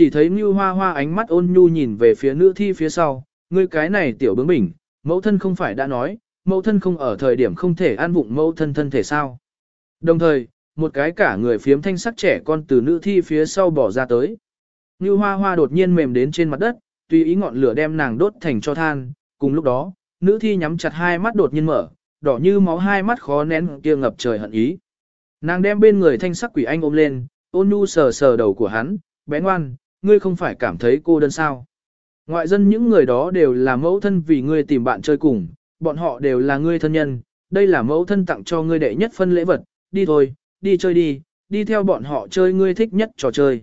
Chỉ thấy Ngưu Hoa Hoa ánh mắt ôn nhu nhìn về phía nữ thi phía sau, ngươi cái này tiểu bướng bỉnh, mẫu thân không phải đã nói, mẫu thân không ở thời điểm không thể an vụng mẫu thân thân thể sao. Đồng thời, một cái cả người phiếm thanh sắc trẻ con từ nữ thi phía sau bỏ ra tới. Ngưu Hoa Hoa đột nhiên mềm đến trên mặt đất, tùy ý ngọn lửa đem nàng đốt thành cho than, cùng lúc đó, nữ thi nhắm chặt hai mắt đột nhiên mở, đỏ như máu hai mắt khó nén kia ngập trời hận ý. Nàng đem bên người thanh sắc quỷ anh ôm lên, ôn nhu sờ sờ đầu của hắn, bé ngoan, ngươi không phải cảm thấy cô đơn sao. Ngoại dân những người đó đều là mẫu thân vì ngươi tìm bạn chơi cùng, bọn họ đều là ngươi thân nhân, đây là mẫu thân tặng cho ngươi đệ nhất phân lễ vật, đi thôi, đi chơi đi, đi theo bọn họ chơi ngươi thích nhất trò chơi.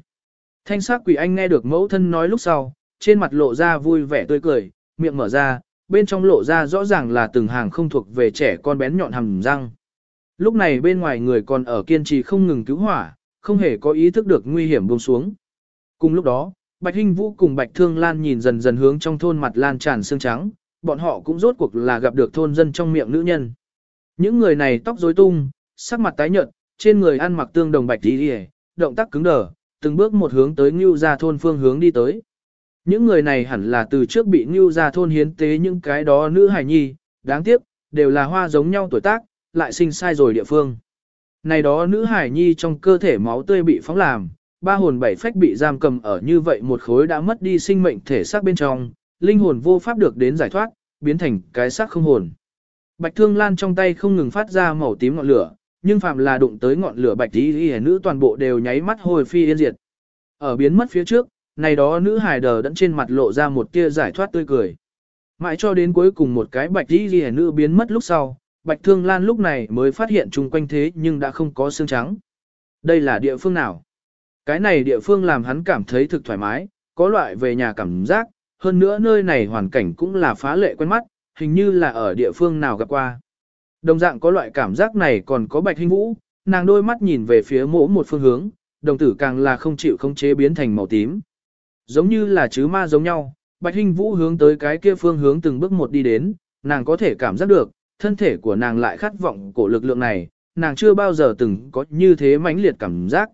Thanh sắc quỷ anh nghe được mẫu thân nói lúc sau, trên mặt lộ ra vui vẻ tươi cười, miệng mở ra, bên trong lộ ra rõ ràng là từng hàng không thuộc về trẻ con bén nhọn hầm răng. Lúc này bên ngoài người còn ở kiên trì không ngừng cứu hỏa, không hề có ý thức được nguy hiểm buông xuống. Cùng lúc đó, Bạch Hinh Vũ cùng Bạch Thương Lan nhìn dần dần hướng trong thôn mặt lan tràn xương trắng, bọn họ cũng rốt cuộc là gặp được thôn dân trong miệng nữ nhân. Những người này tóc rối tung, sắc mặt tái nhợt, trên người ăn mặc tương đồng bạch tí động tác cứng đờ, từng bước một hướng tới Ngưu Gia thôn phương hướng đi tới. Những người này hẳn là từ trước bị Ngưu Gia thôn hiến tế những cái đó nữ hải nhi, đáng tiếc, đều là hoa giống nhau tuổi tác, lại sinh sai rồi địa phương. Này đó nữ hải nhi trong cơ thể máu tươi bị phóng làm, ba hồn bảy phách bị giam cầm ở như vậy một khối đã mất đi sinh mệnh thể xác bên trong, linh hồn vô pháp được đến giải thoát, biến thành cái xác không hồn. Bạch Thương Lan trong tay không ngừng phát ra màu tím ngọn lửa, nhưng phạm là đụng tới ngọn lửa bạch tí y nữ toàn bộ đều nháy mắt hồi phi yên diệt. Ở biến mất phía trước, này đó nữ hài đờ đẫn trên mặt lộ ra một tia giải thoát tươi cười. Mãi cho đến cuối cùng một cái bạch tí y nữ biến mất lúc sau, Bạch Thương Lan lúc này mới phát hiện chung quanh thế nhưng đã không có xương trắng. Đây là địa phương nào? Cái này địa phương làm hắn cảm thấy thực thoải mái, có loại về nhà cảm giác, hơn nữa nơi này hoàn cảnh cũng là phá lệ quen mắt, hình như là ở địa phương nào gặp qua. Đồng dạng có loại cảm giác này còn có bạch hình vũ, nàng đôi mắt nhìn về phía mỗ một phương hướng, đồng tử càng là không chịu không chế biến thành màu tím. Giống như là chứ ma giống nhau, bạch hình vũ hướng tới cái kia phương hướng từng bước một đi đến, nàng có thể cảm giác được, thân thể của nàng lại khát vọng cổ lực lượng này, nàng chưa bao giờ từng có như thế mãnh liệt cảm giác.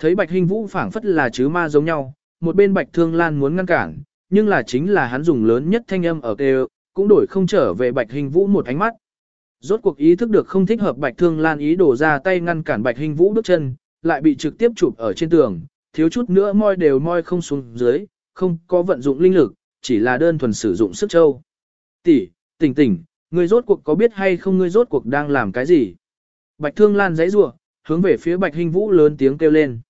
Thấy bạch hình vũ phảng phất là chứ ma giống nhau, một bên bạch thương lan muốn ngăn cản, nhưng là chính là hắn dùng lớn nhất thanh âm ở kêu, cũng đổi không trở về bạch hình vũ một ánh mắt. Rốt cuộc ý thức được không thích hợp bạch thương lan ý đổ ra tay ngăn cản bạch hình vũ bước chân, lại bị trực tiếp chụp ở trên tường, thiếu chút nữa moi đều moi không xuống dưới, không có vận dụng linh lực, chỉ là đơn thuần sử dụng sức châu. Tỷ, tỉnh tỉnh, ngươi rốt cuộc có biết hay không ngươi rốt cuộc đang làm cái gì? Bạch thương lan dãy rủa hướng về phía bạch hình vũ lớn tiếng kêu lên.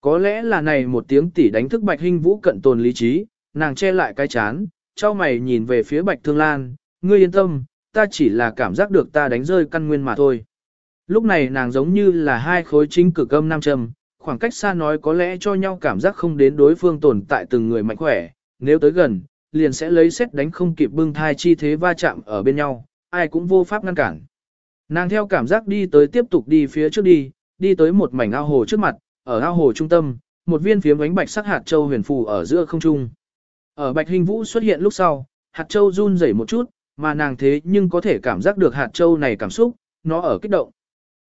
Có lẽ là này một tiếng tỉ đánh thức bạch Hinh vũ cận tồn lý trí, nàng che lại cái chán, trao mày nhìn về phía bạch thương lan, ngươi yên tâm, ta chỉ là cảm giác được ta đánh rơi căn nguyên mà thôi. Lúc này nàng giống như là hai khối chính cực âm nam châm, khoảng cách xa nói có lẽ cho nhau cảm giác không đến đối phương tồn tại từng người mạnh khỏe, nếu tới gần, liền sẽ lấy xét đánh không kịp bưng thai chi thế va chạm ở bên nhau, ai cũng vô pháp ngăn cản. Nàng theo cảm giác đi tới tiếp tục đi phía trước đi, đi tới một mảnh ao hồ trước mặt, ở ao hồ trung tâm, một viên phiếm ánh bạch sắc hạt châu huyền phù ở giữa không trung. Ở bạch hình vũ xuất hiện lúc sau, hạt châu run rẩy một chút, mà nàng thế nhưng có thể cảm giác được hạt châu này cảm xúc, nó ở kích động.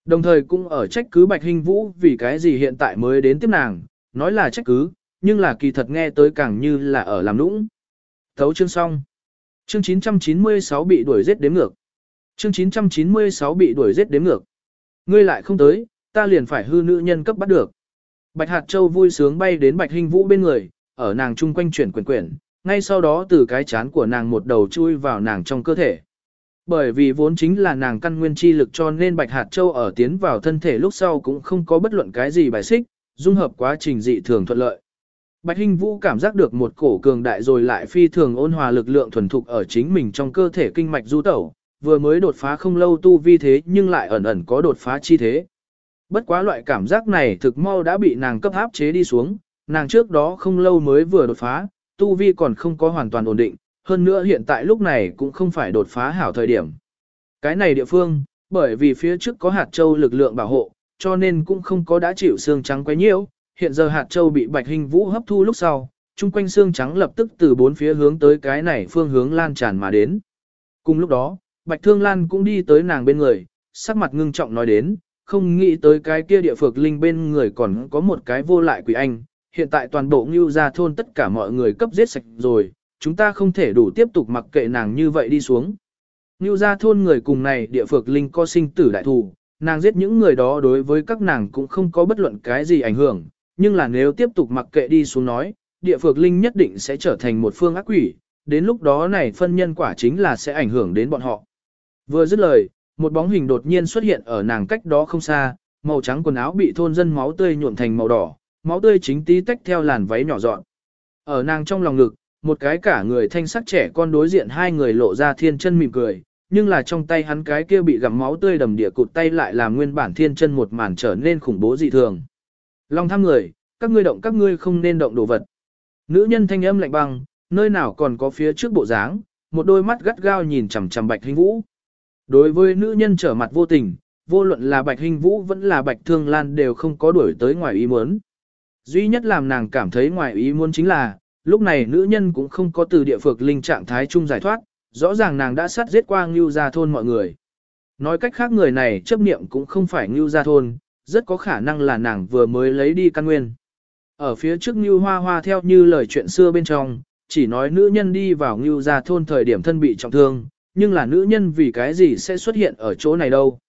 Đồng thời cũng ở trách cứ bạch hình vũ vì cái gì hiện tại mới đến tiếp nàng, nói là trách cứ, nhưng là kỳ thật nghe tới càng như là ở làm nũng. Thấu chương xong. Chương 996 bị đuổi giết đếm ngược. Chương 996 bị đuổi giết đếm ngược. Ngươi lại không tới, ta liền phải hư nữ nhân cấp bắt được. Bạch Hạt Châu vui sướng bay đến Bạch Hinh Vũ bên người, ở nàng chung quanh chuyển quyển quyển, ngay sau đó từ cái chán của nàng một đầu chui vào nàng trong cơ thể. Bởi vì vốn chính là nàng căn nguyên chi lực cho nên Bạch Hạt Châu ở tiến vào thân thể lúc sau cũng không có bất luận cái gì bài xích, dung hợp quá trình dị thường thuận lợi. Bạch Hinh Vũ cảm giác được một cổ cường đại rồi lại phi thường ôn hòa lực lượng thuần thục ở chính mình trong cơ thể kinh mạch du tẩu, vừa mới đột phá không lâu tu vi thế nhưng lại ẩn ẩn có đột phá chi thế. Bất quá loại cảm giác này thực mau đã bị nàng cấp áp chế đi xuống, nàng trước đó không lâu mới vừa đột phá, tu vi còn không có hoàn toàn ổn định, hơn nữa hiện tại lúc này cũng không phải đột phá hảo thời điểm. Cái này địa phương, bởi vì phía trước có hạt châu lực lượng bảo hộ, cho nên cũng không có đã chịu xương trắng quấy nhiễu, hiện giờ hạt châu bị bạch hình vũ hấp thu lúc sau, chung quanh xương trắng lập tức từ bốn phía hướng tới cái này phương hướng lan tràn mà đến. Cùng lúc đó, bạch thương lan cũng đi tới nàng bên người, sắc mặt ngưng trọng nói đến, không nghĩ tới cái kia địa phược linh bên người còn có một cái vô lại quỷ anh, hiện tại toàn bộ ngưu gia thôn tất cả mọi người cấp giết sạch rồi, chúng ta không thể đủ tiếp tục mặc kệ nàng như vậy đi xuống. Ngưu gia thôn người cùng này địa phược linh có sinh tử đại thù, nàng giết những người đó đối với các nàng cũng không có bất luận cái gì ảnh hưởng, nhưng là nếu tiếp tục mặc kệ đi xuống nói, địa phược linh nhất định sẽ trở thành một phương ác quỷ, đến lúc đó này phân nhân quả chính là sẽ ảnh hưởng đến bọn họ. Vừa dứt lời, một bóng hình đột nhiên xuất hiện ở nàng cách đó không xa, màu trắng quần áo bị thôn dân máu tươi nhuộm thành màu đỏ, máu tươi chính tí tách theo làn váy nhỏ dọn. Ở nàng trong lòng ngực, một cái cả người thanh sắc trẻ con đối diện hai người lộ ra thiên chân mỉm cười, nhưng là trong tay hắn cái kia bị gặm máu tươi đầm địa cụt tay lại làm nguyên bản thiên chân một màn trở nên khủng bố dị thường. Long tham người, các ngươi động các ngươi không nên động đồ vật. Nữ nhân thanh âm lạnh băng, nơi nào còn có phía trước bộ dáng, một đôi mắt gắt gao nhìn chằm chằm Bạch Hinh Vũ. Đối với nữ nhân trở mặt vô tình, vô luận là Bạch hình Vũ vẫn là Bạch Thương Lan đều không có đuổi tới ngoài ý muốn. Duy nhất làm nàng cảm thấy ngoài ý muốn chính là, lúc này nữ nhân cũng không có từ địa phược linh trạng thái chung giải thoát, rõ ràng nàng đã sát giết qua Ngưu Gia Thôn mọi người. Nói cách khác người này chấp niệm cũng không phải Ngưu Gia Thôn, rất có khả năng là nàng vừa mới lấy đi căn nguyên. Ở phía trước Ngưu Hoa Hoa theo như lời chuyện xưa bên trong, chỉ nói nữ nhân đi vào Ngưu Gia Thôn thời điểm thân bị trọng thương, nhưng là nữ nhân vì cái gì sẽ xuất hiện ở chỗ này đâu.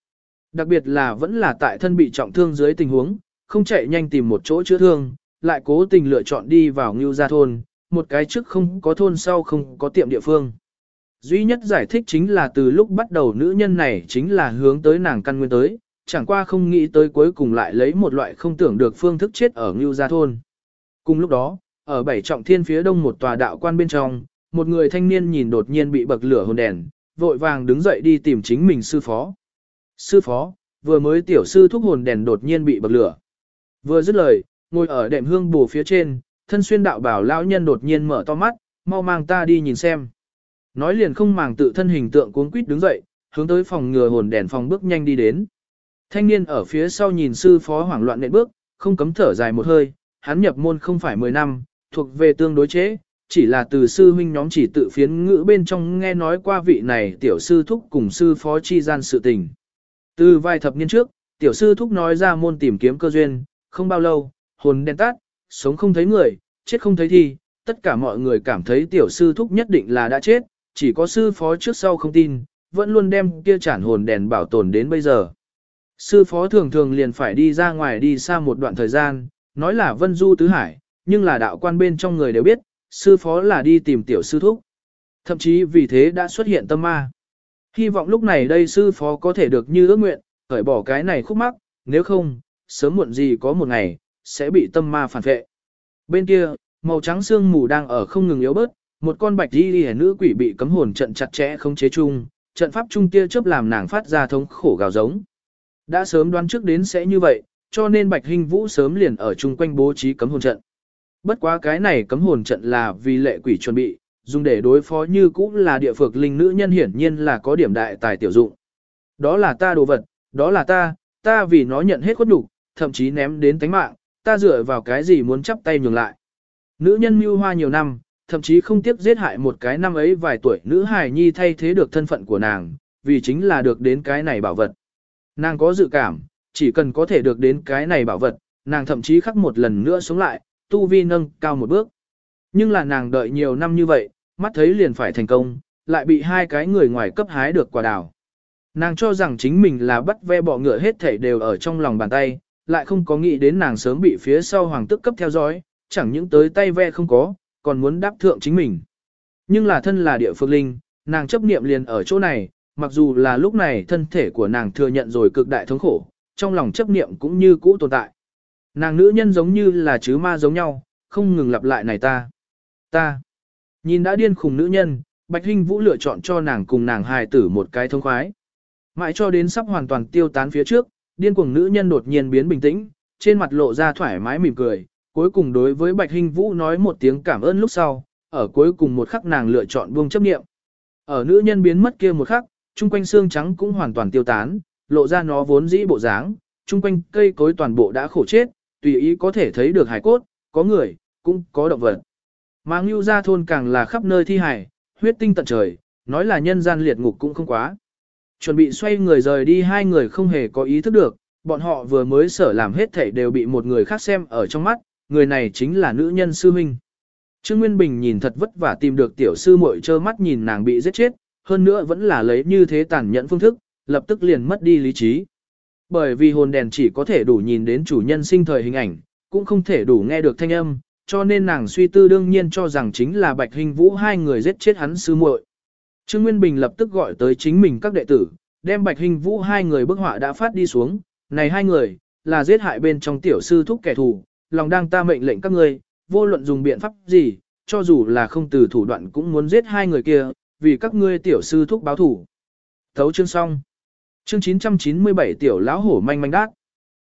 Đặc biệt là vẫn là tại thân bị trọng thương dưới tình huống, không chạy nhanh tìm một chỗ chữa thương, lại cố tình lựa chọn đi vào Ngưu Gia Thôn, một cái trước không có thôn sau không có tiệm địa phương. Duy nhất giải thích chính là từ lúc bắt đầu nữ nhân này chính là hướng tới nàng căn nguyên tới, chẳng qua không nghĩ tới cuối cùng lại lấy một loại không tưởng được phương thức chết ở Ngưu Gia Thôn. Cùng lúc đó, ở bảy trọng thiên phía đông một tòa đạo quan bên trong, một người thanh niên nhìn đột nhiên bị bậc lửa hồn đèn, vội vàng đứng dậy đi tìm chính mình sư phó. Sư phó, vừa mới tiểu sư thúc hồn đèn đột nhiên bị bậc lửa. Vừa dứt lời, ngồi ở đệm hương bù phía trên, thân xuyên đạo bảo lão nhân đột nhiên mở to mắt, mau mang ta đi nhìn xem. Nói liền không màng tự thân hình tượng cuốn quýt đứng dậy, hướng tới phòng ngừa hồn đèn phòng bước nhanh đi đến. Thanh niên ở phía sau nhìn sư phó hoảng loạn nện bước, không cấm thở dài một hơi, hắn nhập môn không phải 10 năm, thuộc về tương đối chế, chỉ là từ sư huynh nhóm chỉ tự phiến ngữ bên trong nghe nói qua vị này tiểu sư thúc cùng sư phó chi gian sự tình. Từ vài thập niên trước, tiểu sư thúc nói ra môn tìm kiếm cơ duyên, không bao lâu, hồn đen tắt, sống không thấy người, chết không thấy thi, tất cả mọi người cảm thấy tiểu sư thúc nhất định là đã chết, chỉ có sư phó trước sau không tin, vẫn luôn đem kia chản hồn đèn bảo tồn đến bây giờ. Sư phó thường thường liền phải đi ra ngoài đi xa một đoạn thời gian, nói là vân du tứ hải, nhưng là đạo quan bên trong người đều biết, sư phó là đi tìm tiểu sư thúc. Thậm chí vì thế đã xuất hiện tâm ma. Hy vọng lúc này đây sư phó có thể được như ước nguyện, khởi bỏ cái này khúc mắc, nếu không, sớm muộn gì có một ngày, sẽ bị tâm ma phản vệ. Bên kia, màu trắng xương mù đang ở không ngừng yếu bớt, một con bạch đi đi nữ quỷ bị cấm hồn trận chặt chẽ không chế chung, trận pháp trung tia chớp làm nàng phát ra thống khổ gào giống. Đã sớm đoán trước đến sẽ như vậy, cho nên bạch hình vũ sớm liền ở chung quanh bố trí cấm hồn trận. Bất quá cái này cấm hồn trận là vì lệ quỷ chuẩn bị, dùng để đối phó như cũ là địa phược linh nữ nhân hiển nhiên là có điểm đại tài tiểu dụng. Đó là ta đồ vật, đó là ta, ta vì nó nhận hết khuất nhục, thậm chí ném đến tánh mạng, ta dựa vào cái gì muốn chắp tay nhường lại. Nữ nhân mưu hoa nhiều năm, thậm chí không tiếc giết hại một cái năm ấy vài tuổi nữ hài nhi thay thế được thân phận của nàng, vì chính là được đến cái này bảo vật. Nàng có dự cảm, chỉ cần có thể được đến cái này bảo vật, nàng thậm chí khắc một lần nữa sống lại, tu vi nâng cao một bước. Nhưng là nàng đợi nhiều năm như vậy, mắt thấy liền phải thành công, lại bị hai cái người ngoài cấp hái được quả đào. Nàng cho rằng chính mình là bắt ve bọ ngựa hết thảy đều ở trong lòng bàn tay, lại không có nghĩ đến nàng sớm bị phía sau hoàng tức cấp theo dõi, chẳng những tới tay ve không có, còn muốn đáp thượng chính mình. Nhưng là thân là địa phương linh, nàng chấp niệm liền ở chỗ này, mặc dù là lúc này thân thể của nàng thừa nhận rồi cực đại thống khổ, trong lòng chấp niệm cũng như cũ tồn tại. Nàng nữ nhân giống như là chứ ma giống nhau, không ngừng lặp lại này ta. Ta. Nhìn đã điên khùng nữ nhân, Bạch Hinh Vũ lựa chọn cho nàng cùng nàng hài tử một cái thông khoái. Mãi cho đến sắp hoàn toàn tiêu tán phía trước, điên cuồng nữ nhân đột nhiên biến bình tĩnh, trên mặt lộ ra thoải mái mỉm cười, cuối cùng đối với Bạch Hinh Vũ nói một tiếng cảm ơn lúc sau, ở cuối cùng một khắc nàng lựa chọn buông chấp niệm. Ở nữ nhân biến mất kia một khắc, trung quanh xương trắng cũng hoàn toàn tiêu tán, lộ ra nó vốn dĩ bộ dáng, trung quanh cây cối toàn bộ đã khổ chết, tùy ý có thể thấy được hải cốt, có người, cũng có động vật. Mà ngưu ra thôn càng là khắp nơi thi hải, huyết tinh tận trời, nói là nhân gian liệt ngục cũng không quá. Chuẩn bị xoay người rời đi hai người không hề có ý thức được, bọn họ vừa mới sở làm hết thảy đều bị một người khác xem ở trong mắt, người này chính là nữ nhân sư minh. Trương Nguyên Bình nhìn thật vất vả tìm được tiểu sư muội trơ mắt nhìn nàng bị giết chết, hơn nữa vẫn là lấy như thế tàn nhẫn phương thức, lập tức liền mất đi lý trí. Bởi vì hồn đèn chỉ có thể đủ nhìn đến chủ nhân sinh thời hình ảnh, cũng không thể đủ nghe được thanh âm, cho nên nàng suy tư đương nhiên cho rằng chính là Bạch Hình Vũ hai người giết chết hắn sư muội. Trương Nguyên Bình lập tức gọi tới chính mình các đệ tử, đem Bạch Hình Vũ hai người bức họa đã phát đi xuống, này hai người, là giết hại bên trong tiểu sư thúc kẻ thù, lòng đang ta mệnh lệnh các ngươi, vô luận dùng biện pháp gì, cho dù là không từ thủ đoạn cũng muốn giết hai người kia, vì các ngươi tiểu sư thúc báo thủ. Thấu chương xong. Chương 997 tiểu lão hổ manh manh đát.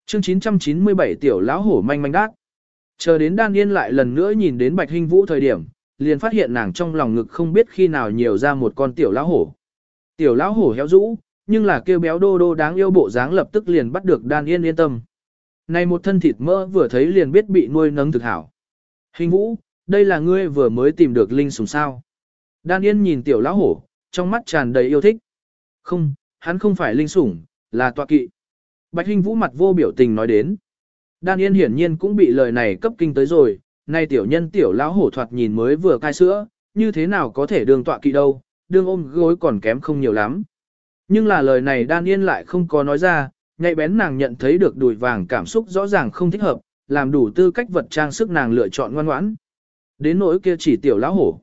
Chương 997 tiểu lão hổ manh manh đát. Chờ đến đan yên lại lần nữa nhìn đến bạch Hinh vũ thời điểm, liền phát hiện nàng trong lòng ngực không biết khi nào nhiều ra một con tiểu lão hổ. Tiểu lão hổ héo rũ, nhưng là kêu béo đô đô đáng yêu bộ dáng lập tức liền bắt được đan yên yên tâm. Này một thân thịt mỡ vừa thấy liền biết bị nuôi nấng thực hảo. Hình vũ, đây là ngươi vừa mới tìm được linh sùng sao. Đan yên nhìn tiểu lão hổ, trong mắt tràn đầy yêu thích. Không, hắn không phải linh sủng, là tọa kỵ. Bạch Hinh Vũ mặt vô biểu tình nói đến. Đan Yên hiển nhiên cũng bị lời này cấp kinh tới rồi, nay tiểu nhân tiểu lão hổ thoạt nhìn mới vừa cai sữa, như thế nào có thể đường tọa kỵ đâu, Đường ôm gối còn kém không nhiều lắm. Nhưng là lời này Đan Yên lại không có nói ra, nhạy bén nàng nhận thấy được đùi vàng cảm xúc rõ ràng không thích hợp, làm đủ tư cách vật trang sức nàng lựa chọn ngoan ngoãn. Đến nỗi kia chỉ tiểu lão hổ.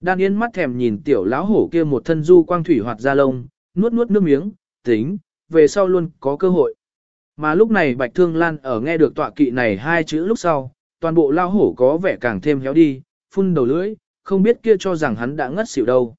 Đan Yên mắt thèm nhìn tiểu lão hổ kia một thân du quang thủy hoạt ra lông, nuốt nuốt nước miếng, tính, về sau luôn có cơ hội. Mà lúc này Bạch Thương Lan ở nghe được tọa kỵ này hai chữ lúc sau, toàn bộ lao hổ có vẻ càng thêm héo đi, phun đầu lưỡi, không biết kia cho rằng hắn đã ngất xỉu đâu.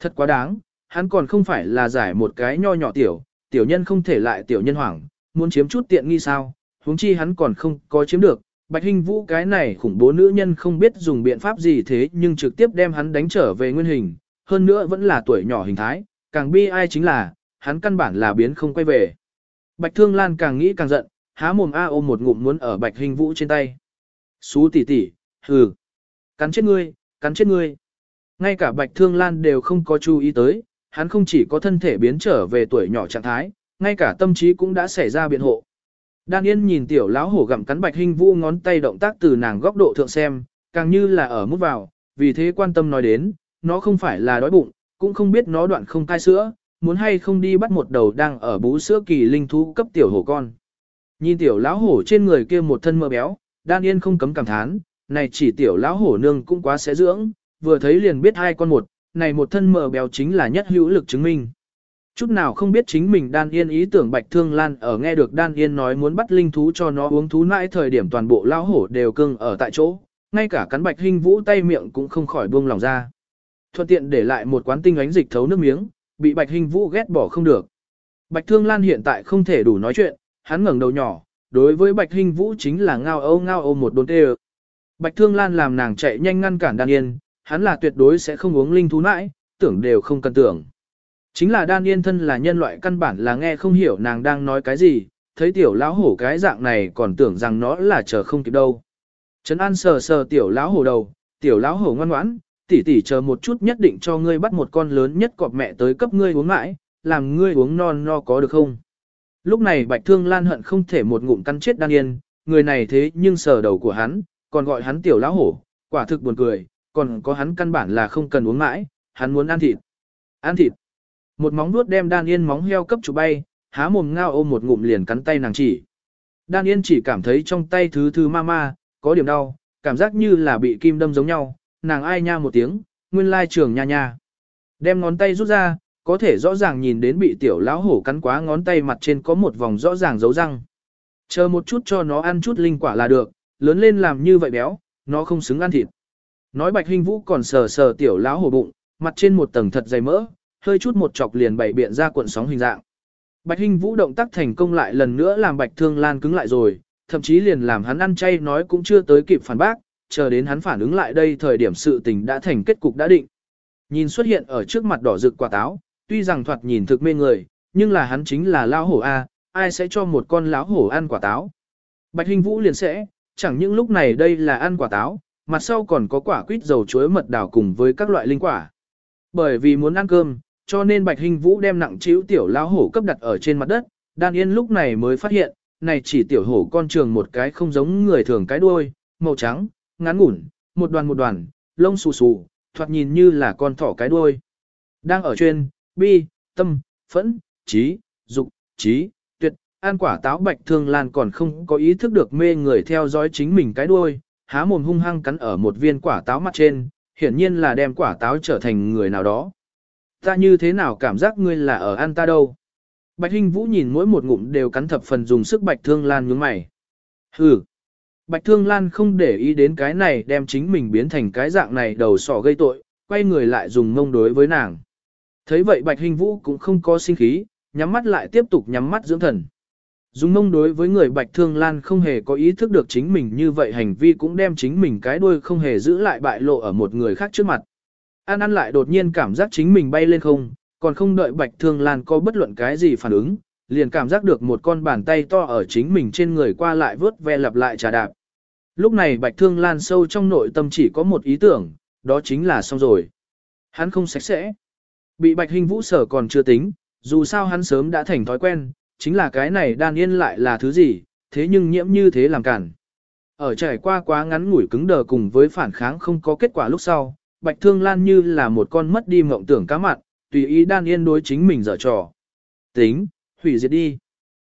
Thật quá đáng, hắn còn không phải là giải một cái nho nhỏ tiểu, tiểu nhân không thể lại tiểu nhân hoảng, muốn chiếm chút tiện nghi sao, huống chi hắn còn không có chiếm được. Bạch Hình Vũ cái này khủng bố nữ nhân không biết dùng biện pháp gì thế nhưng trực tiếp đem hắn đánh trở về nguyên hình, hơn nữa vẫn là tuổi nhỏ hình thái, càng bi ai chính là, hắn căn bản là biến không quay về. Bạch Thương Lan càng nghĩ càng giận, há mồm a ôm một ngụm muốn ở Bạch Hình Vũ trên tay. Xú tỷ tỷ, hừ, cắn chết ngươi, cắn chết ngươi. Ngay cả Bạch Thương Lan đều không có chú ý tới, hắn không chỉ có thân thể biến trở về tuổi nhỏ trạng thái, ngay cả tâm trí cũng đã xảy ra biện hộ. Đan Yên nhìn tiểu lão hổ gặm cắn Bạch Hình Vũ ngón tay động tác từ nàng góc độ thượng xem, càng như là ở mút vào, vì thế quan tâm nói đến, nó không phải là đói bụng, cũng không biết nó đoạn không cai sữa, muốn hay không đi bắt một đầu đang ở bú sữa kỳ linh thú cấp tiểu hổ con. Nhìn tiểu lão hổ trên người kia một thân mỡ béo, đan yên không cấm cảm thán, này chỉ tiểu lão hổ nương cũng quá sẽ dưỡng, vừa thấy liền biết hai con một, này một thân mỡ béo chính là nhất hữu lực chứng minh. Chút nào không biết chính mình đan yên ý tưởng bạch thương lan ở nghe được đan yên nói muốn bắt linh thú cho nó uống thú nãi thời điểm toàn bộ lão hổ đều cưng ở tại chỗ, ngay cả cắn bạch hình vũ tay miệng cũng không khỏi buông lòng ra. Thuận tiện để lại một quán tinh ánh dịch thấu nước miếng, bị Bạch Hình Vũ ghét bỏ không được. Bạch Thương Lan hiện tại không thể đủ nói chuyện, hắn ngẩng đầu nhỏ, đối với Bạch Hình Vũ chính là ngao âu ngao âu một đốn tê Bạch Thương Lan làm nàng chạy nhanh ngăn cản Đan Yên, hắn là tuyệt đối sẽ không uống linh thú nãi, tưởng đều không cần tưởng. Chính là Đan Yên thân là nhân loại căn bản là nghe không hiểu nàng đang nói cái gì, thấy tiểu lão hổ cái dạng này còn tưởng rằng nó là chờ không kịp đâu. Trấn An sờ sờ tiểu lão hổ đầu, tiểu lão hổ ngoan ngoãn, tỷ tỷ chờ một chút nhất định cho ngươi bắt một con lớn nhất cọp mẹ tới cấp ngươi uống mãi, làm ngươi uống non no có được không? Lúc này Bạch Thương Lan hận không thể một ngụm cắn chết Đan Yên, người này thế nhưng sờ đầu của hắn, còn gọi hắn tiểu lão hổ, quả thực buồn cười, còn có hắn căn bản là không cần uống mãi, hắn muốn ăn thịt. Ăn thịt. Một móng vuốt đem Đan Yên móng heo cấp chủ bay, há mồm ngao ôm một ngụm liền cắn tay nàng chỉ. Đan Yên chỉ cảm thấy trong tay thứ thứ ma ma, có điểm đau, cảm giác như là bị kim đâm giống nhau, nàng ai nha một tiếng, nguyên lai trường nha nha. Đem ngón tay rút ra, có thể rõ ràng nhìn đến bị tiểu lão hổ cắn quá ngón tay mặt trên có một vòng rõ ràng dấu răng. Chờ một chút cho nó ăn chút linh quả là được, lớn lên làm như vậy béo, nó không xứng ăn thịt. Nói bạch hình vũ còn sờ sờ tiểu lão hổ bụng, mặt trên một tầng thật dày mỡ, hơi chút một chọc liền bảy biện ra cuộn sóng hình dạng. Bạch hình vũ động tác thành công lại lần nữa làm bạch thương lan cứng lại rồi, thậm chí liền làm hắn ăn chay nói cũng chưa tới kịp phản bác, chờ đến hắn phản ứng lại đây thời điểm sự tình đã thành kết cục đã định. Nhìn xuất hiện ở trước mặt đỏ rực quả táo, tuy rằng thoạt nhìn thực mê người, nhưng là hắn chính là lão hổ A, ai sẽ cho một con lão hổ ăn quả táo. Bạch Hình Vũ liền sẽ, chẳng những lúc này đây là ăn quả táo, mặt sau còn có quả quýt dầu chuối mật đào cùng với các loại linh quả. Bởi vì muốn ăn cơm, cho nên Bạch Hình Vũ đem nặng chiếu tiểu lão hổ cấp đặt ở trên mặt đất, Đan Yên lúc này mới phát hiện, này chỉ tiểu hổ con trường một cái không giống người thường cái đuôi, màu trắng, ngắn ngủn, một đoàn một đoàn, lông xù xù, thoạt nhìn như là con thỏ cái đuôi. Đang ở trên, bi, tâm, phẫn, trí, dục, trí, tuyệt, an quả táo bạch thương lan còn không có ý thức được mê người theo dõi chính mình cái đuôi, há mồm hung hăng cắn ở một viên quả táo mặt trên, hiển nhiên là đem quả táo trở thành người nào đó. Ta như thế nào cảm giác ngươi là ở ăn ta đâu? Bạch Hinh Vũ nhìn mỗi một ngụm đều cắn thập phần dùng sức Bạch Thương Lan nhướng mày. Hừ. Bạch Thương Lan không để ý đến cái này đem chính mình biến thành cái dạng này đầu sỏ gây tội, quay người lại dùng mông đối với nàng. Thấy vậy Bạch Hinh Vũ cũng không có sinh khí, nhắm mắt lại tiếp tục nhắm mắt dưỡng thần. Dùng mông đối với người Bạch Thương Lan không hề có ý thức được chính mình như vậy hành vi cũng đem chính mình cái đuôi không hề giữ lại bại lộ ở một người khác trước mặt. An An lại đột nhiên cảm giác chính mình bay lên không, còn không đợi Bạch Thương Lan có bất luận cái gì phản ứng, liền cảm giác được một con bàn tay to ở chính mình trên người qua lại vớt ve lặp lại trà đạp. Lúc này Bạch Thương Lan sâu trong nội tâm chỉ có một ý tưởng, đó chính là xong rồi. Hắn không sạch sẽ. Bị Bạch Hình Vũ sở còn chưa tính, dù sao hắn sớm đã thành thói quen, chính là cái này đan yên lại là thứ gì, thế nhưng nhiễm như thế làm cản. Ở trải qua quá ngắn ngủi cứng đờ cùng với phản kháng không có kết quả lúc sau, Bạch Thương Lan như là một con mất đi mộng tưởng cá mặn, tùy ý đan yên đối chính mình dở trò. Tính, hủy diệt đi.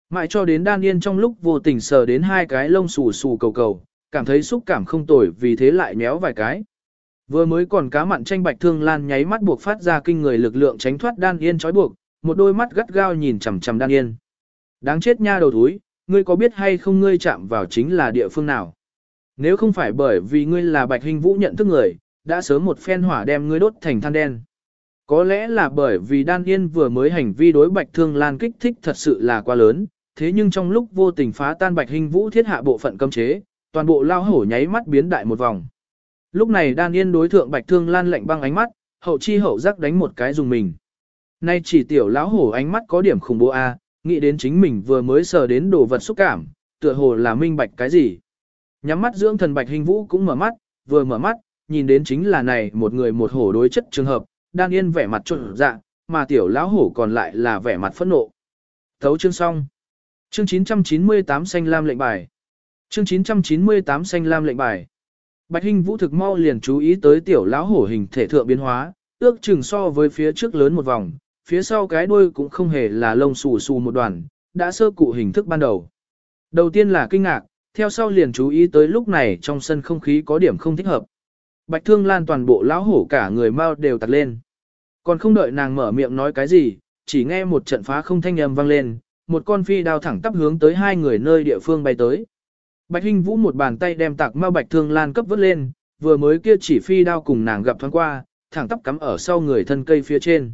Mãi cho đến đan yên trong lúc vô tình sờ đến hai cái lông xù xù cầu cầu, cảm thấy xúc cảm không tồi vì thế lại méo vài cái. Vừa mới còn cá mặn tranh bạch thương lan nháy mắt buộc phát ra kinh người lực lượng tránh thoát đan yên trói buộc, một đôi mắt gắt gao nhìn chằm chằm đan yên. Đáng chết nha đầu thúi, ngươi có biết hay không ngươi chạm vào chính là địa phương nào? Nếu không phải bởi vì ngươi là bạch hình vũ nhận thức người, đã sớm một phen hỏa đem ngươi đốt thành than đen. Có lẽ là bởi vì đan yên vừa mới hành vi đối bạch thương lan kích thích thật sự là quá lớn, thế nhưng trong lúc vô tình phá tan bạch hình vũ thiết hạ bộ phận cấm chế, toàn bộ lao hổ nháy mắt biến đại một vòng. Lúc này đan yên đối thượng bạch thương lan lạnh băng ánh mắt, hậu chi hậu giác đánh một cái dùng mình. Nay chỉ tiểu lão hổ ánh mắt có điểm khủng bố a, nghĩ đến chính mình vừa mới sờ đến đồ vật xúc cảm, tựa hồ là minh bạch cái gì. Nhắm mắt dưỡng thần bạch hình vũ cũng mở mắt, vừa mở mắt, nhìn đến chính là này một người một hổ đối chất trường hợp, đan yên vẻ mặt trộn dạ, mà tiểu lão hổ còn lại là vẻ mặt phẫn nộ. Thấu chương xong. Chương 998 xanh lam lệnh bài. Chương 998 xanh lam lệnh bài. Bạch Hinh Vũ thực mau liền chú ý tới tiểu lão hổ hình thể thượng biến hóa, ước chừng so với phía trước lớn một vòng, phía sau cái đuôi cũng không hề là lông xù xù một đoàn, đã sơ cụ hình thức ban đầu. Đầu tiên là kinh ngạc, theo sau liền chú ý tới lúc này trong sân không khí có điểm không thích hợp. Bạch Thương Lan toàn bộ lão hổ cả người mau đều tặc lên. Còn không đợi nàng mở miệng nói cái gì, chỉ nghe một trận phá không thanh âm vang lên, một con phi đao thẳng tắp hướng tới hai người nơi địa phương bay tới. Bạch Hinh Vũ một bàn tay đem tạc Ma Bạch Thương Lan cấp vớt lên, vừa mới kia chỉ phi đao cùng nàng gặp thoáng qua, thẳng tắp cắm ở sau người thân cây phía trên.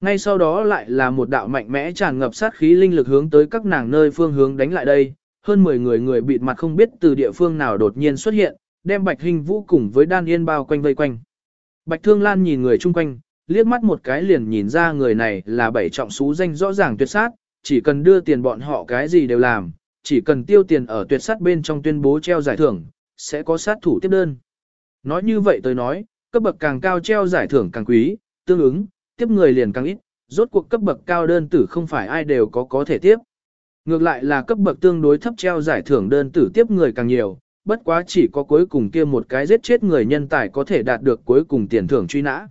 Ngay sau đó lại là một đạo mạnh mẽ tràn ngập sát khí linh lực hướng tới các nàng nơi phương hướng đánh lại đây, hơn 10 người người bịt mặt không biết từ địa phương nào đột nhiên xuất hiện, đem Bạch Hinh Vũ cùng với Đan Yên bao quanh vây quanh. Bạch Thương Lan nhìn người chung quanh, liếc mắt một cái liền nhìn ra người này là bảy trọng sú danh rõ ràng tuyệt sát, chỉ cần đưa tiền bọn họ cái gì đều làm, chỉ cần tiêu tiền ở tuyệt sát bên trong tuyên bố treo giải thưởng, sẽ có sát thủ tiếp đơn. Nói như vậy tôi nói, cấp bậc càng cao treo giải thưởng càng quý, tương ứng, tiếp người liền càng ít, rốt cuộc cấp bậc cao đơn tử không phải ai đều có có thể tiếp. Ngược lại là cấp bậc tương đối thấp treo giải thưởng đơn tử tiếp người càng nhiều, bất quá chỉ có cuối cùng kia một cái giết chết người nhân tài có thể đạt được cuối cùng tiền thưởng truy nã.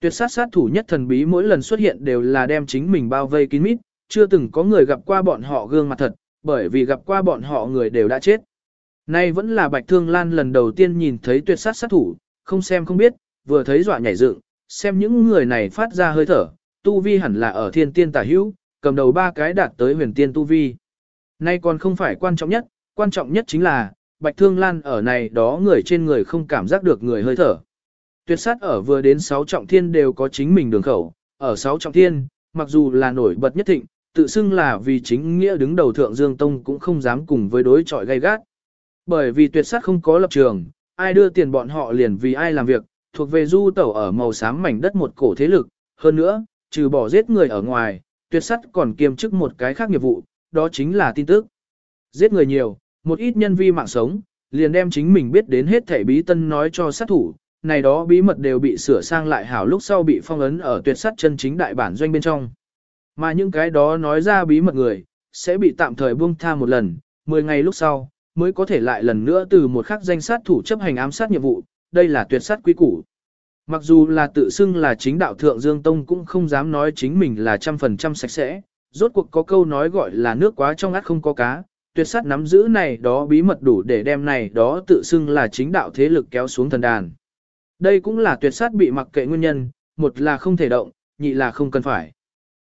Tuyệt sát sát thủ nhất thần bí mỗi lần xuất hiện đều là đem chính mình bao vây kín mít, chưa từng có người gặp qua bọn họ gương mặt thật, bởi vì gặp qua bọn họ người đều đã chết. Nay vẫn là Bạch Thương Lan lần đầu tiên nhìn thấy tuyệt sát sát thủ, không xem không biết, vừa thấy dọa nhảy dựng, xem những người này phát ra hơi thở, tu vi hẳn là ở thiên tiên tả hữu, cầm đầu ba cái đạt tới huyền tiên tu vi. Nay còn không phải quan trọng nhất, quan trọng nhất chính là, Bạch Thương Lan ở này đó người trên người không cảm giác được người hơi thở. Tuyệt sát ở vừa đến 6 trọng thiên đều có chính mình đường khẩu, ở 6 trọng thiên, mặc dù là nổi bật nhất thịnh, tự xưng là vì chính nghĩa đứng đầu thượng Dương Tông cũng không dám cùng với đối trọi gay gắt. Bởi vì tuyệt sát không có lập trường, ai đưa tiền bọn họ liền vì ai làm việc, thuộc về du tẩu ở màu xám mảnh đất một cổ thế lực, hơn nữa, trừ bỏ giết người ở ngoài, tuyệt sát còn kiêm chức một cái khác nghiệp vụ, đó chính là tin tức. Giết người nhiều, một ít nhân vi mạng sống, liền đem chính mình biết đến hết thể bí tân nói cho sát thủ, này đó bí mật đều bị sửa sang lại hảo lúc sau bị phong ấn ở tuyệt sát chân chính đại bản doanh bên trong. Mà những cái đó nói ra bí mật người, sẽ bị tạm thời buông tha một lần, 10 ngày lúc sau, mới có thể lại lần nữa từ một khắc danh sát thủ chấp hành ám sát nhiệm vụ, đây là tuyệt sát quý củ. Mặc dù là tự xưng là chính đạo thượng Dương Tông cũng không dám nói chính mình là trăm phần trăm sạch sẽ, rốt cuộc có câu nói gọi là nước quá trong át không có cá, tuyệt sát nắm giữ này đó bí mật đủ để đem này đó tự xưng là chính đạo thế lực kéo xuống thần đàn. Đây cũng là tuyệt sát bị mặc kệ nguyên nhân, một là không thể động, nhị là không cần phải.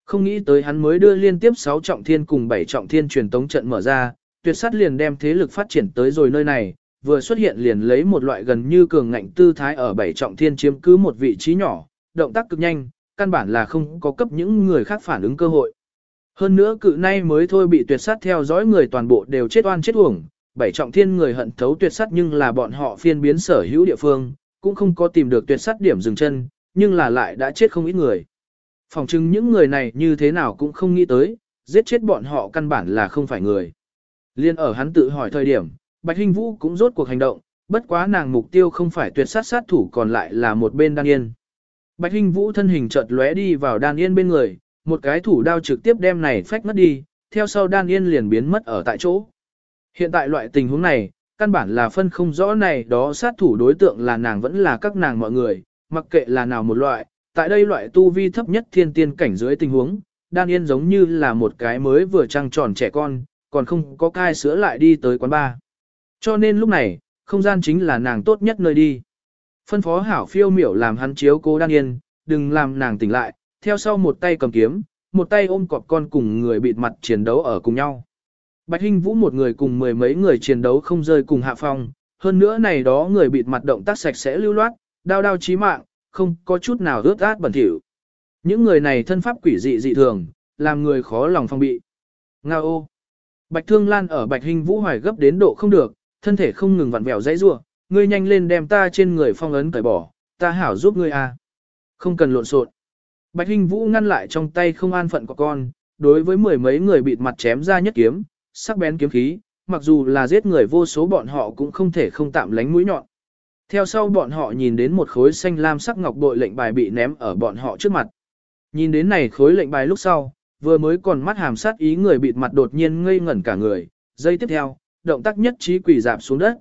Không nghĩ tới hắn mới đưa liên tiếp 6 trọng thiên cùng 7 trọng thiên truyền tống trận mở ra, tuyệt sát liền đem thế lực phát triển tới rồi nơi này, vừa xuất hiện liền lấy một loại gần như cường ngạnh tư thái ở 7 trọng thiên chiếm cứ một vị trí nhỏ, động tác cực nhanh, căn bản là không có cấp những người khác phản ứng cơ hội. Hơn nữa cự nay mới thôi bị tuyệt sát theo dõi người toàn bộ đều chết oan chết uổng, bảy trọng thiên người hận thấu tuyệt sát nhưng là bọn họ phiên biến sở hữu địa phương, cũng không có tìm được tuyệt sát điểm dừng chân, nhưng là lại đã chết không ít người. Phòng chứng những người này như thế nào cũng không nghĩ tới, giết chết bọn họ căn bản là không phải người. Liên ở hắn tự hỏi thời điểm, Bạch Hinh Vũ cũng rốt cuộc hành động, bất quá nàng mục tiêu không phải tuyệt sát sát thủ còn lại là một bên đan yên. Bạch Hinh Vũ thân hình chợt lóe đi vào đan yên bên người, một cái thủ đao trực tiếp đem này phách mất đi, theo sau đan yên liền biến mất ở tại chỗ. Hiện tại loại tình huống này, căn bản là phân không rõ này đó sát thủ đối tượng là nàng vẫn là các nàng mọi người, mặc kệ là nào một loại, tại đây loại tu vi thấp nhất thiên tiên cảnh dưới tình huống, đan yên giống như là một cái mới vừa trăng tròn trẻ con, còn không có cai sữa lại đi tới quán bar. Cho nên lúc này, không gian chính là nàng tốt nhất nơi đi. Phân phó hảo phiêu miểu làm hắn chiếu cố đan yên, đừng làm nàng tỉnh lại, theo sau một tay cầm kiếm, một tay ôm cọp con cùng người bịt mặt chiến đấu ở cùng nhau. Bạch Hinh Vũ một người cùng mười mấy người chiến đấu không rơi cùng hạ phong, hơn nữa này đó người bịt mặt động tác sạch sẽ lưu loát, đao đao chí mạng, không có chút nào ướt át bẩn thỉu. Những người này thân pháp quỷ dị dị thường, làm người khó lòng phong bị. Nga ô! Bạch Thương Lan ở Bạch hình Vũ hoài gấp đến độ không được, thân thể không ngừng vặn vẹo dãy rủa, ngươi nhanh lên đem ta trên người phong ấn cởi bỏ, ta hảo giúp ngươi a. Không cần lộn xộn. Bạch hình Vũ ngăn lại trong tay không an phận của con, đối với mười mấy người bịt mặt chém ra nhất kiếm, sắc bén kiếm khí, mặc dù là giết người vô số bọn họ cũng không thể không tạm lánh mũi nhọn. Theo sau bọn họ nhìn đến một khối xanh lam sắc ngọc bội lệnh bài bị ném ở bọn họ trước mặt. Nhìn đến này khối lệnh bài lúc sau, vừa mới còn mắt hàm sát ý người bịt mặt đột nhiên ngây ngẩn cả người, giây tiếp theo, động tác nhất trí quỷ dạp xuống đất.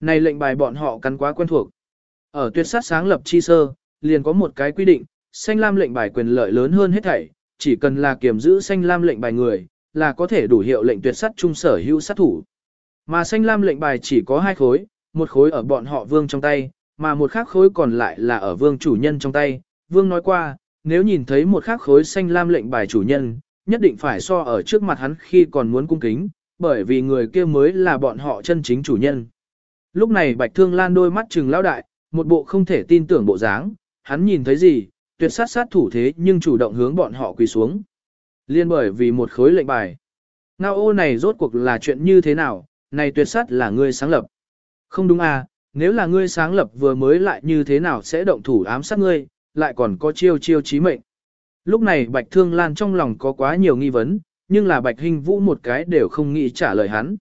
Này lệnh bài bọn họ cắn quá quen thuộc. Ở tuyệt sát sáng lập chi sơ, liền có một cái quy định, xanh lam lệnh bài quyền lợi lớn hơn hết thảy, chỉ cần là kiểm giữ xanh lam lệnh bài người, là có thể đủ hiệu lệnh tuyệt sát trung sở hữu sát thủ. Mà xanh lam lệnh bài chỉ có hai khối, một khối ở bọn họ vương trong tay, mà một khác khối còn lại là ở vương chủ nhân trong tay. Vương nói qua, nếu nhìn thấy một khác khối xanh lam lệnh bài chủ nhân, nhất định phải so ở trước mặt hắn khi còn muốn cung kính, bởi vì người kia mới là bọn họ chân chính chủ nhân. Lúc này Bạch Thương Lan đôi mắt trừng lão đại, một bộ không thể tin tưởng bộ dáng, hắn nhìn thấy gì, tuyệt sát sát thủ thế nhưng chủ động hướng bọn họ quỳ xuống. Liên bởi vì một khối lệnh bài. Ngao ô này rốt cuộc là chuyện như thế nào, này tuyệt sát là ngươi sáng lập. Không đúng à, nếu là ngươi sáng lập vừa mới lại như thế nào sẽ động thủ ám sát ngươi, lại còn có chiêu chiêu chí mệnh. Lúc này Bạch Thương Lan trong lòng có quá nhiều nghi vấn, nhưng là Bạch Hình Vũ một cái đều không nghĩ trả lời hắn.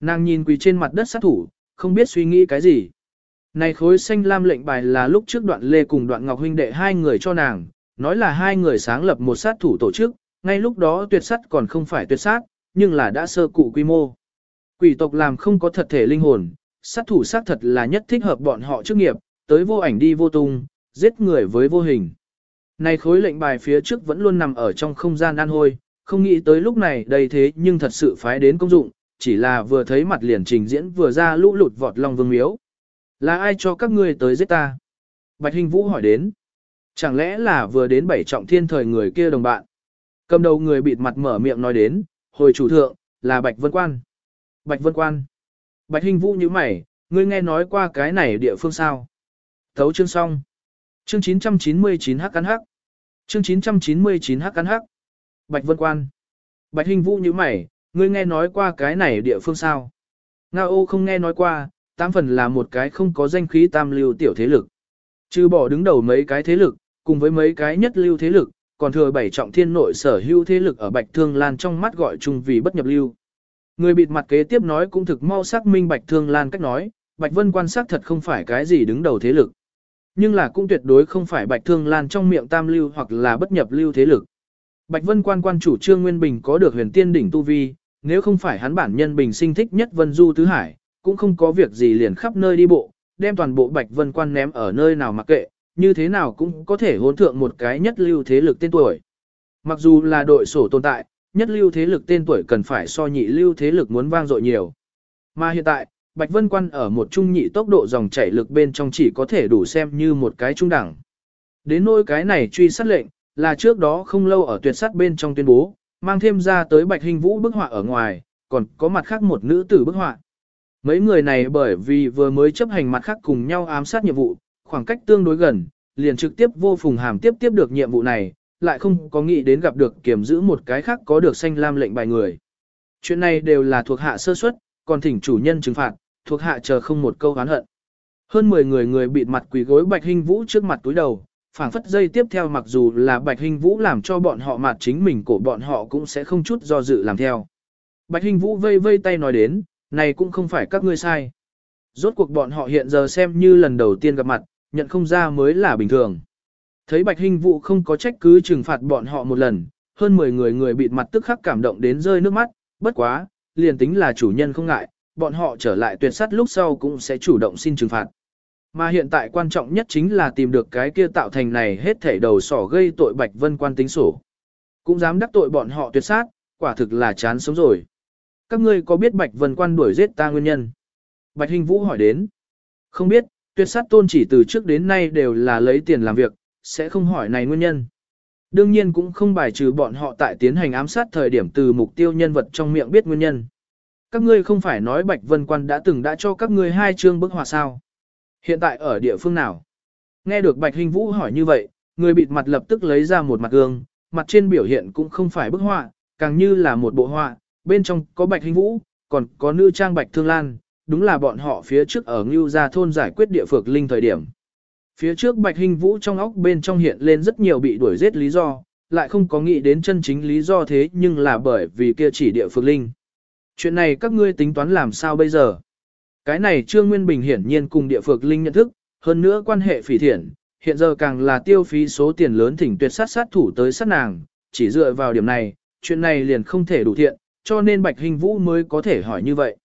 Nàng nhìn quỳ trên mặt đất sát thủ, không biết suy nghĩ cái gì. Này khối xanh lam lệnh bài là lúc trước đoạn lê cùng đoạn ngọc huynh đệ hai người cho nàng, nói là hai người sáng lập một sát thủ tổ chức, ngay lúc đó tuyệt sát còn không phải tuyệt sát, nhưng là đã sơ cụ quy mô. Quỷ tộc làm không có thật thể linh hồn, sát thủ sát thật là nhất thích hợp bọn họ chức nghiệp, tới vô ảnh đi vô tung, giết người với vô hình. Này khối lệnh bài phía trước vẫn luôn nằm ở trong không gian an hôi, không nghĩ tới lúc này đây thế nhưng thật sự phái đến công dụng, chỉ là vừa thấy mặt liền trình diễn vừa ra lũ lụt vọt long vương miếu. Là ai cho các ngươi tới giết ta? Bạch Hình Vũ hỏi đến. Chẳng lẽ là vừa đến bảy trọng thiên thời người kia đồng bạn? Cầm đầu người bịt mặt mở miệng nói đến, hồi chủ thượng, là Bạch Vân Quan. Bạch Vân Quan. Bạch Hình Vũ như mày, ngươi nghe nói qua cái này địa phương sao? Thấu chương xong. Chương 999 hắc cắn hắc. Chương 999 hắc cắn hắc. Bạch Vân Quan. Bạch Hình Vũ như mày, ngươi nghe nói qua cái này địa phương sao? Nga ô không nghe nói qua, tam phần là một cái không có danh khí tam lưu tiểu thế lực. Trừ bỏ đứng đầu mấy cái thế lực, cùng với mấy cái nhất lưu thế lực, còn thừa bảy trọng thiên nội sở hữu thế lực ở Bạch Thương Lan trong mắt gọi chung vì bất nhập lưu. Người bịt mặt kế tiếp nói cũng thực mau xác minh Bạch Thương Lan cách nói, Bạch Vân quan sát thật không phải cái gì đứng đầu thế lực. Nhưng là cũng tuyệt đối không phải Bạch Thương Lan trong miệng tam lưu hoặc là bất nhập lưu thế lực. Bạch Vân quan quan chủ Trương Nguyên Bình có được huyền tiên đỉnh tu vi, nếu không phải hắn bản nhân bình sinh thích nhất Vân Du Tứ Hải, cũng không có việc gì liền khắp nơi đi bộ, đem toàn bộ Bạch Vân Quan ném ở nơi nào mặc kệ, như thế nào cũng có thể hỗn thượng một cái nhất lưu thế lực tên tuổi. Mặc dù là đội sổ tồn tại, nhất lưu thế lực tên tuổi cần phải so nhị lưu thế lực muốn vang dội nhiều. Mà hiện tại, Bạch Vân Quan ở một trung nhị tốc độ dòng chảy lực bên trong chỉ có thể đủ xem như một cái trung đẳng. Đến nỗi cái này truy sát lệnh, là trước đó không lâu ở tuyệt sát bên trong tuyên bố, mang thêm ra tới Bạch Hình Vũ bức họa ở ngoài, còn có mặt khác một nữ tử bức họa. Mấy người này bởi vì vừa mới chấp hành mặt khác cùng nhau ám sát nhiệm vụ, khoảng cách tương đối gần, liền trực tiếp vô phùng hàm tiếp tiếp được nhiệm vụ này, lại không có nghĩ đến gặp được kiểm giữ một cái khác có được xanh lam lệnh bài người. Chuyện này đều là thuộc hạ sơ suất, còn thỉnh chủ nhân trừng phạt, thuộc hạ chờ không một câu oán hận. Hơn 10 người người bịt mặt quỳ gối Bạch Hinh Vũ trước mặt túi đầu, phảng phất dây tiếp theo mặc dù là Bạch Hinh Vũ làm cho bọn họ mặt chính mình cổ bọn họ cũng sẽ không chút do dự làm theo. Bạch Hinh Vũ vây vây tay nói đến, này cũng không phải các ngươi sai. Rốt cuộc bọn họ hiện giờ xem như lần đầu tiên gặp mặt, nhận không ra mới là bình thường. Thấy Bạch Hinh Vũ không có trách cứ trừng phạt bọn họ một lần, hơn 10 người người bịt mặt tức khắc cảm động đến rơi nước mắt, bất quá, liền tính là chủ nhân không ngại, bọn họ trở lại tuyệt sắt lúc sau cũng sẽ chủ động xin trừng phạt. Mà hiện tại quan trọng nhất chính là tìm được cái kia tạo thành này hết thể đầu sỏ gây tội Bạch Vân quan tính sổ. Cũng dám đắc tội bọn họ tuyệt sát, quả thực là chán sống rồi. Các ngươi có biết Bạch Vân quan đuổi giết ta nguyên nhân? Bạch Hình Vũ hỏi đến. Không biết, tuyệt sát tôn chỉ từ trước đến nay đều là lấy tiền làm việc, sẽ không hỏi này nguyên nhân. Đương nhiên cũng không bài trừ bọn họ tại tiến hành ám sát thời điểm từ mục tiêu nhân vật trong miệng biết nguyên nhân. Các ngươi không phải nói Bạch Vân Quan đã từng đã cho các ngươi hai chương bức họa sao? Hiện tại ở địa phương nào? Nghe được Bạch Hình Vũ hỏi như vậy, người bịt mặt lập tức lấy ra một mặt gương, mặt trên biểu hiện cũng không phải bức họa, càng như là một bộ họa, bên trong có Bạch Hình Vũ, còn có nữ trang Bạch Thương Lan, đúng là bọn họ phía trước ở Ngưu Gia thôn giải quyết địa phược linh thời điểm. Phía trước Bạch Hình Vũ trong óc bên trong hiện lên rất nhiều bị đuổi giết lý do, lại không có nghĩ đến chân chính lý do thế nhưng là bởi vì kia chỉ địa phương linh. Chuyện này các ngươi tính toán làm sao bây giờ? Cái này Trương Nguyên Bình hiển nhiên cùng địa phược linh nhận thức, hơn nữa quan hệ phỉ thiện, hiện giờ càng là tiêu phí số tiền lớn thỉnh tuyệt sát sát thủ tới sát nàng, chỉ dựa vào điểm này, chuyện này liền không thể đủ thiện, cho nên Bạch Hình Vũ mới có thể hỏi như vậy.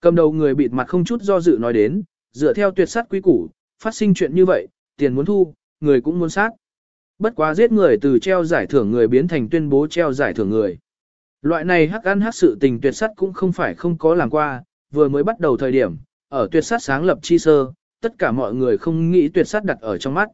Cầm đầu người bịt mặt không chút do dự nói đến, dựa theo tuyệt sát quý củ, phát sinh chuyện như vậy, tiền muốn thu, người cũng muốn sát. Bất quá giết người từ treo giải thưởng người biến thành tuyên bố treo giải thưởng người. Loại này hắc ăn hắc sự tình tuyệt sát cũng không phải không có làm qua, vừa mới bắt đầu thời điểm, ở tuyệt sát sáng lập chi sơ, tất cả mọi người không nghĩ tuyệt sát đặt ở trong mắt.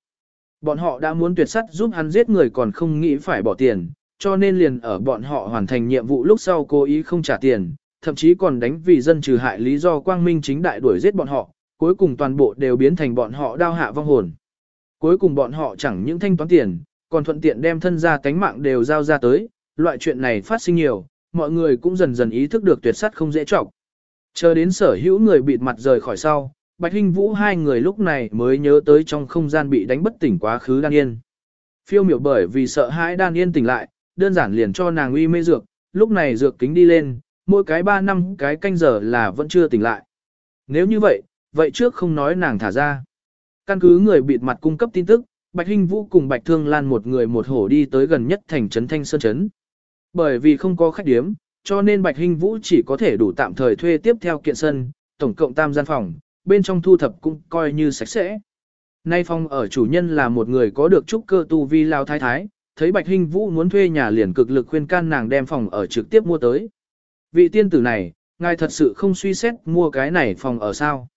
Bọn họ đã muốn tuyệt sát giúp hắn giết người còn không nghĩ phải bỏ tiền, cho nên liền ở bọn họ hoàn thành nhiệm vụ lúc sau cố ý không trả tiền, thậm chí còn đánh vì dân trừ hại lý do quang minh chính đại đuổi giết bọn họ, cuối cùng toàn bộ đều biến thành bọn họ đao hạ vong hồn. Cuối cùng bọn họ chẳng những thanh toán tiền, còn thuận tiện đem thân gia tánh mạng đều giao ra tới, loại chuyện này phát sinh nhiều, mọi người cũng dần dần ý thức được tuyệt sắt không dễ trọng. Chờ đến sở hữu người bịt mặt rời khỏi sau, Bạch Hinh Vũ hai người lúc này mới nhớ tới trong không gian bị đánh bất tỉnh quá khứ Đan Yên. Phiêu miểu bởi vì sợ hãi Đan Yên tỉnh lại, đơn giản liền cho nàng uy mê dược, lúc này dược kính đi lên, mỗi cái ba năm cái canh giờ là vẫn chưa tỉnh lại. Nếu như vậy, vậy trước không nói nàng thả ra. Căn cứ người bịt mặt cung cấp tin tức, Bạch Hinh Vũ cùng Bạch Thương Lan một người một hổ đi tới gần nhất thành trấn Thanh Sơn Trấn. Bởi vì không có khách điếm, cho nên Bạch Hinh Vũ chỉ có thể đủ tạm thời thuê tiếp theo kiện sân, tổng cộng tam gian phòng, bên trong thu thập cũng coi như sạch sẽ. Nay phòng ở chủ nhân là một người có được trúc cơ tu vi lao thái thái, thấy Bạch Hinh Vũ muốn thuê nhà liền cực lực khuyên can nàng đem phòng ở trực tiếp mua tới. Vị tiên tử này, ngài thật sự không suy xét mua cái này phòng ở sao?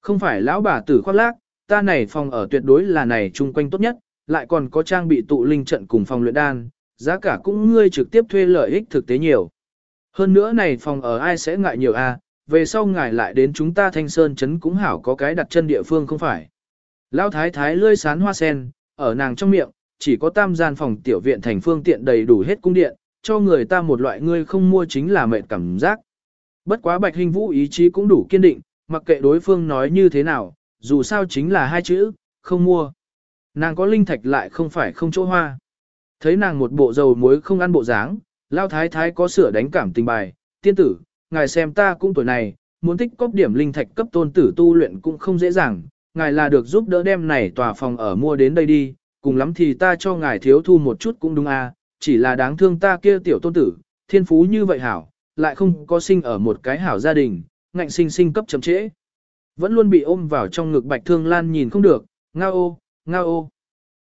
Không phải lão bà tử khoác lác, ta này phòng ở tuyệt đối là này chung quanh tốt nhất, lại còn có trang bị tụ linh trận cùng phòng luyện đan, giá cả cũng ngươi trực tiếp thuê lợi ích thực tế nhiều. Hơn nữa này phòng ở ai sẽ ngại nhiều a? À, về sau ngài lại đến chúng ta thanh sơn chấn cũng hảo có cái đặt chân địa phương không phải. Lão thái thái lươi sán hoa sen, ở nàng trong miệng, chỉ có tam gian phòng tiểu viện thành phương tiện đầy đủ hết cung điện, cho người ta một loại ngươi không mua chính là mệt cảm giác. Bất quá bạch hình vũ ý chí cũng đủ kiên định, mặc kệ đối phương nói như thế nào, dù sao chính là hai chữ, không mua. Nàng có linh thạch lại không phải không chỗ hoa. Thấy nàng một bộ dầu muối không ăn bộ dáng, lao thái thái có sửa đánh cảm tình bài, tiên tử, ngài xem ta cũng tuổi này, muốn tích cóp điểm linh thạch cấp tôn tử tu luyện cũng không dễ dàng, ngài là được giúp đỡ đem này tòa phòng ở mua đến đây đi, cùng lắm thì ta cho ngài thiếu thu một chút cũng đúng à, chỉ là đáng thương ta kia tiểu tôn tử, thiên phú như vậy hảo, lại không có sinh ở một cái hảo gia đình, ngạnh sinh sinh cấp chậm trễ. Vẫn luôn bị ôm vào trong ngực Bạch Thương Lan nhìn không được, ngao ô, ngao ô.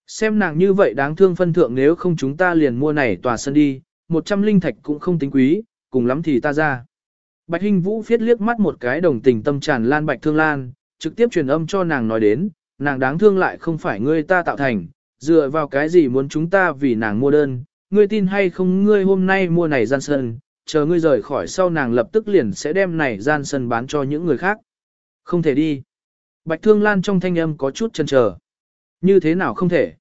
Xem nàng như vậy đáng thương phân thượng nếu không chúng ta liền mua này tòa sân đi, một trăm linh thạch cũng không tính quý, cùng lắm thì ta ra. Bạch Hinh Vũ phiết liếc mắt một cái đồng tình tâm tràn lan Bạch Thương Lan, trực tiếp truyền âm cho nàng nói đến, nàng đáng thương lại không phải ngươi ta tạo thành, dựa vào cái gì muốn chúng ta vì nàng mua đơn, ngươi tin hay không ngươi hôm nay mua này gian sân, chờ ngươi rời khỏi sau nàng lập tức liền sẽ đem này gian sân bán cho những người khác. Không thể đi. Bạch Thương Lan trong thanh âm có chút chần chờ. Như thế nào không thể?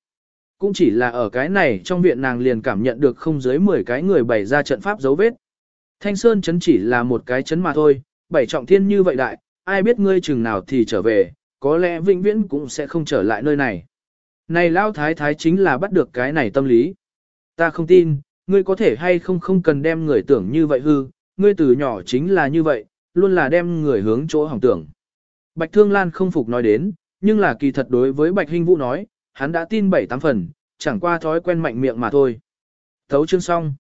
Cũng chỉ là ở cái này trong viện nàng liền cảm nhận được không dưới 10 cái người bày ra trận pháp dấu vết. Thanh Sơn chấn chỉ là một cái chấn mà thôi, bảy trọng thiên như vậy đại, ai biết ngươi chừng nào thì trở về, có lẽ vĩnh viễn cũng sẽ không trở lại nơi này. Này Lao Thái Thái chính là bắt được cái này tâm lý. Ta không tin, ngươi có thể hay không không cần đem người tưởng như vậy hư, ngươi từ nhỏ chính là như vậy, luôn là đem người hướng chỗ hỏng tưởng. Bạch Thương Lan không phục nói đến, nhưng là kỳ thật đối với Bạch Hinh Vũ nói, hắn đã tin bảy tám phần, chẳng qua thói quen mạnh miệng mà thôi. Thấu chương xong.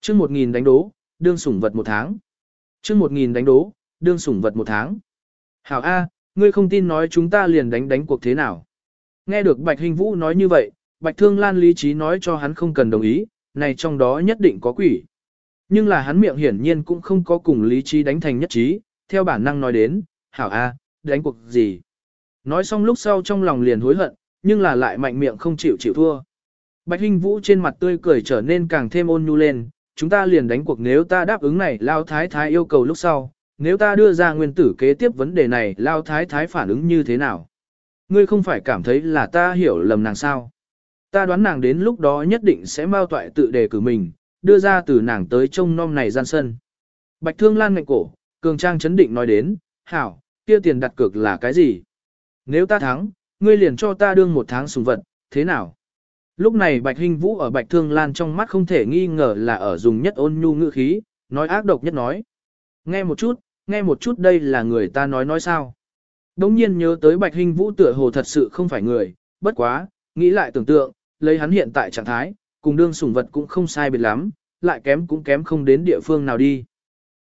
Chương 1000 đánh đố, đương sủng vật một tháng. Chương 1000 đánh đố, đương sủng vật một tháng. Hảo A, ngươi không tin nói chúng ta liền đánh đánh cuộc thế nào. Nghe được Bạch Hình Vũ nói như vậy, Bạch Thương Lan lý trí nói cho hắn không cần đồng ý, này trong đó nhất định có quỷ. Nhưng là hắn miệng hiển nhiên cũng không có cùng lý trí đánh thành nhất trí, theo bản năng nói đến, hảo A, đánh cuộc gì. Nói xong lúc sau trong lòng liền hối hận, nhưng là lại mạnh miệng không chịu chịu thua. Bạch Hinh Vũ trên mặt tươi cười trở nên càng thêm ôn nhu lên, chúng ta liền đánh cuộc nếu ta đáp ứng này Lao Thái Thái yêu cầu lúc sau, nếu ta đưa ra nguyên tử kế tiếp vấn đề này Lao Thái Thái phản ứng như thế nào? Ngươi không phải cảm thấy là ta hiểu lầm nàng sao? Ta đoán nàng đến lúc đó nhất định sẽ mau toại tự đề cử mình, đưa ra từ nàng tới trông nom này gian sân. Bạch Thương Lan ngạnh cổ, Cường Trang chấn định nói đến, hảo, kia tiền đặt cược là cái gì? Nếu ta thắng, ngươi liền cho ta đương một tháng sùng vật, thế nào? Lúc này Bạch Hinh Vũ ở Bạch Thương Lan trong mắt không thể nghi ngờ là ở dùng nhất ôn nhu ngữ khí, nói ác độc nhất nói. Nghe một chút, nghe một chút đây là người ta nói nói sao. Đống nhiên nhớ tới Bạch Hinh Vũ tựa hồ thật sự không phải người, bất quá, nghĩ lại tưởng tượng, lấy hắn hiện tại trạng thái, cùng đương sủng vật cũng không sai biệt lắm, lại kém cũng kém không đến địa phương nào đi.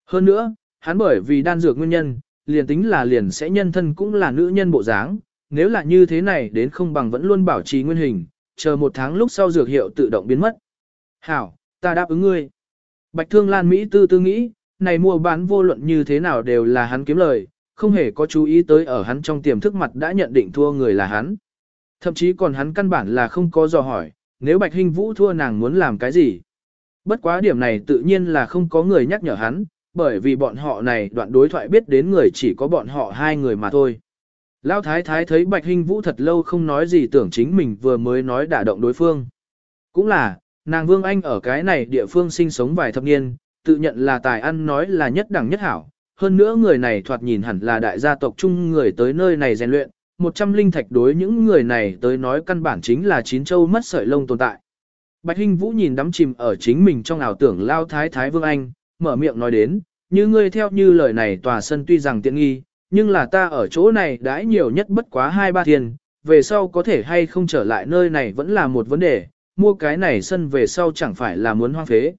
Hơn nữa, hắn bởi vì đan dược nguyên nhân, liền tính là liền sẽ nhân thân cũng là nữ nhân bộ dáng, nếu là như thế này đến không bằng vẫn luôn bảo trì nguyên hình, chờ một tháng lúc sau dược hiệu tự động biến mất. Hảo, ta đáp ứng ngươi. Bạch Thương Lan Mỹ tư tư nghĩ, này mua bán vô luận như thế nào đều là hắn kiếm lời, không hề có chú ý tới ở hắn trong tiềm thức mặt đã nhận định thua người là hắn. Thậm chí còn hắn căn bản là không có dò hỏi, nếu Bạch Hinh Vũ thua nàng muốn làm cái gì. Bất quá điểm này tự nhiên là không có người nhắc nhở hắn, bởi vì bọn họ này đoạn đối thoại biết đến người chỉ có bọn họ hai người mà thôi. Lão thái thái thấy Bạch Hinh Vũ thật lâu không nói gì tưởng chính mình vừa mới nói đả động đối phương. Cũng là, nàng Vương Anh ở cái này địa phương sinh sống vài thập niên, tự nhận là tài ăn nói là nhất đẳng nhất hảo. Hơn nữa người này thoạt nhìn hẳn là đại gia tộc chung người tới nơi này rèn luyện, một trăm linh thạch đối những người này tới nói căn bản chính là chín châu mất sợi lông tồn tại. Bạch Hinh Vũ nhìn đắm chìm ở chính mình trong ảo tưởng lao thái thái Vương Anh, mở miệng nói đến, như ngươi theo như lời này tòa sân tuy rằng tiện nghi, nhưng là ta ở chỗ này đãi nhiều nhất bất quá hai ba tiền, về sau có thể hay không trở lại nơi này vẫn là một vấn đề, mua cái này sân về sau chẳng phải là muốn hoang phế.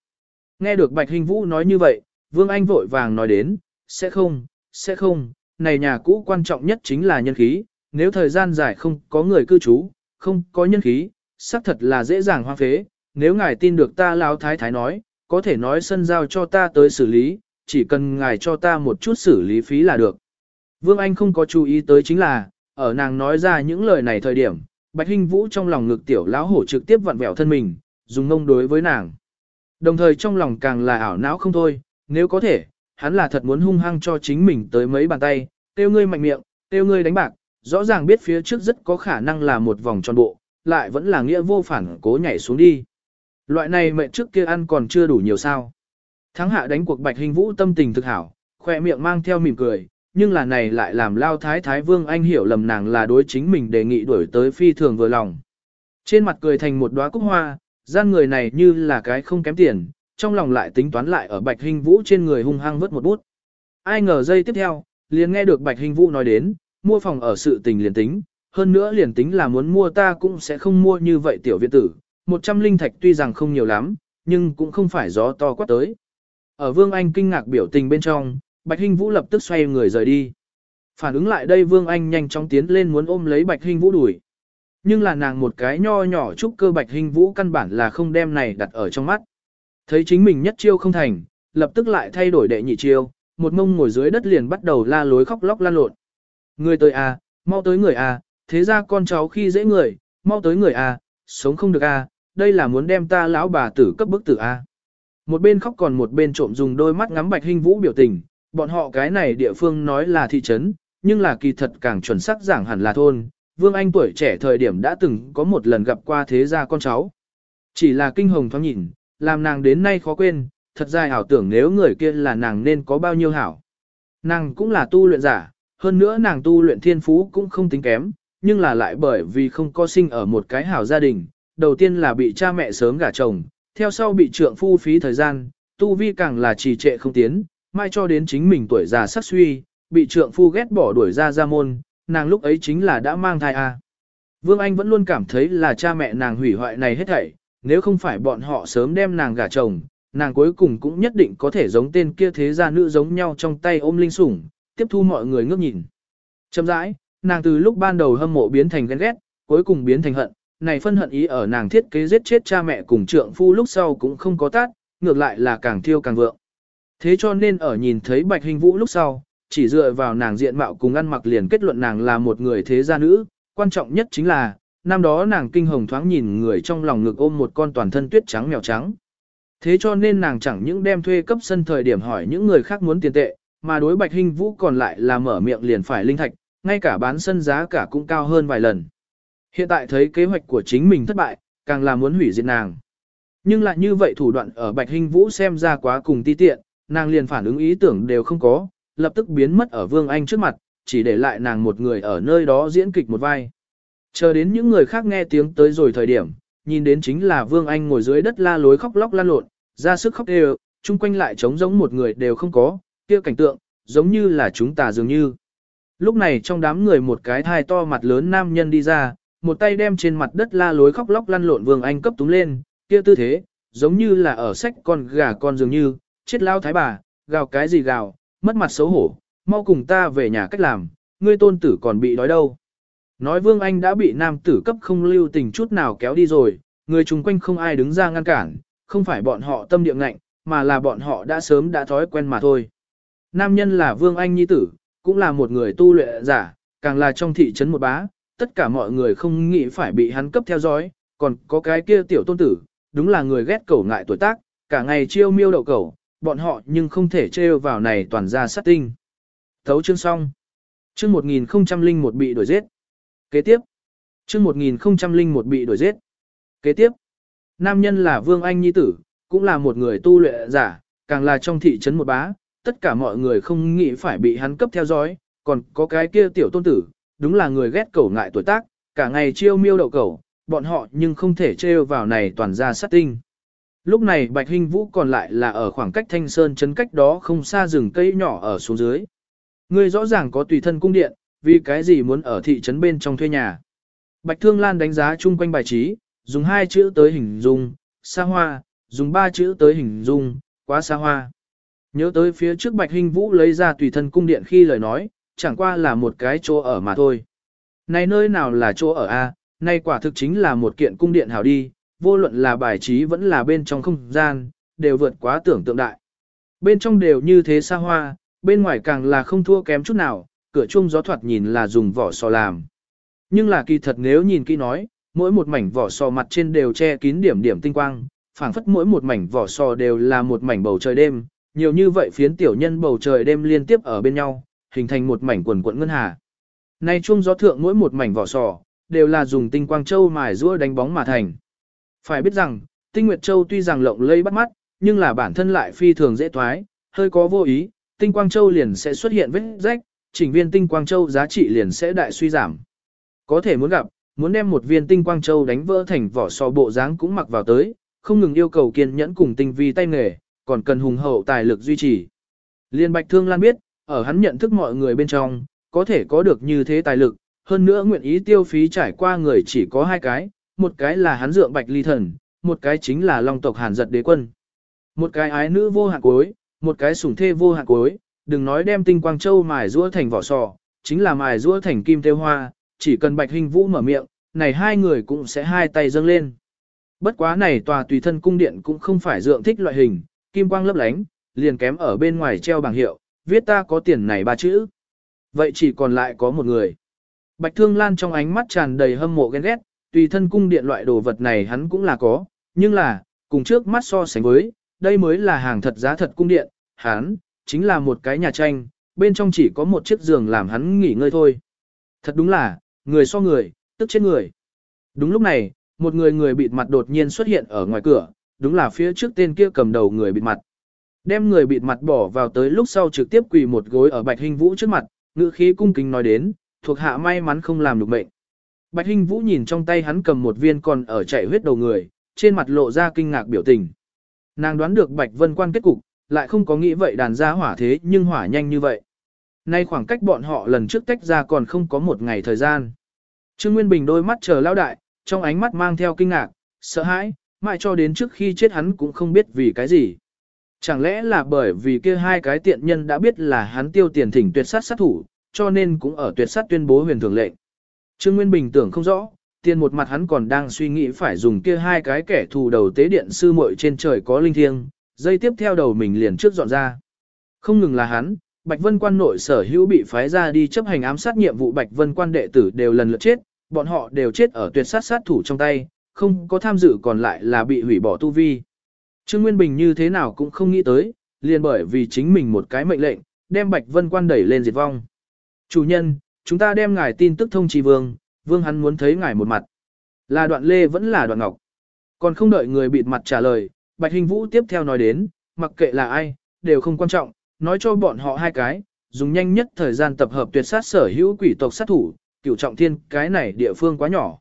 Nghe được Bạch Hình Vũ nói như vậy, Vương Anh vội vàng nói đến, sẽ không, sẽ không, này nhà cũ quan trọng nhất chính là nhân khí, nếu thời gian dài không có người cư trú, không có nhân khí, xác thật là dễ dàng hoang phế, nếu ngài tin được ta lão thái thái nói, có thể nói sân giao cho ta tới xử lý, chỉ cần ngài cho ta một chút xử lý phí là được. Vương Anh không có chú ý tới chính là, ở nàng nói ra những lời này thời điểm, Bạch Hinh Vũ trong lòng ngực tiểu lão hổ trực tiếp vặn vẹo thân mình, dùng ngông đối với nàng. Đồng thời trong lòng càng là ảo não không thôi, nếu có thể, hắn là thật muốn hung hăng cho chính mình tới mấy bàn tay, tiêu ngươi mạnh miệng, tiêu ngươi đánh bạc, rõ ràng biết phía trước rất có khả năng là một vòng tròn bộ, lại vẫn là nghĩa vô phản cố nhảy xuống đi. Loại này mệnh trước kia ăn còn chưa đủ nhiều sao. Thắng hạ đánh cuộc Bạch Hình Vũ tâm tình thực hảo, khoe miệng mang theo mỉm cười, nhưng là này lại làm lao thái thái vương anh hiểu lầm nàng là đối chính mình đề nghị đuổi tới phi thường vừa lòng. Trên mặt cười thành một đóa cúc hoa, gian người này như là cái không kém tiền, trong lòng lại tính toán lại ở Bạch Hình Vũ trên người hung hăng vớt một bút. Ai ngờ giây tiếp theo, liền nghe được Bạch Hình Vũ nói đến, mua phòng ở sự tình liền tính, hơn nữa liền tính là muốn mua ta cũng sẽ không mua như vậy tiểu viện tử, một trăm linh thạch tuy rằng không nhiều lắm, nhưng cũng không phải gió to quát tới. Ở Vương Anh kinh ngạc biểu tình bên trong, Bạch Hinh Vũ lập tức xoay người rời đi. Phản ứng lại đây Vương Anh nhanh chóng tiến lên muốn ôm lấy Bạch Hinh Vũ đuổi. Nhưng là nàng một cái nho nhỏ chúc cơ Bạch Hinh Vũ căn bản là không đem này đặt ở trong mắt. Thấy chính mình nhất chiêu không thành, lập tức lại thay đổi đệ nhị chiêu, một mông ngồi dưới đất liền bắt đầu la lối khóc lóc lan lộn. Người tới à, mau tới người à, thế ra con cháu khi dễ người, mau tới người à, sống không được à, đây là muốn đem ta lão bà tử cấp bức tử à. Một bên khóc còn một bên trộm dùng đôi mắt ngắm bạch hình vũ biểu tình, bọn họ cái này địa phương nói là thị trấn, nhưng là kỳ thật càng chuẩn xác giảng hẳn là thôn. Vương Anh tuổi trẻ thời điểm đã từng có một lần gặp qua thế gia con cháu. Chỉ là kinh hồng thoáng nhìn, làm nàng đến nay khó quên, thật ra ảo tưởng nếu người kia là nàng nên có bao nhiêu hảo. Nàng cũng là tu luyện giả, hơn nữa nàng tu luyện thiên phú cũng không tính kém, nhưng là lại bởi vì không có sinh ở một cái hảo gia đình, đầu tiên là bị cha mẹ sớm gả chồng, theo sau bị trượng phu phí thời gian, tu vi càng là trì trệ không tiến, mai cho đến chính mình tuổi già sắc suy, bị trượng phu ghét bỏ đuổi ra ra môn, nàng lúc ấy chính là đã mang thai a. Vương Anh vẫn luôn cảm thấy là cha mẹ nàng hủy hoại này hết thảy, nếu không phải bọn họ sớm đem nàng gả chồng, nàng cuối cùng cũng nhất định có thể giống tên kia thế gia nữ giống nhau trong tay ôm linh sủng, tiếp thu mọi người ngước nhìn. Chậm rãi, nàng từ lúc ban đầu hâm mộ biến thành ghen ghét, cuối cùng biến thành hận, này phân hận ý ở nàng thiết kế giết chết cha mẹ cùng trượng phu lúc sau cũng không có tát, ngược lại là càng thiêu càng vượng. Thế cho nên ở nhìn thấy Bạch Hình Vũ lúc sau, chỉ dựa vào nàng diện mạo cùng ăn mặc liền kết luận nàng là một người thế gia nữ, quan trọng nhất chính là, năm đó nàng kinh hồng thoáng nhìn người trong lòng ngực ôm một con toàn thân tuyết trắng mèo trắng. Thế cho nên nàng chẳng những đem thuê cấp sân thời điểm hỏi những người khác muốn tiền tệ, mà đối Bạch Hình Vũ còn lại là mở miệng liền phải linh thạch, ngay cả bán sân giá cả cũng cao hơn vài lần. Hiện tại thấy kế hoạch của chính mình thất bại, càng là muốn hủy diệt nàng. Nhưng lại như vậy thủ đoạn ở Bạch Hình Vũ xem ra quá cùng ti tiện, nàng liền phản ứng ý tưởng đều không có, lập tức biến mất ở Vương Anh trước mặt, chỉ để lại nàng một người ở nơi đó diễn kịch một vai. Chờ đến những người khác nghe tiếng tới rồi thời điểm, nhìn đến chính là Vương Anh ngồi dưới đất la lối khóc lóc lan lộn, ra sức khóc đều, chung quanh lại trống giống một người đều không có, kia cảnh tượng, giống như là chúng ta dường như. Lúc này trong đám người một cái thai to mặt lớn nam nhân đi ra, một tay đem trên mặt đất la lối khóc lóc lăn lộn Vương Anh cấp túng lên, kia tư thế, giống như là ở sách con gà con dường như, chết lao thái bà, gào cái gì gào, mất mặt xấu hổ, mau cùng ta về nhà cách làm, ngươi tôn tử còn bị đói đâu. Nói Vương Anh đã bị nam tử cấp không lưu tình chút nào kéo đi rồi, người chung quanh không ai đứng ra ngăn cản, không phải bọn họ tâm địa ngạnh, mà là bọn họ đã sớm đã thói quen mà thôi. Nam nhân là Vương Anh Nhi tử, cũng là một người tu luyện giả, càng là trong thị trấn một bá, tất cả mọi người không nghĩ phải bị hắn cấp theo dõi, còn có cái kia tiểu tôn tử, đúng là người ghét cẩu ngại tuổi tác, cả ngày chiêu miêu đậu cẩu, bọn họ nhưng không thể trêu vào này toàn ra sát tinh. Thấu chương xong. Chương 1001 bị đuổi giết. Kế tiếp. Chương 1001 bị đuổi giết. Kế tiếp. Nam nhân là Vương Anh Nhi Tử, cũng là một người tu luyện giả, càng là trong thị trấn một bá, tất cả mọi người không nghĩ phải bị hắn cấp theo dõi, còn có cái kia tiểu tôn tử, đúng là người ghét cẩu ngại tuổi tác, cả ngày chiêu miêu đậu cẩu, bọn họ nhưng không thể trêu vào này toàn ra sát tinh. Lúc này Bạch Hinh Vũ còn lại là ở khoảng cách Thanh Sơn chấn cách đó không xa rừng cây nhỏ ở xuống dưới. Ngươi rõ ràng có tùy thân cung điện, vì cái gì muốn ở thị trấn bên trong thuê nhà. Bạch Thương Lan đánh giá chung quanh bài trí, dùng hai chữ tới hình dung, xa hoa, dùng ba chữ tới hình dung, quá xa hoa. Nhớ tới phía trước Bạch hình Vũ lấy ra tùy thân cung điện khi lời nói, chẳng qua là một cái chỗ ở mà thôi. Này nơi nào là chỗ ở a? Nay quả thực chính là một kiện cung điện hảo đi, vô luận là bài trí vẫn là bên trong không gian, đều vượt quá tưởng tượng đại. Bên trong đều như thế xa hoa, bên ngoài càng là không thua kém chút nào, cửa chuông gió thoạt nhìn là dùng vỏ sò làm. Nhưng là kỳ thật nếu nhìn kỹ nói, mỗi một mảnh vỏ sò mặt trên đều che kín điểm điểm tinh quang, phảng phất mỗi một mảnh vỏ sò đều là một mảnh bầu trời đêm, nhiều như vậy phiến tiểu nhân bầu trời đêm liên tiếp ở bên nhau, hình thành một mảnh quần quận ngân hà. Nay chuông gió thượng mỗi một mảnh vỏ sò, đều là dùng tinh quang châu mài rũa đánh bóng mà thành. Phải biết rằng, tinh nguyệt châu tuy rằng lộng lây bắt mắt, nhưng là bản thân lại phi thường dễ thoái, hơi có vô ý, tinh quang châu liền sẽ xuất hiện vết rách, chỉnh viên tinh quang châu giá trị liền sẽ đại suy giảm. Có thể muốn gặp, muốn đem một viên tinh quang châu đánh vỡ thành vỏ sò bộ dáng cũng mặc vào tới, không ngừng yêu cầu kiên nhẫn cùng tinh vi tay nghề, còn cần hùng hậu tài lực duy trì. Liên Bạch Thương Lan biết, ở hắn nhận thức mọi người bên trong, có thể có được như thế tài lực, hơn nữa nguyện ý tiêu phí trải qua người chỉ có hai cái, một cái là hắn dượng Bạch Ly Thần, một cái chính là Long tộc Hàn Giật Đế Quân. Một cái ái nữ vô hạn cuối, một cái sủng thê vô hạn cuối, đừng nói đem tinh quang châu mài rũa thành vỏ sò, chính là mài rũa thành kim tê hoa, chỉ cần Bạch Hình Vũ mở miệng, này hai người cũng sẽ hai tay dâng lên. Bất quá này tòa tùy thân cung điện cũng không phải dượng thích loại hình, kim quang lấp lánh, liền kém ở bên ngoài treo bảng hiệu, viết ta có tiền này ba chữ. Vậy chỉ còn lại có một người. Bạch Thương Lan trong ánh mắt tràn đầy hâm mộ ghen ghét, tùy thân cung điện loại đồ vật này hắn cũng là có, nhưng là, cùng trước mắt so sánh với, đây mới là hàng thật giá thật cung điện, hắn, chính là một cái nhà tranh, bên trong chỉ có một chiếc giường làm hắn nghỉ ngơi thôi. Thật đúng là, người so người, tức chết người. Đúng lúc này, một người người bịt mặt đột nhiên xuất hiện ở ngoài cửa, đúng là phía trước tên kia cầm đầu người bịt mặt. Đem người bịt mặt bỏ vào tới lúc sau trực tiếp quỳ một gối ở Bạch Hình Vũ trước mặt, ngữ khí cung kính nói đến, thuộc hạ may mắn không làm được mệnh. Bạch Hình Vũ nhìn trong tay hắn cầm một viên còn ở chảy huyết đầu người, trên mặt lộ ra kinh ngạc biểu tình. Nàng đoán được Bạch Vân Quan kết cục, lại không có nghĩ vậy đàn ra hỏa thế nhưng hỏa nhanh như vậy. Nay khoảng cách bọn họ lần trước tách ra còn không có một ngày thời gian. Trương Nguyên Bình đôi mắt chờ lao đại, trong ánh mắt mang theo kinh ngạc, sợ hãi, mãi cho đến trước khi chết hắn cũng không biết vì cái gì. Chẳng lẽ là bởi vì kia hai cái tiện nhân đã biết là hắn tiêu tiền thỉnh tuyệt sát sát thủ, cho nên cũng ở tuyệt sát tuyên bố huyền thường lệnh. Trương Nguyên Bình tưởng không rõ, tiền một mặt hắn còn đang suy nghĩ phải dùng kia hai cái kẻ thù đầu tế điện sư muội trên trời có linh thiêng, dây tiếp theo đầu mình liền trước dọn ra. Không ngừng là hắn, Bạch Vân quan nội sở hữu bị phái ra đi chấp hành ám sát nhiệm vụ Bạch Vân quan đệ tử đều lần lượt chết, bọn họ đều chết ở tuyệt sát sát thủ trong tay, không có tham dự còn lại là bị hủy bỏ tu vi. Trương Nguyên Bình như thế nào cũng không nghĩ tới, liền bởi vì chính mình một cái mệnh lệnh, đem Bạch Vân quan đẩy lên diệt vong. Chủ nhân, chúng ta đem ngài tin tức thông trì vương, vương hắn muốn thấy ngài một mặt. Là đoạn lê vẫn là đoạn ngọc. Còn không đợi người bịt mặt trả lời, Bạch Hình Vũ tiếp theo nói đến, mặc kệ là ai, đều không quan trọng, nói cho bọn họ hai cái, dùng nhanh nhất thời gian tập hợp tuyệt sát sở hữu quỷ tộc sát thủ, cửu trọng thiên, cái này địa phương quá nhỏ.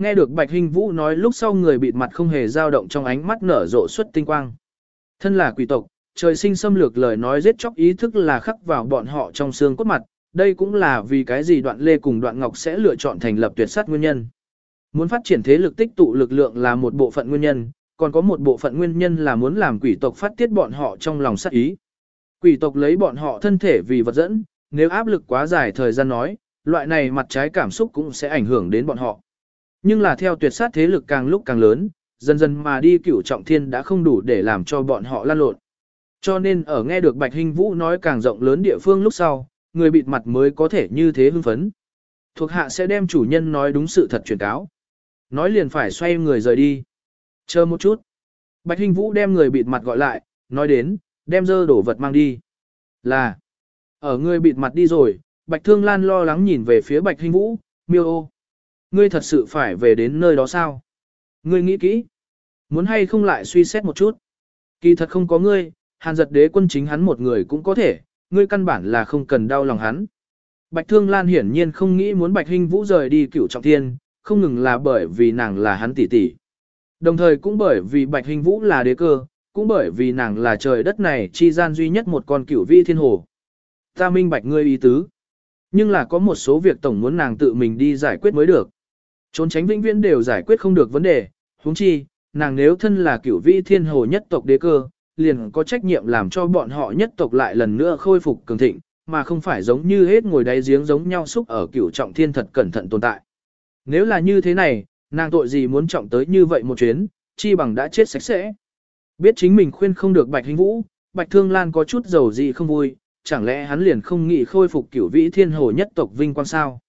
Nghe được Bạch Hình Vũ nói lúc sau người bịt mặt không hề dao động trong ánh mắt nở rộ xuất tinh quang. Thân là quỷ tộc, trời sinh xâm lược lời nói giết chóc ý thức là khắc vào bọn họ trong xương cốt mặt, đây cũng là vì cái gì đoạn lê cùng đoạn ngọc sẽ lựa chọn thành lập tuyệt sát nguyên nhân. Muốn phát triển thế lực tích tụ lực lượng là một bộ phận nguyên nhân, còn có một bộ phận nguyên nhân là muốn làm quỷ tộc phát tiết bọn họ trong lòng sát ý. Quỷ tộc lấy bọn họ thân thể vì vật dẫn, nếu áp lực quá dài thời gian nói, loại này mặt trái cảm xúc cũng sẽ ảnh hưởng đến bọn họ. Nhưng là theo tuyệt sát thế lực càng lúc càng lớn, dần dần mà đi cửu trọng thiên đã không đủ để làm cho bọn họ lan lộn. Cho nên ở nghe được Bạch Hình Vũ nói càng rộng lớn địa phương lúc sau, người bịt mặt mới có thể như thế hưng phấn. Thuộc hạ sẽ đem chủ nhân nói đúng sự thật truyền cáo. Nói liền phải xoay người rời đi. Chờ một chút. Bạch Hình Vũ đem người bịt mặt gọi lại, nói đến, đem dơ đổ vật mang đi. Là, ở người bịt mặt đi rồi, Bạch Thương Lan lo lắng nhìn về phía Bạch Hình Vũ, miêu ô. Ngươi thật sự phải về đến nơi đó sao? Ngươi nghĩ kỹ. Muốn hay không lại suy xét một chút. Kỳ thật không có ngươi, hàn giật đế quân chính hắn một người cũng có thể, ngươi căn bản là không cần đau lòng hắn. Bạch Thương Lan hiển nhiên không nghĩ muốn Bạch Hinh Vũ rời đi cửu trọng thiên, không ngừng là bởi vì nàng là hắn tỷ tỷ. Đồng thời cũng bởi vì Bạch Hinh Vũ là đế cơ, cũng bởi vì nàng là trời đất này chi gian duy nhất một con cửu vi thiên hồ. Ta minh bạch ngươi ý tứ. Nhưng là có một số việc tổng muốn nàng tự mình đi giải quyết mới được. Trốn tránh vĩnh viễn đều giải quyết không được vấn đề, huống chi, nàng nếu thân là cửu vi thiên hồ nhất tộc đế cơ, liền có trách nhiệm làm cho bọn họ nhất tộc lại lần nữa khôi phục cường thịnh, mà không phải giống như hết ngồi đáy giếng giống nhau xúc ở cửu trọng thiên thật cẩn thận tồn tại. Nếu là như thế này, nàng tội gì muốn trọng tới như vậy một chuyến, chi bằng đã chết sạch sẽ. Biết chính mình khuyên không được Bạch Hình Vũ, Bạch Thương Lan có chút dầu gì không vui, chẳng lẽ hắn liền không nghĩ khôi phục cửu vĩ thiên hồ nhất tộc vinh quang sao?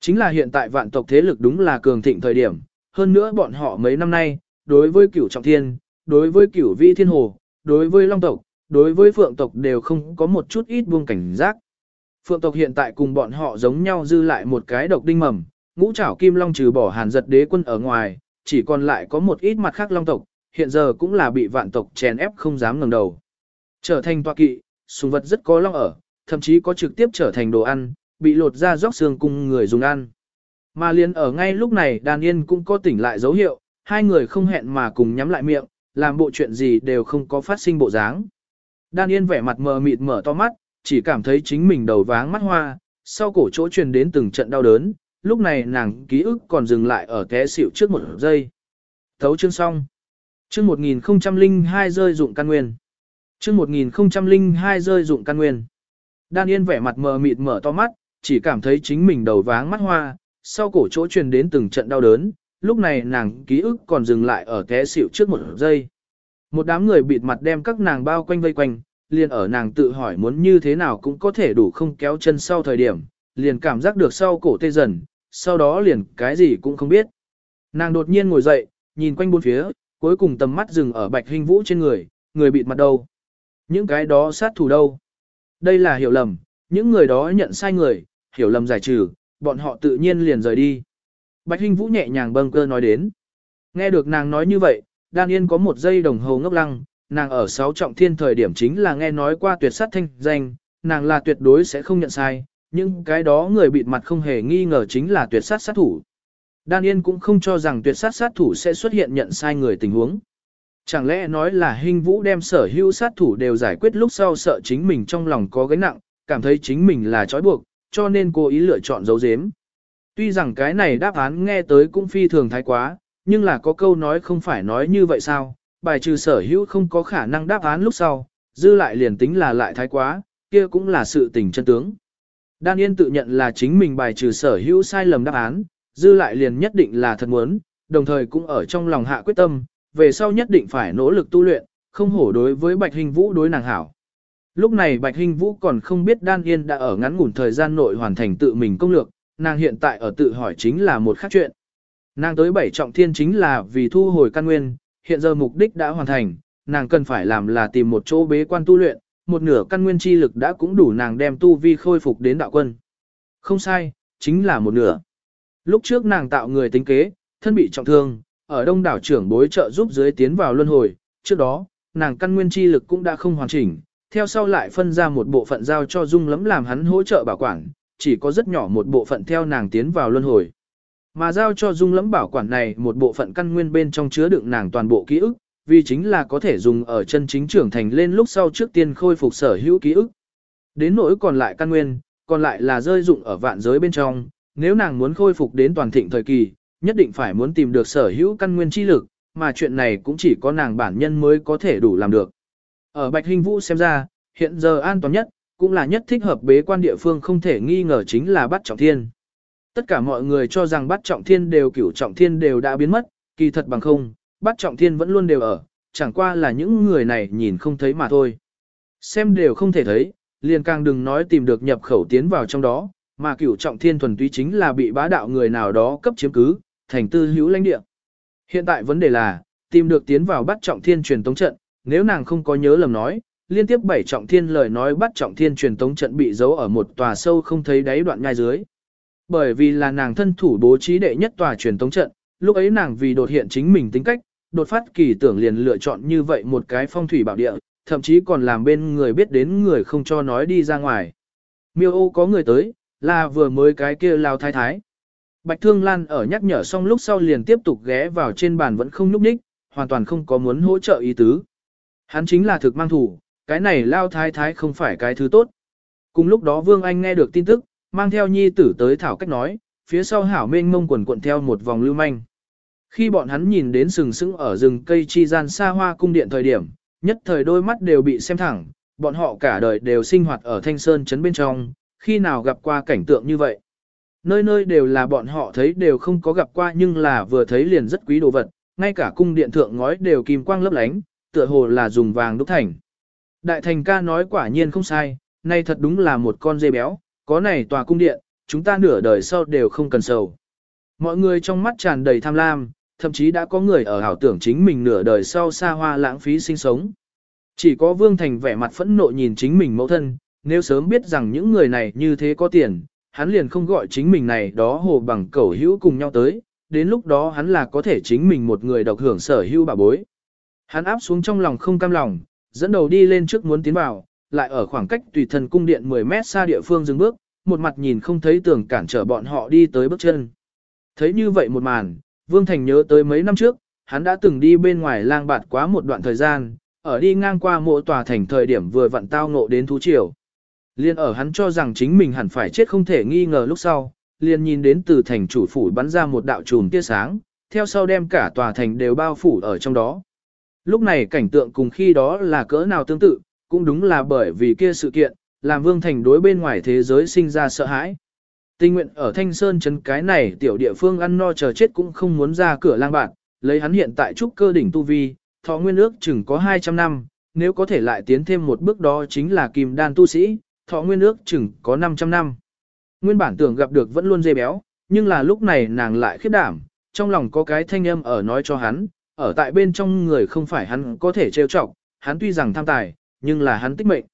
Chính là hiện tại vạn tộc thế lực đúng là cường thịnh thời điểm, hơn nữa bọn họ mấy năm nay, đối với cửu trọng thiên, đối với cửu vi thiên hồ, đối với long tộc, đối với phượng tộc đều không có một chút ít buông cảnh giác. Phượng tộc hiện tại cùng bọn họ giống nhau dư lại một cái độc đinh mầm, ngũ trảo kim long trừ bỏ hàn giật đế quân ở ngoài, chỉ còn lại có một ít mặt khác long tộc, hiện giờ cũng là bị vạn tộc chèn ép không dám ngẩng đầu. Trở thành tọa kỵ, sùng vật rất có long ở, thậm chí có trực tiếp trở thành đồ ăn, bị lột ra róc xương cùng người dùng ăn. Mà liền ở ngay lúc này đàn yên cũng có tỉnh lại dấu hiệu, hai người không hẹn mà cùng nhắm lại miệng, làm bộ chuyện gì đều không có phát sinh bộ dáng. Đan Yên vẻ mặt mờ mịt mở to mắt, chỉ cảm thấy chính mình đầu váng mắt hoa, sau cổ chỗ truyền đến từng trận đau đớn, lúc này nàng ký ức còn dừng lại ở té xỉu trước một giây. Thấu chương xong. Chương 1002 rơi dụng căn nguyên. Chương 1002 rơi dụng căn nguyên. Đan Yên vẻ mặt mờ mịt mở to mắt, chỉ cảm thấy chính mình đầu váng mắt hoa, sau cổ chỗ truyền đến từng trận đau đớn, lúc này nàng ký ức còn dừng lại ở té xỉu trước một giây. Một đám người bịt mặt đem các nàng bao quanh vây quanh, liền ở nàng tự hỏi muốn như thế nào cũng có thể đủ không kéo chân sau thời điểm, liền cảm giác được sau cổ tê dần, sau đó liền cái gì cũng không biết. Nàng đột nhiên ngồi dậy, nhìn quanh bốn phía, cuối cùng tầm mắt dừng ở bạch hình vũ trên người, người bịt mặt đâu. Những cái đó sát thủ đâu. Đây là hiểu lầm, những người đó nhận sai người, hiểu lầm giải trừ, bọn họ tự nhiên liền rời đi. Bạch Hinh Vũ nhẹ nhàng bâng cơ nói đến. Nghe được nàng nói như vậy, Đan Yên có một giây đồng hồ ngốc lăng, nàng ở sáu trọng thiên thời điểm chính là nghe nói qua tuyệt sát thanh danh, nàng là tuyệt đối sẽ không nhận sai, nhưng cái đó người bịt mặt không hề nghi ngờ chính là tuyệt sát sát thủ. Đan Yên cũng không cho rằng tuyệt sát sát thủ sẽ xuất hiện nhận sai người tình huống. Chẳng lẽ nói là Hinh Vũ đem sở hữu sát thủ đều giải quyết lúc sau sợ chính mình trong lòng có gánh nặng, cảm thấy chính mình là trói buộc, cho nên cô ý lựa chọn giấu giếm. Tuy rằng cái này đáp án nghe tới cũng phi thường thái quá, nhưng là có câu nói không phải nói như vậy sao, bài trừ sở hữu không có khả năng đáp án lúc sau, dư lại liền tính là lại thái quá, kia cũng là sự tình chân tướng. Đan Yên tự nhận là chính mình bài trừ sở hữu sai lầm đáp án, dư lại liền nhất định là thật muốn, đồng thời cũng ở trong lòng hạ quyết tâm, về sau nhất định phải nỗ lực tu luyện, không hổ đối với Bạch Hình Vũ đối nàng hảo. Lúc này Bạch hinh Vũ còn không biết Đan Yên đã ở ngắn ngủn thời gian nội hoàn thành tự mình công lược, nàng hiện tại ở tự hỏi chính là một khác chuyện. Nàng tới bảy trọng thiên chính là vì thu hồi căn nguyên, hiện giờ mục đích đã hoàn thành, nàng cần phải làm là tìm một chỗ bế quan tu luyện, một nửa căn nguyên chi lực đã cũng đủ nàng đem tu vi khôi phục đến đạo quân. Không sai, chính là một nửa. Lúc trước nàng tạo người tính kế, thân bị trọng thương, ở đông đảo trưởng bối trợ giúp dưới tiến vào luân hồi, trước đó, nàng căn nguyên chi lực cũng đã không hoàn chỉnh, theo sau lại phân ra một bộ phận giao cho Dung lắm làm hắn hỗ trợ bảo quản, chỉ có rất nhỏ một bộ phận theo nàng tiến vào luân hồi. Mà giao cho Dung lắm bảo quản này một bộ phận căn nguyên bên trong chứa đựng nàng toàn bộ ký ức, vì chính là có thể dùng ở chân chính trưởng thành lên lúc sau trước tiên khôi phục sở hữu ký ức. Đến nỗi còn lại căn nguyên, còn lại là rơi dụng ở vạn giới bên trong, nếu nàng muốn khôi phục đến toàn thịnh thời kỳ, nhất định phải muốn tìm được sở hữu căn nguyên chi lực, mà chuyện này cũng chỉ có nàng bản nhân mới có thể đủ làm được. Ở Bạch Hình Vũ xem ra, hiện giờ an toàn nhất, cũng là nhất thích hợp bế quan địa phương không thể nghi ngờ chính là bắt trọng thiên. Tất cả mọi người cho rằng bắt trọng thiên đều cửu trọng thiên đều đã biến mất, kỳ thật bằng không, bắt trọng thiên vẫn luôn đều ở, chẳng qua là những người này nhìn không thấy mà thôi. Xem đều không thể thấy, liền càng đừng nói tìm được nhập khẩu tiến vào trong đó, mà cửu trọng thiên thuần túy chính là bị bá đạo người nào đó cấp chiếm cứ, thành tư hữu lãnh địa. Hiện tại vấn đề là, tìm được tiến vào bắt trọng thiên truyền tống trận, nếu nàng không có nhớ lầm nói, liên tiếp bảy trọng thiên lời nói bắt trọng thiên truyền tống trận bị giấu ở một tòa sâu không thấy đáy đoạn nhai dưới. Bởi vì là nàng thân thủ bố trí đệ nhất tòa truyền tống trận, lúc ấy nàng vì đột hiện chính mình tính cách, đột phát kỳ tưởng liền lựa chọn như vậy một cái phong thủy bảo địa, thậm chí còn làm bên người biết đến người không cho nói đi ra ngoài. Miêu ô có người tới, là vừa mới cái kia lao thái thái. Bạch Thương Lan ở nhắc nhở xong lúc sau liền tiếp tục ghé vào trên bàn vẫn không nhúc nhích, hoàn toàn không có muốn hỗ trợ ý tứ. Hắn chính là thực mang thủ, cái này lao thái thái không phải cái thứ tốt. Cùng lúc đó Vương Anh nghe được tin tức, mang theo nhi tử tới thảo cách nói, phía sau hảo mênh mông quần cuộn theo một vòng lưu manh. Khi bọn hắn nhìn đến sừng sững ở rừng cây chi gian xa hoa cung điện thời điểm, nhất thời đôi mắt đều bị xem thẳng, bọn họ cả đời đều sinh hoạt ở thanh sơn trấn bên trong, khi nào gặp qua cảnh tượng như vậy. Nơi nơi đều là bọn họ thấy đều không có gặp qua nhưng là vừa thấy liền rất quý đồ vật, ngay cả cung điện thượng ngói đều kim quang lấp lánh, tựa hồ là dùng vàng đúc thành. Đại thành ca nói quả nhiên không sai, nay thật đúng là một con dê béo, có này tòa cung điện, chúng ta nửa đời sau đều không cần sầu. Mọi người trong mắt tràn đầy tham lam, thậm chí đã có người ở hảo tưởng chính mình nửa đời sau xa hoa lãng phí sinh sống. Chỉ có Vương Thành vẻ mặt phẫn nộ nhìn chính mình mẫu thân, nếu sớm biết rằng những người này như thế có tiền, hắn liền không gọi chính mình này đó hồ bằng cẩu hữu cùng nhau tới, đến lúc đó hắn là có thể chính mình một người độc hưởng sở hữu bà bối. Hắn áp xuống trong lòng không cam lòng, dẫn đầu đi lên trước muốn tiến vào, lại ở khoảng cách tùy thần cung điện 10 mét xa địa phương dừng bước, một mặt nhìn không thấy tường cản trở bọn họ đi tới bước chân. Thấy như vậy một màn, Vương Thành nhớ tới mấy năm trước, hắn đã từng đi bên ngoài lang bạt quá một đoạn thời gian, ở đi ngang qua mộ tòa thành thời điểm vừa vặn tao ngộ đến thú triều. Liên ở hắn cho rằng chính mình hẳn phải chết không thể nghi ngờ lúc sau, liền nhìn đến từ thành chủ phủ bắn ra một đạo chùm tia sáng, theo sau đem cả tòa thành đều bao phủ ở trong đó. Lúc này cảnh tượng cùng khi đó là cỡ nào tương tự, cũng đúng là bởi vì kia sự kiện, làm Vương Thành đối bên ngoài thế giới sinh ra sợ hãi. Tình nguyện ở Thanh Sơn chấn cái này tiểu địa phương ăn no chờ chết cũng không muốn ra cửa lang bạn, lấy hắn hiện tại trúc cơ đỉnh tu vi, thọ nguyên ước chừng có 200 năm, nếu có thể lại tiến thêm một bước đó chính là kim đan tu sĩ, thọ nguyên ước chừng có 500 năm. Nguyên bản tưởng gặp được vẫn luôn dê béo, nhưng là lúc này nàng lại khiếp đảm, trong lòng có cái thanh âm ở nói cho hắn, ở tại bên trong người không phải hắn có thể trêu chọc, hắn tuy rằng tham tài, nhưng là hắn tích mệnh.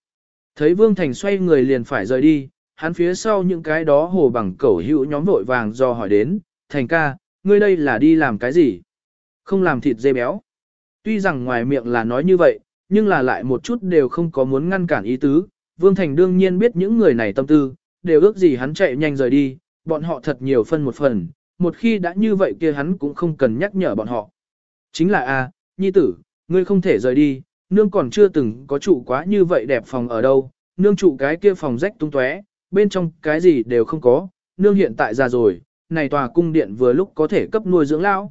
Thấy Vương Thành xoay người liền phải rời đi, hắn phía sau những cái đó hồ bằng cẩu hữu nhóm vội vàng do hỏi đến, Thành ca, ngươi đây là đi làm cái gì? Không làm thịt dê béo. Tuy rằng ngoài miệng là nói như vậy, nhưng là lại một chút đều không có muốn ngăn cản ý tứ. Vương Thành đương nhiên biết những người này tâm tư, đều ước gì hắn chạy nhanh rời đi, bọn họ thật nhiều phân một phần, một khi đã như vậy kia hắn cũng không cần nhắc nhở bọn họ. Chính là a, nhi tử, ngươi không thể rời đi, nương còn chưa từng có trụ quá như vậy đẹp phòng ở đâu, nương trụ cái kia phòng rách tung tóe, bên trong cái gì đều không có, nương hiện tại già rồi, này tòa cung điện vừa lúc có thể cấp nuôi dưỡng lão.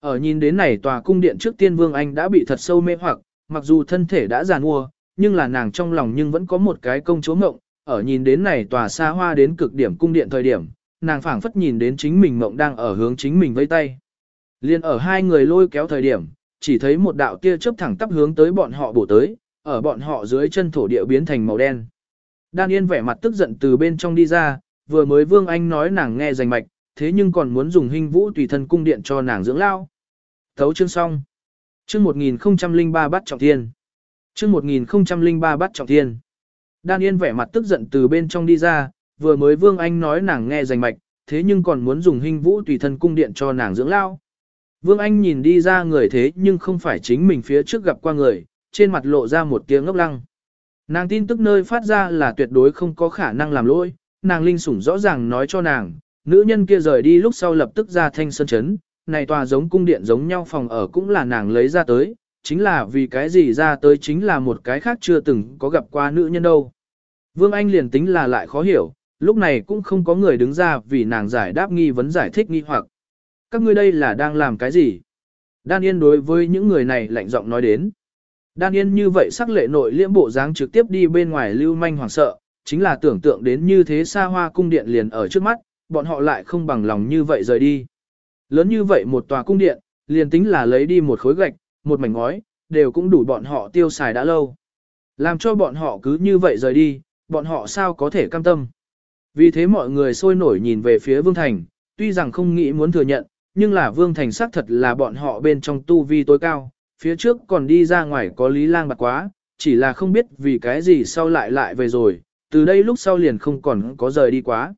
Ở nhìn đến này tòa cung điện trước tiên Vương Anh đã bị thật sâu mê hoặc, mặc dù thân thể đã già nua, nhưng là nàng trong lòng nhưng vẫn có một cái công chúa mộng, ở nhìn đến này tòa xa hoa đến cực điểm cung điện thời điểm, nàng phảng phất nhìn đến chính mình mộng đang ở hướng chính mình vây tay. Liên ở hai người lôi kéo thời điểm, chỉ thấy một đạo tia chớp thẳng tắp hướng tới bọn họ bổ tới, ở bọn họ dưới chân thổ địa biến thành màu đen. Đan Yên vẻ mặt tức giận từ bên trong đi ra, vừa mới Vương Anh nói nàng nghe rành mạch, thế nhưng còn muốn dùng hình vũ tùy thân cung điện cho nàng dưỡng lao. Thấu chương xong. Chương 1003 bắt trọng thiên. Chương 1003 bắt trọng thiên. Đan Yên vẻ mặt tức giận từ bên trong đi ra, vừa mới Vương Anh nói nàng nghe rành mạch, thế nhưng còn muốn dùng hình vũ tùy thân cung điện cho nàng dưỡng lao. Vương Anh nhìn đi ra người thế nhưng không phải chính mình phía trước gặp qua người, trên mặt lộ ra một tiếng ngốc lăng. Nàng tin tức nơi phát ra là tuyệt đối không có khả năng làm lỗi, nàng linh sủng rõ ràng nói cho nàng, nữ nhân kia rời đi lúc sau lập tức ra thanh sơn chấn, này tòa giống cung điện giống nhau phòng ở cũng là nàng lấy ra tới, chính là vì cái gì ra tới chính là một cái khác chưa từng có gặp qua nữ nhân đâu. Vương Anh liền tính là lại khó hiểu, lúc này cũng không có người đứng ra vì nàng giải đáp nghi vấn giải thích nghi hoặc. Các ngươi đây là đang làm cái gì? Đan Yên đối với những người này lạnh giọng nói đến. Đan Yên như vậy sắc lệ nội liễm bộ dáng trực tiếp đi bên ngoài lưu manh hoảng sợ, chính là tưởng tượng đến như thế xa hoa cung điện liền ở trước mắt, bọn họ lại không bằng lòng như vậy rời đi. Lớn như vậy một tòa cung điện, liền tính là lấy đi một khối gạch, một mảnh ngói, đều cũng đủ bọn họ tiêu xài đã lâu. Làm cho bọn họ cứ như vậy rời đi, bọn họ sao có thể cam tâm. Vì thế mọi người sôi nổi nhìn về phía Vương Thành, tuy rằng không nghĩ muốn thừa nhận, nhưng là Vương Thành xác thật là bọn họ bên trong tu vi tối cao, phía trước còn đi ra ngoài có lý lang bạc quá, chỉ là không biết vì cái gì sau lại lại về rồi, từ đây lúc sau liền không còn có rời đi quá.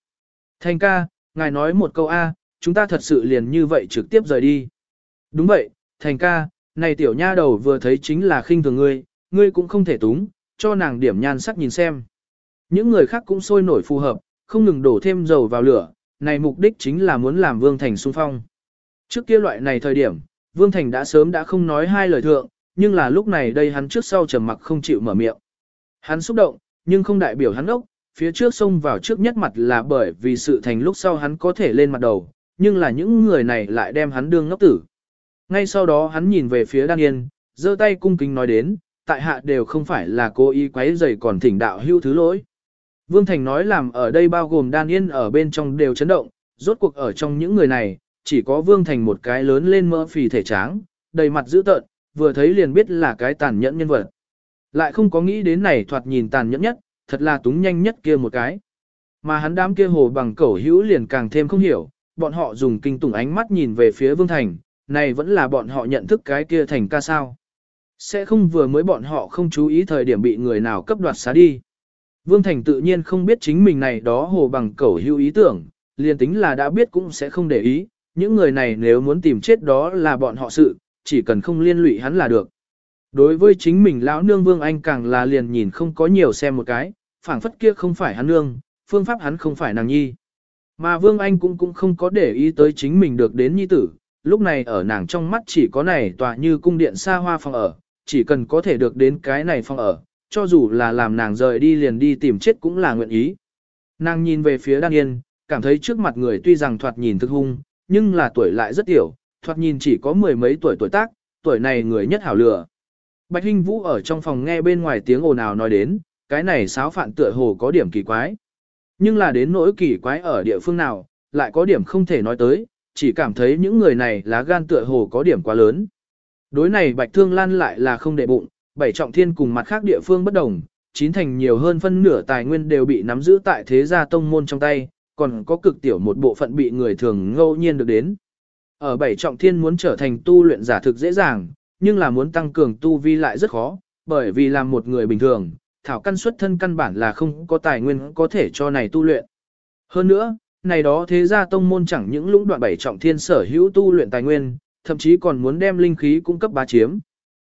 Thành ca, ngài nói một câu A, chúng ta thật sự liền như vậy trực tiếp rời đi. Đúng vậy, Thành ca, này tiểu nha đầu vừa thấy chính là khinh thường ngươi, ngươi cũng không thể túng, cho nàng điểm nhan sắc nhìn xem. Những người khác cũng sôi nổi phù hợp, không ngừng đổ thêm dầu vào lửa, này mục đích chính là muốn làm Vương Thành xung phong. Trước kia loại này thời điểm, Vương Thành đã sớm đã không nói hai lời thượng, nhưng là lúc này đây hắn trước sau trầm mặc không chịu mở miệng. Hắn xúc động, nhưng không đại biểu hắn ốc, phía trước xông vào trước nhất mặt là bởi vì sự thành lúc sau hắn có thể lên mặt đầu, nhưng là những người này lại đem hắn đương ngốc tử. Ngay sau đó hắn nhìn về phía Đan Yên, giơ tay cung kính nói đến, tại hạ đều không phải là cố ý quấy rầy còn thỉnh đạo hưu thứ lỗi. Vương Thành nói làm ở đây bao gồm Đan Yên ở bên trong đều chấn động, rốt cuộc ở trong những người này, chỉ có Vương Thành một cái lớn lên mỡ phì thể tráng, đầy mặt dữ tợn, vừa thấy liền biết là cái tàn nhẫn nhân vật. Lại không có nghĩ đến này thoạt nhìn tàn nhẫn nhất, thật là túng nhanh nhất kia một cái. Mà hắn đám kia hồ bằng cẩu hữu liền càng thêm không hiểu, bọn họ dùng kinh tủng ánh mắt nhìn về phía Vương Thành, này vẫn là bọn họ nhận thức cái kia thành ca sao. Sẽ không vừa mới bọn họ không chú ý thời điểm bị người nào cấp đoạt xá đi. Vương Thành tự nhiên không biết chính mình này đó hồ bằng cẩu hữu ý tưởng, liền tính là đã biết cũng sẽ không để ý, những người này nếu muốn tìm chết đó là bọn họ sự, chỉ cần không liên lụy hắn là được. Đối với chính mình lão nương Vương Anh càng là liền nhìn không có nhiều xem một cái, phảng phất kia không phải hắn nương, phương pháp hắn không phải nàng nhi. Mà Vương Anh cũng cũng không có để ý tới chính mình được đến nhi tử, lúc này ở nàng trong mắt chỉ có này tòa như cung điện xa hoa phòng ở, chỉ cần có thể được đến cái này phòng ở, cho dù là làm nàng rời đi liền đi tìm chết cũng là nguyện ý. Nàng nhìn về phía Đan Yên, cảm thấy trước mặt người tuy rằng thoạt nhìn thực hung, nhưng là tuổi lại rất tiểu, thoạt nhìn chỉ có mười mấy tuổi tuổi tác, tuổi này người nhất hảo lửa. Bạch Hinh Vũ ở trong phòng nghe bên ngoài tiếng ồn ào nói đến, cái này sáo phạn tựa hồ có điểm kỳ quái. Nhưng là đến nỗi kỳ quái ở địa phương nào, lại có điểm không thể nói tới, chỉ cảm thấy những người này lá gan tựa hồ có điểm quá lớn. Đối này Bạch Thương Lan lại là không đệ bụng, bảy trọng thiên cùng mặt khác địa phương bất đồng, chín thành nhiều hơn phân nửa tài nguyên đều bị nắm giữ tại thế gia tông môn trong tay, còn có cực tiểu một bộ phận bị người thường ngẫu nhiên được đến. Ở bảy trọng thiên muốn trở thành tu luyện giả thực dễ dàng, nhưng là muốn tăng cường tu vi lại rất khó, bởi vì làm một người bình thường, thảo căn xuất thân căn bản là không có tài nguyên có thể cho này tu luyện. Hơn nữa, này đó thế gia tông môn chẳng những lũng đoạn bảy trọng thiên sở hữu tu luyện tài nguyên, thậm chí còn muốn đem linh khí cung cấp bá chiếm.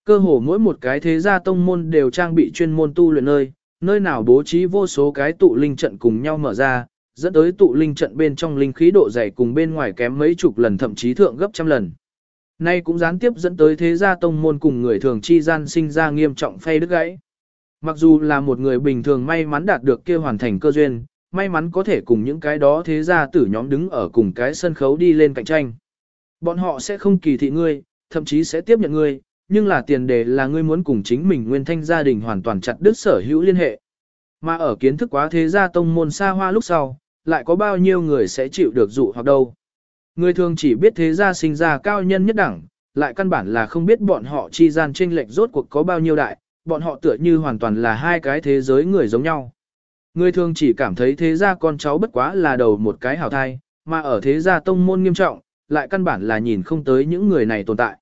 Cơ hồ mỗi một cái thế gia tông môn đều trang bị chuyên môn tu luyện nơi, nơi nào bố trí vô số cái tụ linh trận cùng nhau mở ra, dẫn tới tụ linh trận bên trong linh khí độ dày cùng bên ngoài kém mấy chục lần thậm chí thượng gấp trăm lần. Nay cũng gián tiếp dẫn tới thế gia tông môn cùng người thường chi gian sinh ra nghiêm trọng phay đứt gãy. Mặc dù là một người bình thường may mắn đạt được kia hoàn thành cơ duyên, may mắn có thể cùng những cái đó thế gia tử nhóm đứng ở cùng cái sân khấu đi lên cạnh tranh. Bọn họ sẽ không kỳ thị ngươi, thậm chí sẽ tiếp nhận ngươi, nhưng là tiền đề là ngươi muốn cùng chính mình nguyên thanh gia đình hoàn toàn chặt đứt sở hữu liên hệ. Mà ở kiến thức quá thế gia tông môn xa hoa lúc sau, lại có bao nhiêu người sẽ chịu được dụ hoặc đâu. Người thường chỉ biết thế gia sinh ra cao nhân nhất đẳng, lại căn bản là không biết bọn họ chi gian tranh lệch rốt cuộc có bao nhiêu đại, bọn họ tựa như hoàn toàn là hai cái thế giới người giống nhau. Người thường chỉ cảm thấy thế gia con cháu bất quá là đầu một cái hảo thai, mà ở thế gia tông môn nghiêm trọng, lại căn bản là nhìn không tới những người này tồn tại.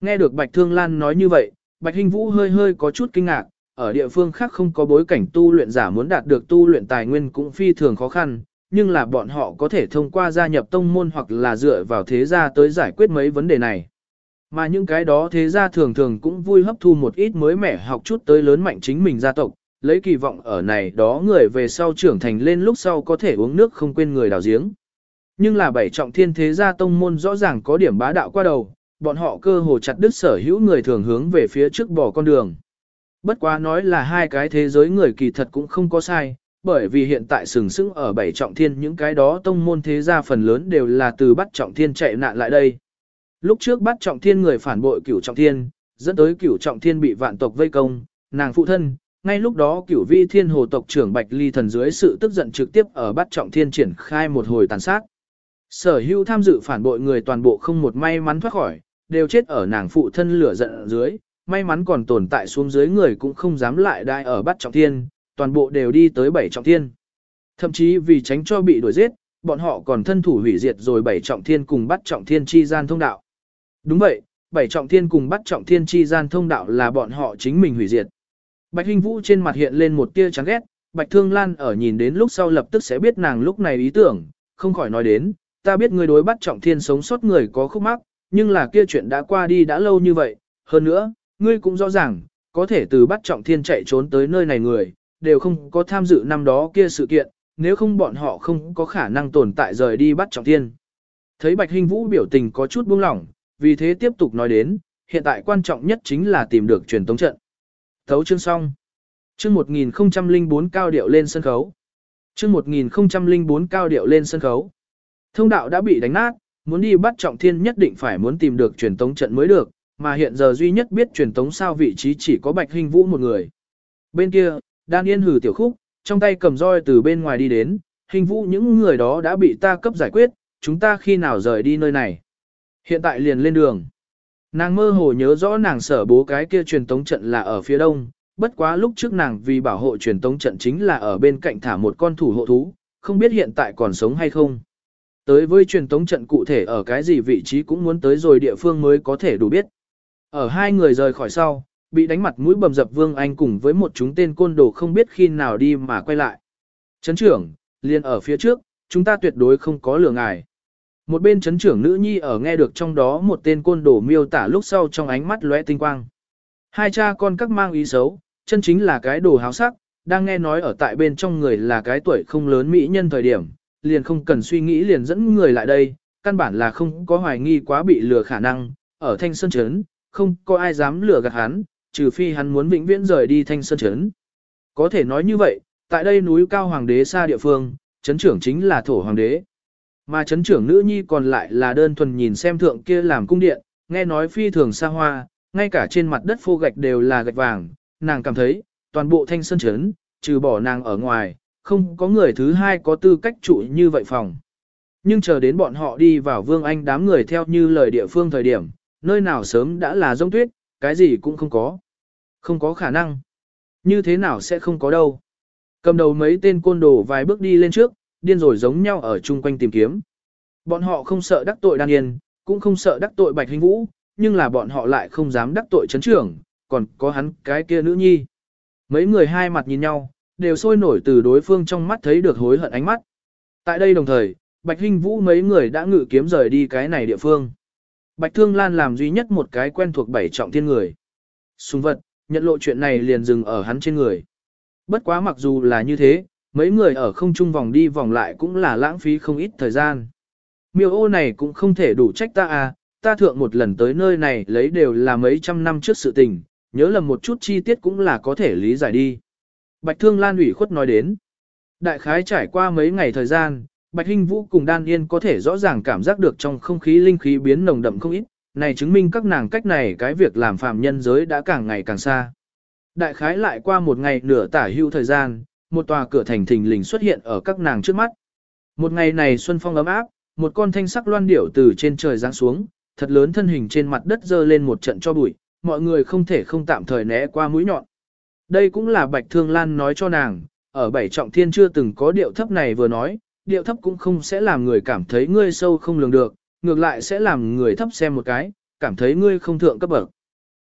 Nghe được Bạch Thương Lan nói như vậy, Bạch Hinh Vũ hơi hơi có chút kinh ngạc, ở địa phương khác không có bối cảnh tu luyện giả muốn đạt được tu luyện tài nguyên cũng phi thường khó khăn, nhưng là bọn họ có thể thông qua gia nhập tông môn hoặc là dựa vào thế gia tới giải quyết mấy vấn đề này. Mà những cái đó thế gia thường thường cũng vui hấp thu một ít mới mẻ học chút tới lớn mạnh chính mình gia tộc, lấy kỳ vọng ở này đó người về sau trưởng thành lên lúc sau có thể uống nước không quên người đào giếng. Nhưng là bảy trọng thiên thế gia tông môn rõ ràng có điểm bá đạo qua đầu, bọn họ cơ hồ chặt đứt sở hữu người thường hướng về phía trước bỏ con đường. Bất quá nói là hai cái thế giới người kỳ thật cũng không có sai, bởi vì hiện tại sừng sững ở bảy trọng thiên những cái đó tông môn thế gia phần lớn đều là từ bắt trọng thiên chạy nạn lại đây. Lúc trước bắt trọng thiên người phản bội cửu trọng thiên, dẫn tới cửu trọng thiên bị vạn tộc vây công, nàng phụ thân, ngay lúc đó cửu vi thiên hồ tộc trưởng Bạch Ly thần dưới sự tức giận trực tiếp ở bắt trọng thiên triển khai một hồi tàn sát. Sở hữu tham dự phản bội người toàn bộ không một may mắn thoát khỏi, đều chết ở nàng phụ thân lửa giận dưới, may mắn còn tồn tại xuống dưới người cũng không dám lại đai ở bắt trọng thiên, toàn bộ đều đi tới bảy trọng thiên. Thậm chí vì tránh cho bị đuổi giết, bọn họ còn thân thủ hủy diệt rồi bảy trọng thiên cùng bắt trọng thiên chi gian thông đạo. Đúng vậy, bảy trọng thiên cùng bắt trọng thiên chi gian thông đạo là bọn họ chính mình hủy diệt. Bạch Hinh Vũ trên mặt hiện lên một tia chán ghét, Bạch Thương Lan ở nhìn đến lúc sau lập tức sẽ biết nàng lúc này ý tưởng, không khỏi nói đến, ta biết ngươi đối bắt trọng thiên sống sót người có khúc mắc, nhưng là kia chuyện đã qua đi đã lâu như vậy, hơn nữa, ngươi cũng rõ ràng, có thể từ bắt trọng thiên chạy trốn tới nơi này người, đều không có tham dự năm đó kia sự kiện, nếu không bọn họ không có khả năng tồn tại rời đi bắt trọng thiên. Thấy Bạch Hinh Vũ biểu tình có chút buông lỏng, vì thế tiếp tục nói đến, hiện tại quan trọng nhất chính là tìm được truyền tống trận. Thấu chương xong. Chương 1004 cao điệu lên sân khấu. Chương 1004 cao điệu lên sân khấu. Thông đạo đã bị đánh nát, muốn đi bắt trọng thiên nhất định phải muốn tìm được truyền tống trận mới được, mà hiện giờ duy nhất biết truyền tống sao vị trí chỉ có Bạch Hình Vũ một người. Bên kia, Đan Yên hử tiểu khúc, trong tay cầm roi từ bên ngoài đi đến, Hình Vũ những người đó đã bị ta cấp giải quyết, chúng ta khi nào rời đi nơi này. Hiện tại liền lên đường. Nàng mơ hồ nhớ rõ nàng sở bố cái kia truyền tống trận là ở phía đông, bất quá lúc trước nàng vì bảo hộ truyền tống trận chính là ở bên cạnh thả một con thủ hộ thú, không biết hiện tại còn sống hay không. Tới với truyền tống trận cụ thể ở cái gì vị trí cũng muốn tới rồi địa phương mới có thể đủ biết. Ở hai người rời khỏi sau, bị đánh mặt mũi bầm dập Vương Anh cùng với một chúng tên côn đồ không biết khi nào đi mà quay lại. Chấn trưởng, liền ở phía trước, chúng ta tuyệt đối không có lừa ngài. Một bên chấn trưởng nữ nhi ở nghe được trong đó một tên côn đồ miêu tả lúc sau trong ánh mắt lóe tinh quang. Hai cha con các mang ý xấu, chân chính là cái đồ háo sắc, đang nghe nói ở tại bên trong người là cái tuổi không lớn mỹ nhân thời điểm, liền không cần suy nghĩ liền dẫn người lại đây, căn bản là không có hoài nghi quá bị lừa khả năng, ở thanh sơn chấn, không có ai dám lừa gạt hắn, trừ phi hắn muốn vĩnh viễn rời đi thanh sơn chấn. Có thể nói như vậy, tại đây núi cao hoàng đế xa địa phương, chấn trưởng chính là thổ hoàng đế. Mà chấn trưởng nữ nhi còn lại là đơn thuần nhìn xem thượng kia làm cung điện, nghe nói phi thường xa hoa, ngay cả trên mặt đất phô gạch đều là gạch vàng, nàng cảm thấy, toàn bộ thanh sơn chấn, trừ bỏ nàng ở ngoài, không có người thứ hai có tư cách trụ như vậy phòng. Nhưng chờ đến bọn họ đi vào Vương Anh đám người theo như lời địa phương thời điểm, nơi nào sớm đã là rông tuyết, cái gì cũng không có. Không có khả năng. Như thế nào sẽ không có đâu. Cầm đầu mấy tên côn đồ vài bước đi lên trước, điên rồi giống nhau ở chung quanh tìm kiếm. Bọn họ không sợ đắc tội đan yên, cũng không sợ đắc tội bạch hình vũ, nhưng là bọn họ lại không dám đắc tội chấn trưởng, còn có hắn cái kia nữ nhi. Mấy người hai mặt nhìn nhau, đều sôi nổi từ đối phương trong mắt thấy được hối hận ánh mắt. Tại đây đồng thời, Bạch Hinh Vũ mấy người đã ngự kiếm rời đi cái này địa phương. Bạch Thương Lan làm duy nhất một cái quen thuộc bảy trọng thiên người. Súng vật, nhận lộ chuyện này liền dừng ở hắn trên người. Bất quá mặc dù là như thế, mấy người ở không trung vòng đi vòng lại cũng là lãng phí không ít thời gian. Miêu ô này cũng không thể đủ trách ta à, ta thượng một lần tới nơi này lấy đều là mấy trăm năm trước sự tình, nhớ lầm một chút chi tiết cũng là có thể lý giải đi. Bạch Thương Lan ủy khuất nói đến. Đại khái trải qua mấy ngày thời gian, Bạch Hinh Vũ cùng Đan Yên có thể rõ ràng cảm giác được trong không khí linh khí biến nồng đậm không ít, này chứng minh các nàng cách này cái việc làm phàm nhân giới đã càng ngày càng xa. Đại khái lại qua một ngày nửa tả hưu thời gian, một tòa cửa thành thình lình xuất hiện ở các nàng trước mắt. Một ngày này xuân phong ấm áp, một con thanh sắc loan điểu từ trên trời giáng xuống, thật lớn thân hình trên mặt đất dơ lên một trận cho bụi, mọi người không thể không tạm thời né qua mũi nhọn. Đây cũng là Bạch Thương Lan nói cho nàng, ở bảy trọng thiên chưa từng có điệu thấp này vừa nói, điệu thấp cũng không sẽ làm người cảm thấy ngươi sâu không lường được, ngược lại sẽ làm người thấp xem một cái, cảm thấy ngươi không thượng cấp bậc.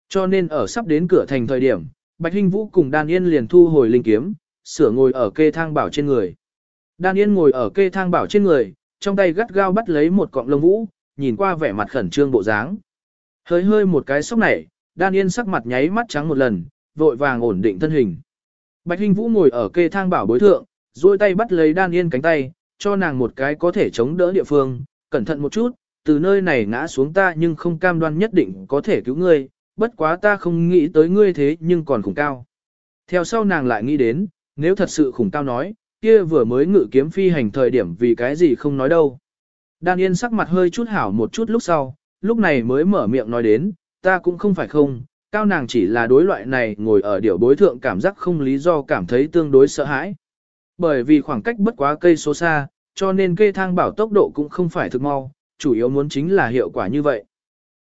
Cho nên ở sắp đến cửa thành thời điểm, Bạch Hinh Vũ cùng Đan Yên liền thu hồi linh kiếm, sửa ngồi ở kê thang bảo trên người. Đan Yên ngồi ở kê thang bảo trên người, trong tay gắt gao bắt lấy một cọng lông vũ, nhìn qua vẻ mặt khẩn trương bộ dáng. Hơi hơi một cái sốc này, Đan Yên sắc mặt nháy mắt trắng một lần, vội vàng ổn định thân hình. Bạch Hinh Vũ ngồi ở kê thang bảo bối thượng, duỗi tay bắt lấy Đan Yên cánh tay, cho nàng một cái có thể chống đỡ địa phương, cẩn thận một chút, từ nơi này ngã xuống ta nhưng không cam đoan nhất định có thể cứu ngươi, bất quá ta không nghĩ tới ngươi thế nhưng còn khủng cao. Theo sau nàng lại nghĩ đến, nếu thật sự khủng cao nói, kia vừa mới ngự kiếm phi hành thời điểm vì cái gì không nói đâu. Đan Yên sắc mặt hơi chút hảo một chút lúc sau, lúc này mới mở miệng nói đến, ta cũng không phải không, cao nàng chỉ là đối loại này ngồi ở điểu bối thượng cảm giác không lý do cảm thấy tương đối sợ hãi. Bởi vì khoảng cách bất quá cây số xa, cho nên cây thang bảo tốc độ cũng không phải thực mau, chủ yếu muốn chính là hiệu quả như vậy.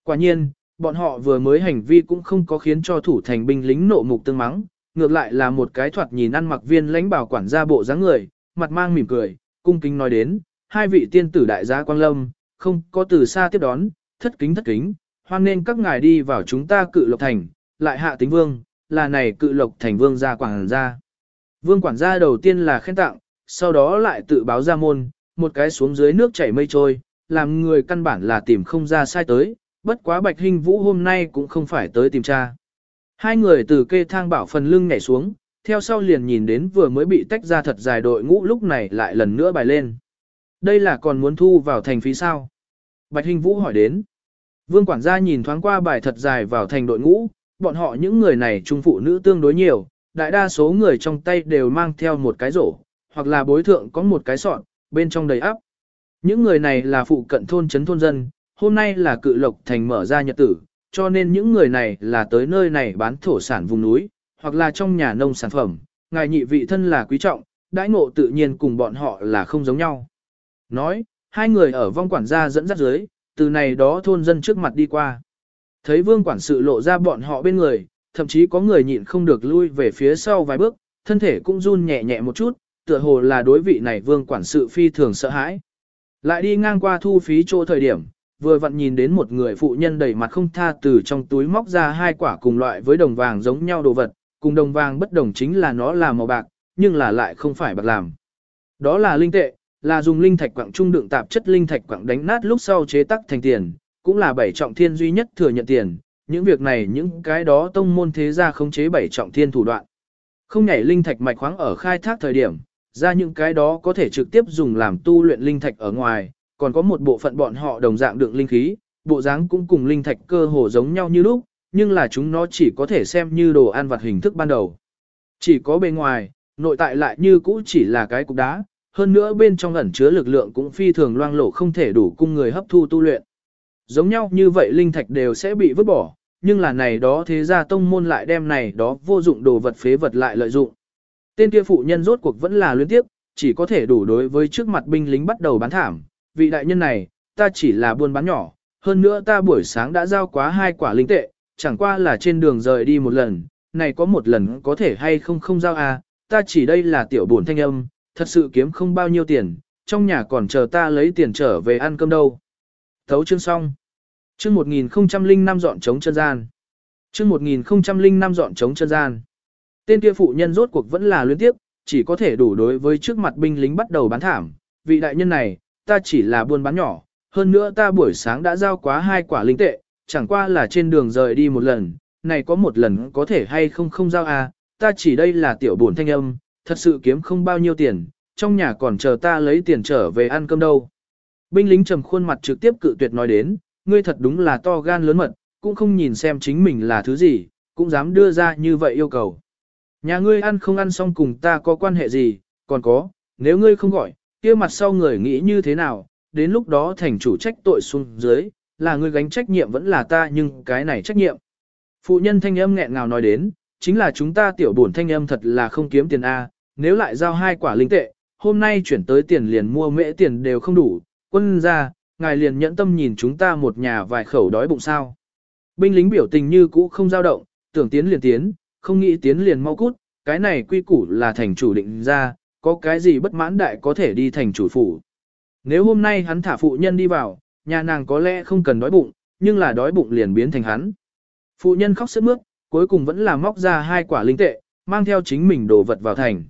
Quả nhiên, bọn họ vừa mới hành vi cũng không có khiến cho thủ thành binh lính nộ mục tương mắng, ngược lại là một cái thoạt nhìn ăn mặc viên lãnh bảo quản gia bộ dáng người, mặt mang mỉm cười, cung kính nói đến, hai vị tiên tử đại gia Quang Lâm, không có từ xa tiếp đón, thất kính thất kính, hoan nên các ngài đi vào chúng ta cự lộc thành, lại hạ tính vương, là này cự lộc thành vương gia quản gia. Vương quản gia đầu tiên là khen tặng, sau đó lại tự báo ra môn, một cái xuống dưới nước chảy mây trôi, làm người căn bản là tìm không ra sai tới, bất quá bạch hinh vũ hôm nay cũng không phải tới tìm cha. Hai người từ kê thang bảo phần lưng nhảy xuống, theo sau liền nhìn đến vừa mới bị tách ra thật dài đội ngũ lúc này lại lần nữa bài lên. Đây là còn muốn thu vào thành phí sao? Bạch hinh Vũ hỏi đến. Vương quản gia nhìn thoáng qua bài thật dài vào thành đội ngũ, bọn họ những người này trung phụ nữ tương đối nhiều, đại đa số người trong tay đều mang theo một cái rổ, hoặc là bối thượng có một cái sọt, bên trong đầy ắp. Những người này là phụ cận thôn trấn thôn dân, hôm nay là cự lộc thành mở ra nhật tử, cho nên những người này là tới nơi này bán thổ sản vùng núi, hoặc là trong nhà nông sản phẩm, ngài nhị vị thân là quý trọng, đãi ngộ tự nhiên cùng bọn họ là không giống nhau. Nói, hai người ở vong quản gia dẫn dắt dưới, từ này đó thôn dân trước mặt đi qua. Thấy vương quản sự lộ ra bọn họ bên người, thậm chí có người nhịn không được lui về phía sau vài bước, thân thể cũng run nhẹ nhẹ một chút, tựa hồ là đối vị này vương quản sự phi thường sợ hãi. Lại đi ngang qua thu phí chỗ thời điểm, vừa vặn nhìn đến một người phụ nhân đầy mặt không tha từ trong túi móc ra hai quả cùng loại với đồng vàng giống nhau đồ vật, cùng đồng vàng bất đồng chính là nó là màu bạc, nhưng là lại không phải bạc làm. Đó là linh tệ, là dùng linh thạch quặng trung đựng tạp chất linh thạch quặng đánh nát lúc sau chế tác thành tiền, cũng là bảy trọng thiên duy nhất thừa nhận tiền, những việc này những cái đó tông môn thế gia khống chế bảy trọng thiên thủ đoạn. Không nhảy linh thạch mạch khoáng ở khai thác thời điểm, ra những cái đó có thể trực tiếp dùng làm tu luyện linh thạch ở ngoài, còn có một bộ phận bọn họ đồng dạng đựng linh khí, bộ dáng cũng cùng linh thạch cơ hồ giống nhau như lúc, nhưng là chúng nó chỉ có thể xem như đồ ăn vặt hình thức ban đầu. Chỉ có bề ngoài, nội tại lại như cũ chỉ là cái cục đá, hơn nữa bên trong ẩn chứa lực lượng cũng phi thường loang lổ không thể đủ cung người hấp thu tu luyện. Giống nhau như vậy linh thạch đều sẽ bị vứt bỏ, nhưng là này đó thế gia tông môn lại đem này đó vô dụng đồ vật phế vật lại lợi dụng. Tên kia phụ nhân rốt cuộc vẫn là luyến tiếp, chỉ có thể đủ đối với trước mặt binh lính bắt đầu bán thảm. Vị đại nhân này, ta chỉ là buôn bán nhỏ, hơn nữa ta buổi sáng đã giao quá hai quả linh tệ, chẳng qua là trên đường rời đi một lần, này có một lần có thể hay không không giao à, ta chỉ đây là tiểu bổn thanh âm, thật sự kiếm không bao nhiêu tiền, trong nhà còn chờ ta lấy tiền trở về ăn cơm đâu. Thấu chương xong. Chương 1005 dọn trống chân gian. Chương 1005 dọn trống chân gian. Tên kia phụ nhân rốt cuộc vẫn là luyến tiếp, chỉ có thể đủ đối với trước mặt binh lính bắt đầu bán thảm. Vị đại nhân này, ta chỉ là buôn bán nhỏ, hơn nữa ta buổi sáng đã giao quá hai quả linh tệ, chẳng qua là trên đường rời đi một lần, này có một lần có thể hay không không giao à, ta chỉ đây là tiểu bổn thanh âm, thật sự kiếm không bao nhiêu tiền, trong nhà còn chờ ta lấy tiền trở về ăn cơm đâu. Binh lính trầm khuôn mặt trực tiếp cự tuyệt nói đến, ngươi thật đúng là to gan lớn mật, cũng không nhìn xem chính mình là thứ gì, cũng dám đưa ra như vậy yêu cầu. Nhà ngươi ăn không ăn xong cùng ta có quan hệ gì, còn có, nếu ngươi không gọi, kia mặt sau người nghĩ như thế nào, đến lúc đó thành chủ trách tội xuống dưới, là ngươi gánh trách nhiệm vẫn là ta nhưng cái này trách nhiệm. Phụ nhân thanh âm nghẹn ngào nói đến, chính là chúng ta tiểu bổn thanh âm thật là không kiếm tiền A, nếu lại giao hai quả linh tệ, hôm nay chuyển tới tiền liền mua mễ tiền đều không đủ, quân ra, ngài liền nhẫn tâm nhìn chúng ta một nhà vài khẩu đói bụng sao. Binh lính biểu tình như cũ không dao động, tưởng tiến liền tiến, không nghĩ tiến liền mau cút, cái này quy củ là thành chủ định ra, có cái gì bất mãn đại có thể đi thành chủ phủ. Nếu hôm nay hắn thả phụ nhân đi vào, nhà nàng có lẽ không cần đói bụng, nhưng là đói bụng liền biến thành hắn. Phụ nhân khóc sướt mướt, cuối cùng vẫn là móc ra hai quả linh tệ, mang theo chính mình đồ vật vào thành.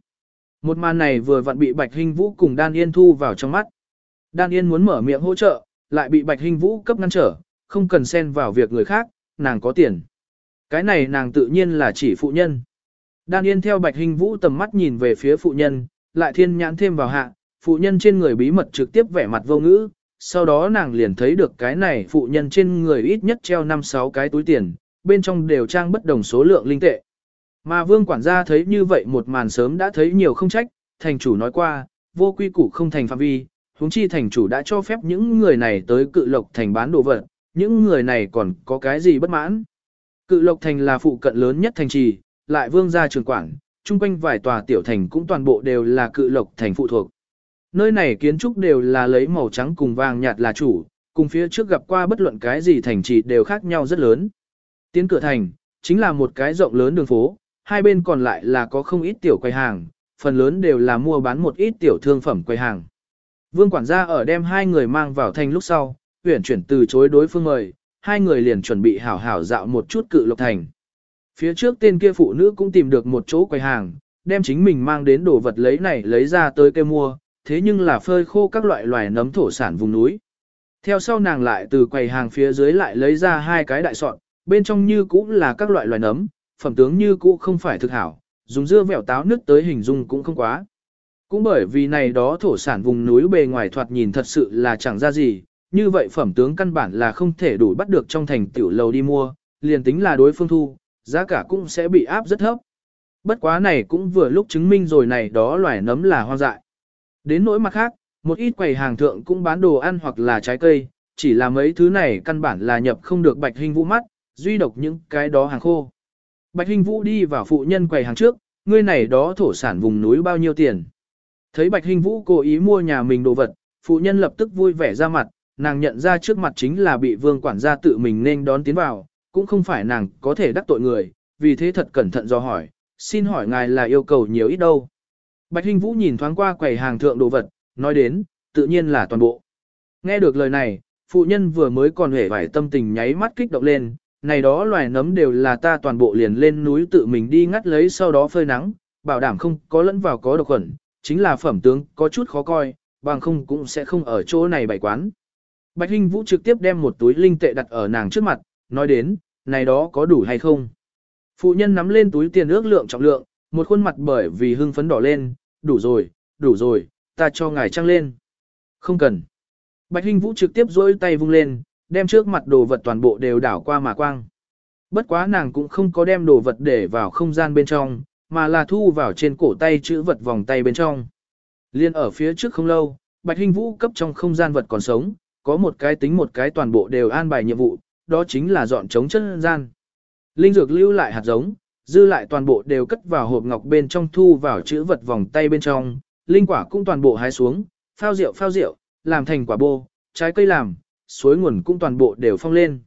Một màn này vừa vặn bị Bạch Hinh Vũ cùng Đan Yên thu vào trong mắt. Đan Yên muốn mở miệng hỗ trợ, lại bị Bạch Hinh Vũ cấp ngăn trở, không cần xen vào việc người khác, nàng có tiền. Cái này nàng tự nhiên là chỉ phụ nhân. Đan Yên theo Bạch Hinh Vũ tầm mắt nhìn về phía phụ nhân, lại thiên nhãn thêm vào hạ, phụ nhân trên người bí mật trực tiếp vẻ mặt vô ngữ, sau đó nàng liền thấy được cái này phụ nhân trên người ít nhất treo 5-6 cái túi tiền, bên trong đều trang bất đồng số lượng linh tệ. Mà vương quản gia thấy như vậy một màn sớm đã thấy nhiều không trách, thành chủ nói qua, vô quy củ không thành phạm vi, huống chi thành chủ đã cho phép những người này tới cự lộc thành bán đồ vật, những người này còn có cái gì bất mãn. Cự lộc thành là phụ cận lớn nhất thành trì, lại vương gia trường quản, chung quanh vài tòa tiểu thành cũng toàn bộ đều là cự lộc thành phụ thuộc. Nơi này kiến trúc đều là lấy màu trắng cùng vàng nhạt là chủ, cùng phía trước gặp qua bất luận cái gì thành trì đều khác nhau rất lớn. Tiến cửa thành, chính là một cái rộng lớn đường phố, hai bên còn lại là có không ít tiểu quầy hàng, phần lớn đều là mua bán một ít tiểu thương phẩm quầy hàng. Vương quản gia ở đem hai người mang vào thành lúc sau, huyển chuyển từ chối đối phương mời, hai người liền chuẩn bị hảo hảo dạo một chút cự lộc thành. Phía trước tên kia phụ nữ cũng tìm được một chỗ quầy hàng, đem chính mình mang đến đồ vật lấy này lấy ra tới cây mua, thế nhưng là phơi khô các loại loài nấm thổ sản vùng núi. Theo sau nàng lại từ quầy hàng phía dưới lại lấy ra hai cái đại sọt bên trong như cũ là các loại loài nấm, phẩm tướng như cũ không phải thực hảo, dùng dưa vẹo táo nước tới hình dung cũng không quá. Cũng bởi vì này đó thổ sản vùng núi bề ngoài thoạt nhìn thật sự là chẳng ra gì, như vậy phẩm tướng căn bản là không thể đủ bắt được trong thành tiểu lầu đi mua, liền tính là đối phương thu, giá cả cũng sẽ bị áp rất thấp. Bất quá này cũng vừa lúc chứng minh rồi này đó loài nấm là hoang dại. Đến nỗi mặt khác, một ít quầy hàng thượng cũng bán đồ ăn hoặc là trái cây, chỉ là mấy thứ này căn bản là nhập không được bạch hình vũ mắt, duy độc những cái đó hàng khô. Bạch hình Vũ đi vào phụ nhân quầy hàng trước, ngươi này đó thổ sản vùng núi bao nhiêu tiền. Thấy Bạch hình Vũ cố ý mua nhà mình đồ vật, phụ nhân lập tức vui vẻ ra mặt, nàng nhận ra trước mặt chính là bị vương quản gia tự mình nên đón tiến vào, cũng không phải nàng có thể đắc tội người, vì thế thật cẩn thận do hỏi, xin hỏi ngài là yêu cầu nhiều ít đâu. Bạch Hinh Vũ nhìn thoáng qua quầy hàng thượng đồ vật, nói đến, tự nhiên là toàn bộ. Nghe được lời này, phụ nhân vừa mới còn hề vải tâm tình nháy mắt kích động lên, này đó loài nấm đều là ta toàn bộ liền lên núi tự mình đi ngắt lấy sau đó phơi nắng, bảo đảm không có lẫn vào có độc khuẩn, chính là phẩm tướng có chút khó coi, bằng không cũng sẽ không ở chỗ này bày quán. Bạch Hinh Vũ trực tiếp đem một túi linh tệ đặt ở nàng trước mặt, nói đến, này đó có đủ hay không? Phụ nhân nắm lên túi tiền ước lượng trọng lượng, một khuôn mặt bởi vì hưng phấn đỏ lên, đủ rồi, đủ rồi, ta cho ngài trăng lên. Không cần. Bạch Hinh Vũ trực tiếp dối tay vung lên, đem trước mặt đồ vật toàn bộ đều đảo qua mà quang. Bất quá nàng cũng không có đem đồ vật để vào không gian bên trong, mà là thu vào trên cổ tay chữ vật vòng tay bên trong. Liên ở phía trước không lâu, Bạch Hinh Vũ cấp trong không gian vật còn sống, có một cái tính một cái toàn bộ đều an bài nhiệm vụ, đó chính là dọn trống chân gian. Linh dược lưu lại hạt giống, dư lại toàn bộ đều cất vào hộp ngọc bên trong thu vào chữ vật vòng tay bên trong, linh quả cũng toàn bộ hái xuống, phao rượu phao rượu, làm thành quả bô, trái cây làm, suối nguồn cũng toàn bộ đều phong lên.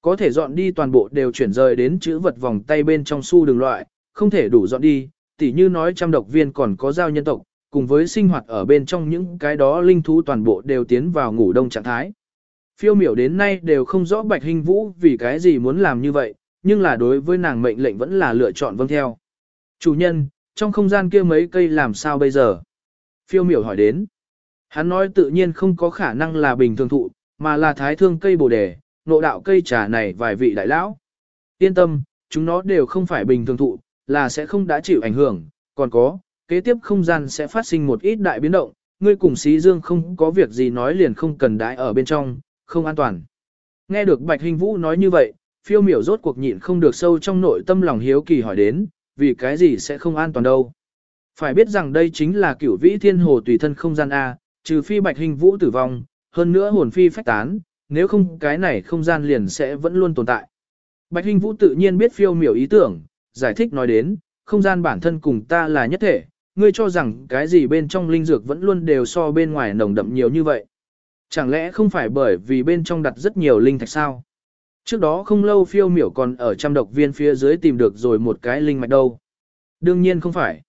Có thể dọn đi toàn bộ đều chuyển rời đến chữ vật vòng tay bên trong su đường loại, không thể đủ dọn đi, tỉ như nói trăm độc viên còn có giao nhân tộc, cùng với sinh hoạt ở bên trong những cái đó linh thú toàn bộ đều tiến vào ngủ đông trạng thái. Phiêu miểu đến nay đều không rõ Bạch Hình Vũ vì cái gì muốn làm như vậy, nhưng là đối với nàng mệnh lệnh vẫn là lựa chọn vâng theo. Chủ nhân, trong không gian kia mấy cây làm sao bây giờ? Phiêu miểu hỏi đến. Hắn nói tự nhiên không có khả năng là bình thường thụ, mà là thái thương cây bồ đề, nộ đạo cây trà này vài vị đại lão. Yên tâm, chúng nó đều không phải bình thường thụ, là sẽ không đã chịu ảnh hưởng, còn có, kế tiếp không gian sẽ phát sinh một ít đại biến động, ngươi cùng xí dương không có việc gì nói liền không cần đãi ở bên trong, không an toàn. Nghe được Bạch Hình Vũ nói như vậy, phiêu miểu rốt cuộc nhịn không được sâu trong nội tâm lòng hiếu kỳ hỏi đến, vì cái gì sẽ không an toàn đâu. Phải biết rằng đây chính là cửu vĩ thiên hồ tùy thân không gian A, trừ phi Bạch Hình Vũ tử vong, hơn nữa hồn phi phách tán, nếu không cái này không gian liền sẽ vẫn luôn tồn tại. Bạch Hình Vũ tự nhiên biết phiêu miểu ý tưởng, giải thích nói đến, không gian bản thân cùng ta là nhất thể, ngươi cho rằng cái gì bên trong linh dược vẫn luôn đều so bên ngoài nồng đậm nhiều như vậy. Chẳng lẽ không phải bởi vì bên trong đặt rất nhiều linh thạch sao? Trước đó không lâu phiêu miểu còn ở trăm độc viên phía dưới tìm được rồi một cái linh mạch đâu. Đương nhiên không phải.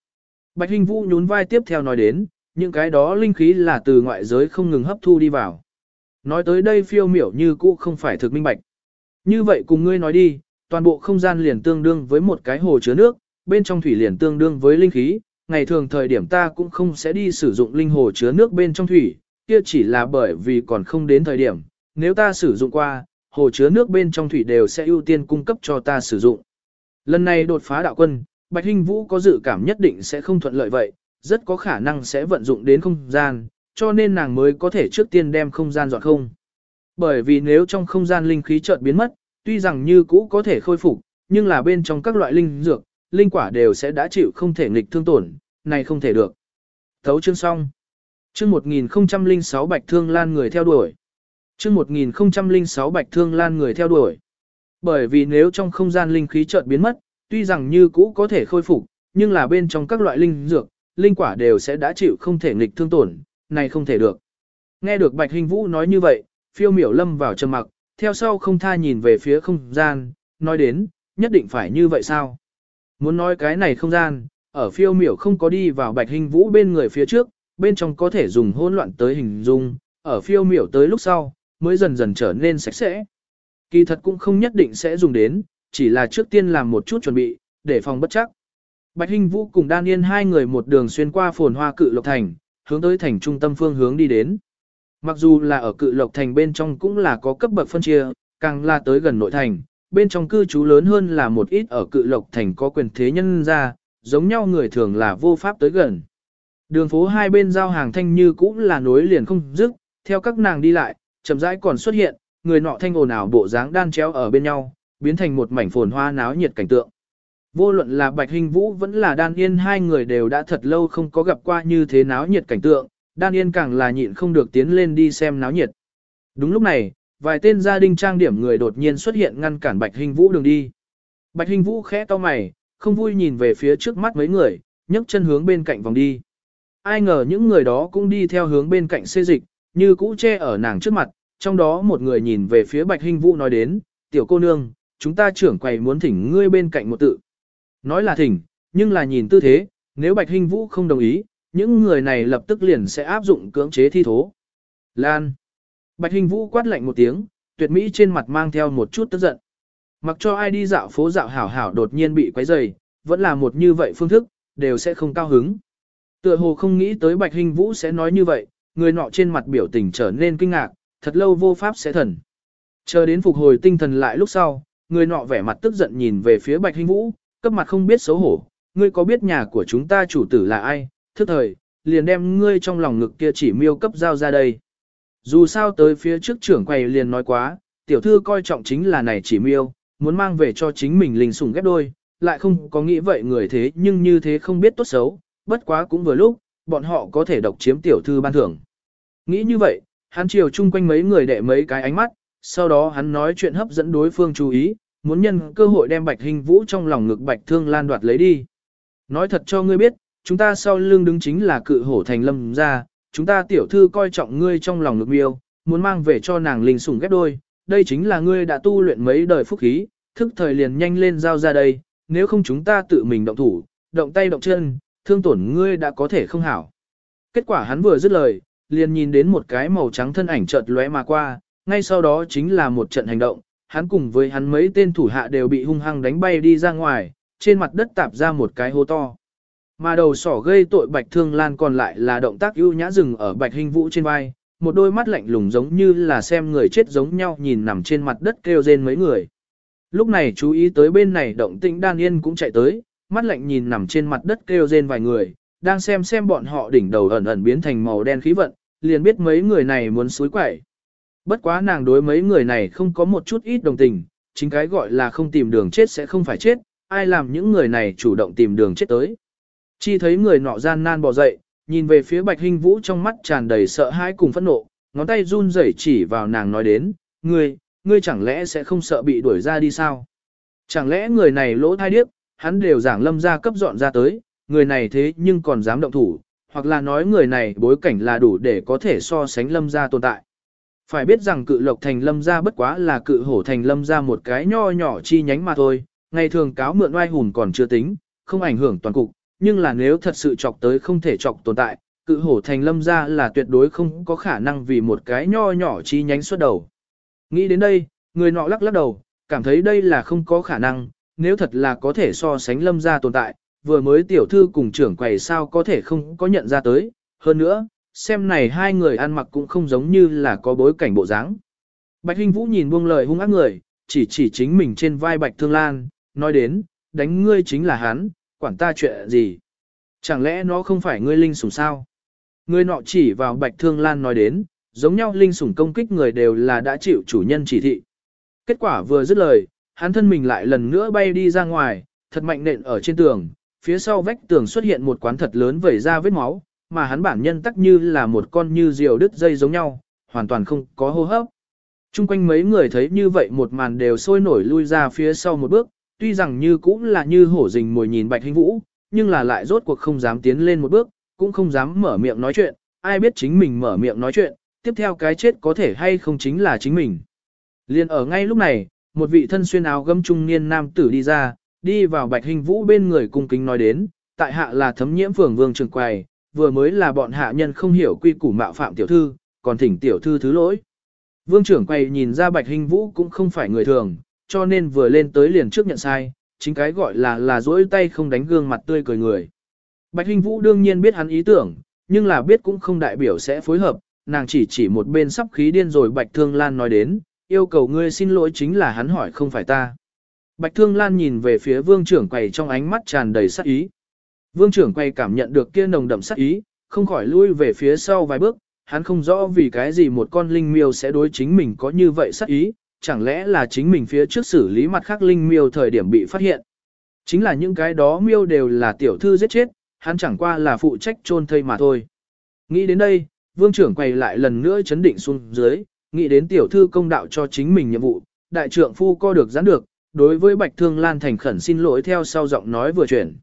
Bạch Hình Vũ nhún vai tiếp theo nói đến, những cái đó linh khí là từ ngoại giới không ngừng hấp thu đi vào. Nói tới đây phiêu miểu như cũ không phải thực minh bạch. Như vậy cùng ngươi nói đi, toàn bộ không gian liền tương đương với một cái hồ chứa nước, bên trong thủy liền tương đương với linh khí, ngày thường thời điểm ta cũng không sẽ đi sử dụng linh hồ chứa nước bên trong thủy, kia chỉ là bởi vì còn không đến thời điểm, nếu ta sử dụng qua, hồ chứa nước bên trong thủy đều sẽ ưu tiên cung cấp cho ta sử dụng. Lần này đột phá đạo quân, Bạch Hinh Vũ có dự cảm nhất định sẽ không thuận lợi vậy, rất có khả năng sẽ vận dụng đến không gian, cho nên nàng mới có thể trước tiên đem không gian dọn không. Bởi vì nếu trong không gian linh khí chợt biến mất, tuy rằng như cũ có thể khôi phục, nhưng là bên trong các loại linh dược, linh quả đều sẽ đã chịu không thể nghịch thương tổn, này không thể được. Thấu chương xong. Chương 1006 Bạch Thương Lan người theo đuổi. Chương 1006 Bạch Thương Lan người theo đuổi. Bởi vì nếu trong không gian linh khí chợt biến mất, tuy rằng như cũ có thể khôi phục, nhưng là bên trong các loại linh dược, linh quả đều sẽ đã chịu không thể nghịch thương tổn, này không thể được. Nghe được Bạch Hình Vũ nói như vậy, phiêu miểu lâm vào trầm mặc, theo sau không tha nhìn về phía không gian, nói đến, nhất định phải như vậy sao? Muốn nói cái này không gian, ở phiêu miểu không có đi vào Bạch Hình Vũ bên người phía trước, bên trong có thể dùng hỗn loạn tới hình dung, ở phiêu miểu tới lúc sau, mới dần dần trở nên sạch sẽ. Kỳ thật cũng không nhất định sẽ dùng đến, chỉ là trước tiên làm một chút chuẩn bị, để phòng bất chắc. Bạch Hinh Vũ cùng Đan Yên hai người một đường xuyên qua phồn hoa cự lộc thành, hướng tới thành trung tâm phương hướng đi đến. Mặc dù là ở cự lộc thành bên trong cũng là có cấp bậc phân chia, càng là tới gần nội thành, bên trong cư trú lớn hơn là một ít ở cự lộc thành có quyền thế nhân ra, giống nhau người thường là vô pháp tới gần. Đường phố hai bên giao hàng thanh như cũng là nối liền không dứt, theo các nàng đi lại, chậm rãi còn xuất hiện, người nọ thanh ồn ào bộ dáng đan chéo ở bên nhau, biến thành một mảnh phồn hoa náo nhiệt cảnh tượng. Vô luận là Bạch Hình Vũ vẫn là Đan Yên hai người đều đã thật lâu không có gặp qua như thế náo nhiệt cảnh tượng, Đan Yên càng là nhịn không được tiến lên đi xem náo nhiệt. Đúng lúc này, vài tên gia đình trang điểm người đột nhiên xuất hiện ngăn cản Bạch Hình Vũ đường đi. Bạch Hình Vũ khẽ to mày, không vui nhìn về phía trước mắt mấy người, nhấc chân hướng bên cạnh vòng đi. Ai ngờ những người đó cũng đi theo hướng bên cạnh xê dịch, như cũ che ở nàng trước mặt, trong đó một người nhìn về phía Bạch Hinh Vũ nói đến, tiểu cô nương, chúng ta trưởng quầy muốn thỉnh ngươi bên cạnh một tự. Nói là thỉnh, nhưng là nhìn tư thế, nếu Bạch Hinh Vũ không đồng ý, những người này lập tức liền sẽ áp dụng cưỡng chế thi thố. Lan. Bạch Hinh Vũ quát lạnh một tiếng, tuyệt mỹ trên mặt mang theo một chút tức giận. Mặc cho ai đi dạo phố dạo hảo hảo đột nhiên bị quấy rầy, vẫn là một như vậy phương thức, đều sẽ không cao hứng. Tựa hồ không nghĩ tới Bạch Hinh Vũ sẽ nói như vậy, người nọ trên mặt biểu tình trở nên kinh ngạc, thật lâu vô pháp sẽ thần. Chờ đến phục hồi tinh thần lại lúc sau, người nọ vẻ mặt tức giận nhìn về phía Bạch Hinh Vũ, cấp mặt không biết xấu hổ, ngươi có biết nhà của chúng ta chủ tử là ai, thức thời, liền đem ngươi trong lòng ngực kia chỉ miêu cấp giao ra đây. Dù sao tới phía trước trưởng quầy liền nói quá, tiểu thư coi trọng chính là này chỉ miêu, muốn mang về cho chính mình linh sủng ghép đôi, lại không có nghĩ vậy người thế nhưng như thế không biết tốt xấu, bất quá cũng vừa lúc, bọn họ có thể độc chiếm tiểu thư ban thưởng. Nghĩ như vậy, hắn chiều chung quanh mấy người đệ mấy cái ánh mắt, sau đó hắn nói chuyện hấp dẫn đối phương chú ý, muốn nhân cơ hội đem Bạch Hình Vũ trong lòng ngực Bạch Thương Lan đoạt lấy đi. Nói thật cho ngươi biết, chúng ta sau lưng đứng chính là cự hổ thành lâm gia, chúng ta tiểu thư coi trọng ngươi trong lòng ngực miêu, muốn mang về cho nàng linh sủng ghép đôi, đây chính là ngươi đã tu luyện mấy đời phúc khí, thức thời liền nhanh lên giao ra đây, nếu không chúng ta tự mình động thủ, động tay động chân, thương tổn ngươi đã có thể không hảo. Kết quả hắn vừa dứt lời, liền nhìn đến một cái màu trắng thân ảnh chợt lóe mà qua, ngay sau đó chính là một trận hành động, hắn cùng với hắn mấy tên thủ hạ đều bị hung hăng đánh bay đi ra ngoài, trên mặt đất tạp ra một cái hố to. Mà đầu sỏ gây tội Bạch Thương Lan còn lại là động tác ưu nhã dừng ở Bạch Hình Vũ trên vai, một đôi mắt lạnh lùng giống như là xem người chết giống nhau nhìn nằm trên mặt đất kêu rên mấy người. Lúc này chú ý tới bên này động tĩnh đan yên cũng chạy tới, mắt lạnh nhìn nằm trên mặt đất kêu rên vài người, đang xem xem bọn họ đỉnh đầu ẩn ẩn biến thành màu đen khí vận, liền biết mấy người này muốn suối quẩy. Bất quá nàng đối mấy người này không có một chút ít đồng tình, chính cái gọi là không tìm đường chết sẽ không phải chết, ai làm những người này chủ động tìm đường chết tới. Chi thấy người nọ gian nan bò dậy, nhìn về phía Bạch Hinh Vũ trong mắt tràn đầy sợ hãi cùng phẫn nộ, ngón tay run rẩy chỉ vào nàng nói đến, ngươi, ngươi chẳng lẽ sẽ không sợ bị đuổi ra đi sao? Chẳng lẽ người này lỗ thai điếc, hắn đều giảng lâm ra cấp dọn ra tới, người này thế nhưng còn dám động thủ, hoặc là nói người này bối cảnh là đủ để có thể so sánh lâm ra tồn tại. Phải biết rằng cự lộc thành lâm ra bất quá là cự hổ thành lâm ra một cái nho nhỏ chi nhánh mà thôi, ngày thường cáo mượn oai hùng còn chưa tính, không ảnh hưởng toàn cục, nhưng là nếu thật sự chọc tới không thể chọc tồn tại, cự hổ thành lâm ra là tuyệt đối không có khả năng vì một cái nho nhỏ chi nhánh xuất đầu. Nghĩ đến đây, người nọ lắc lắc đầu, cảm thấy đây là không có khả năng, nếu thật là có thể so sánh lâm ra tồn tại, vừa mới tiểu thư cùng trưởng quầy sao có thể không có nhận ra tới, hơn nữa, xem này hai người ăn mặc cũng không giống như là có bối cảnh bộ dáng. Bạch Hinh Vũ nhìn buông lời hung ác người, chỉ chỉ chính mình trên vai Bạch Thương Lan, nói đến, đánh ngươi chính là hắn, quản ta chuyện gì. Chẳng lẽ nó không phải ngươi linh sủng sao? Ngươi nọ chỉ vào Bạch Thương Lan nói đến, giống nhau linh sủng công kích người đều là đã chịu chủ nhân chỉ thị. Kết quả vừa dứt lời, hắn thân mình lại lần nữa bay đi ra ngoài, thật mạnh nện ở trên tường, phía sau vách tường xuất hiện một quán thật lớn vẩy ra vết máu, mà hắn bản nhân tắc như là một con như diều đứt dây giống nhau, hoàn toàn không có hô hấp. Trung quanh mấy người thấy như vậy một màn đều sôi nổi lui ra phía sau một bước, tuy rằng như cũng là như hổ rình mồi nhìn bạch hình vũ, nhưng là lại rốt cuộc không dám tiến lên một bước, cũng không dám mở miệng nói chuyện, ai biết chính mình mở miệng nói chuyện, tiếp theo cái chết có thể hay không chính là chính mình. Liên ở ngay lúc này, một vị thân xuyên áo gấm trung niên nam tử đi ra, đi vào bạch hình vũ bên người cung kính nói đến, tại hạ là thấm nhiễm phường vương trường quầy, vừa mới là bọn hạ nhân không hiểu quy củ mạo phạm tiểu thư, còn thỉnh tiểu thư thứ lỗi. Vương trưởng quầy nhìn ra bạch hình vũ cũng không phải người thường, cho nên vừa lên tới liền trước nhận sai, chính cái gọi là là dỗi tay không đánh gương mặt tươi cười người. Bạch Hinh vũ đương nhiên biết hắn ý tưởng, nhưng là biết cũng không đại biểu sẽ phối hợp, nàng chỉ chỉ một bên sắp khí điên rồi bạch thương lan nói đến, yêu cầu ngươi xin lỗi chính là hắn hỏi không phải ta. Bạch Thương Lan nhìn về phía vương trưởng quầy trong ánh mắt tràn đầy sắc ý. Vương trưởng quầy cảm nhận được kia nồng đậm sắc ý, không khỏi lui về phía sau vài bước, hắn không rõ vì cái gì một con linh miêu sẽ đối chính mình có như vậy sắc ý, chẳng lẽ là chính mình phía trước xử lý mặt khác linh miêu thời điểm bị phát hiện. Chính là những cái đó miêu đều là tiểu thư giết chết, hắn chẳng qua là phụ trách chôn thây mà thôi. Nghĩ đến đây, vương trưởng quay lại lần nữa chấn định xuống dưới, nghĩ đến tiểu thư công đạo cho chính mình nhiệm vụ, đại trưởng phu co được giãn được, đối với Bạch Thương Lan thành khẩn xin lỗi theo sau giọng nói vừa chuyển.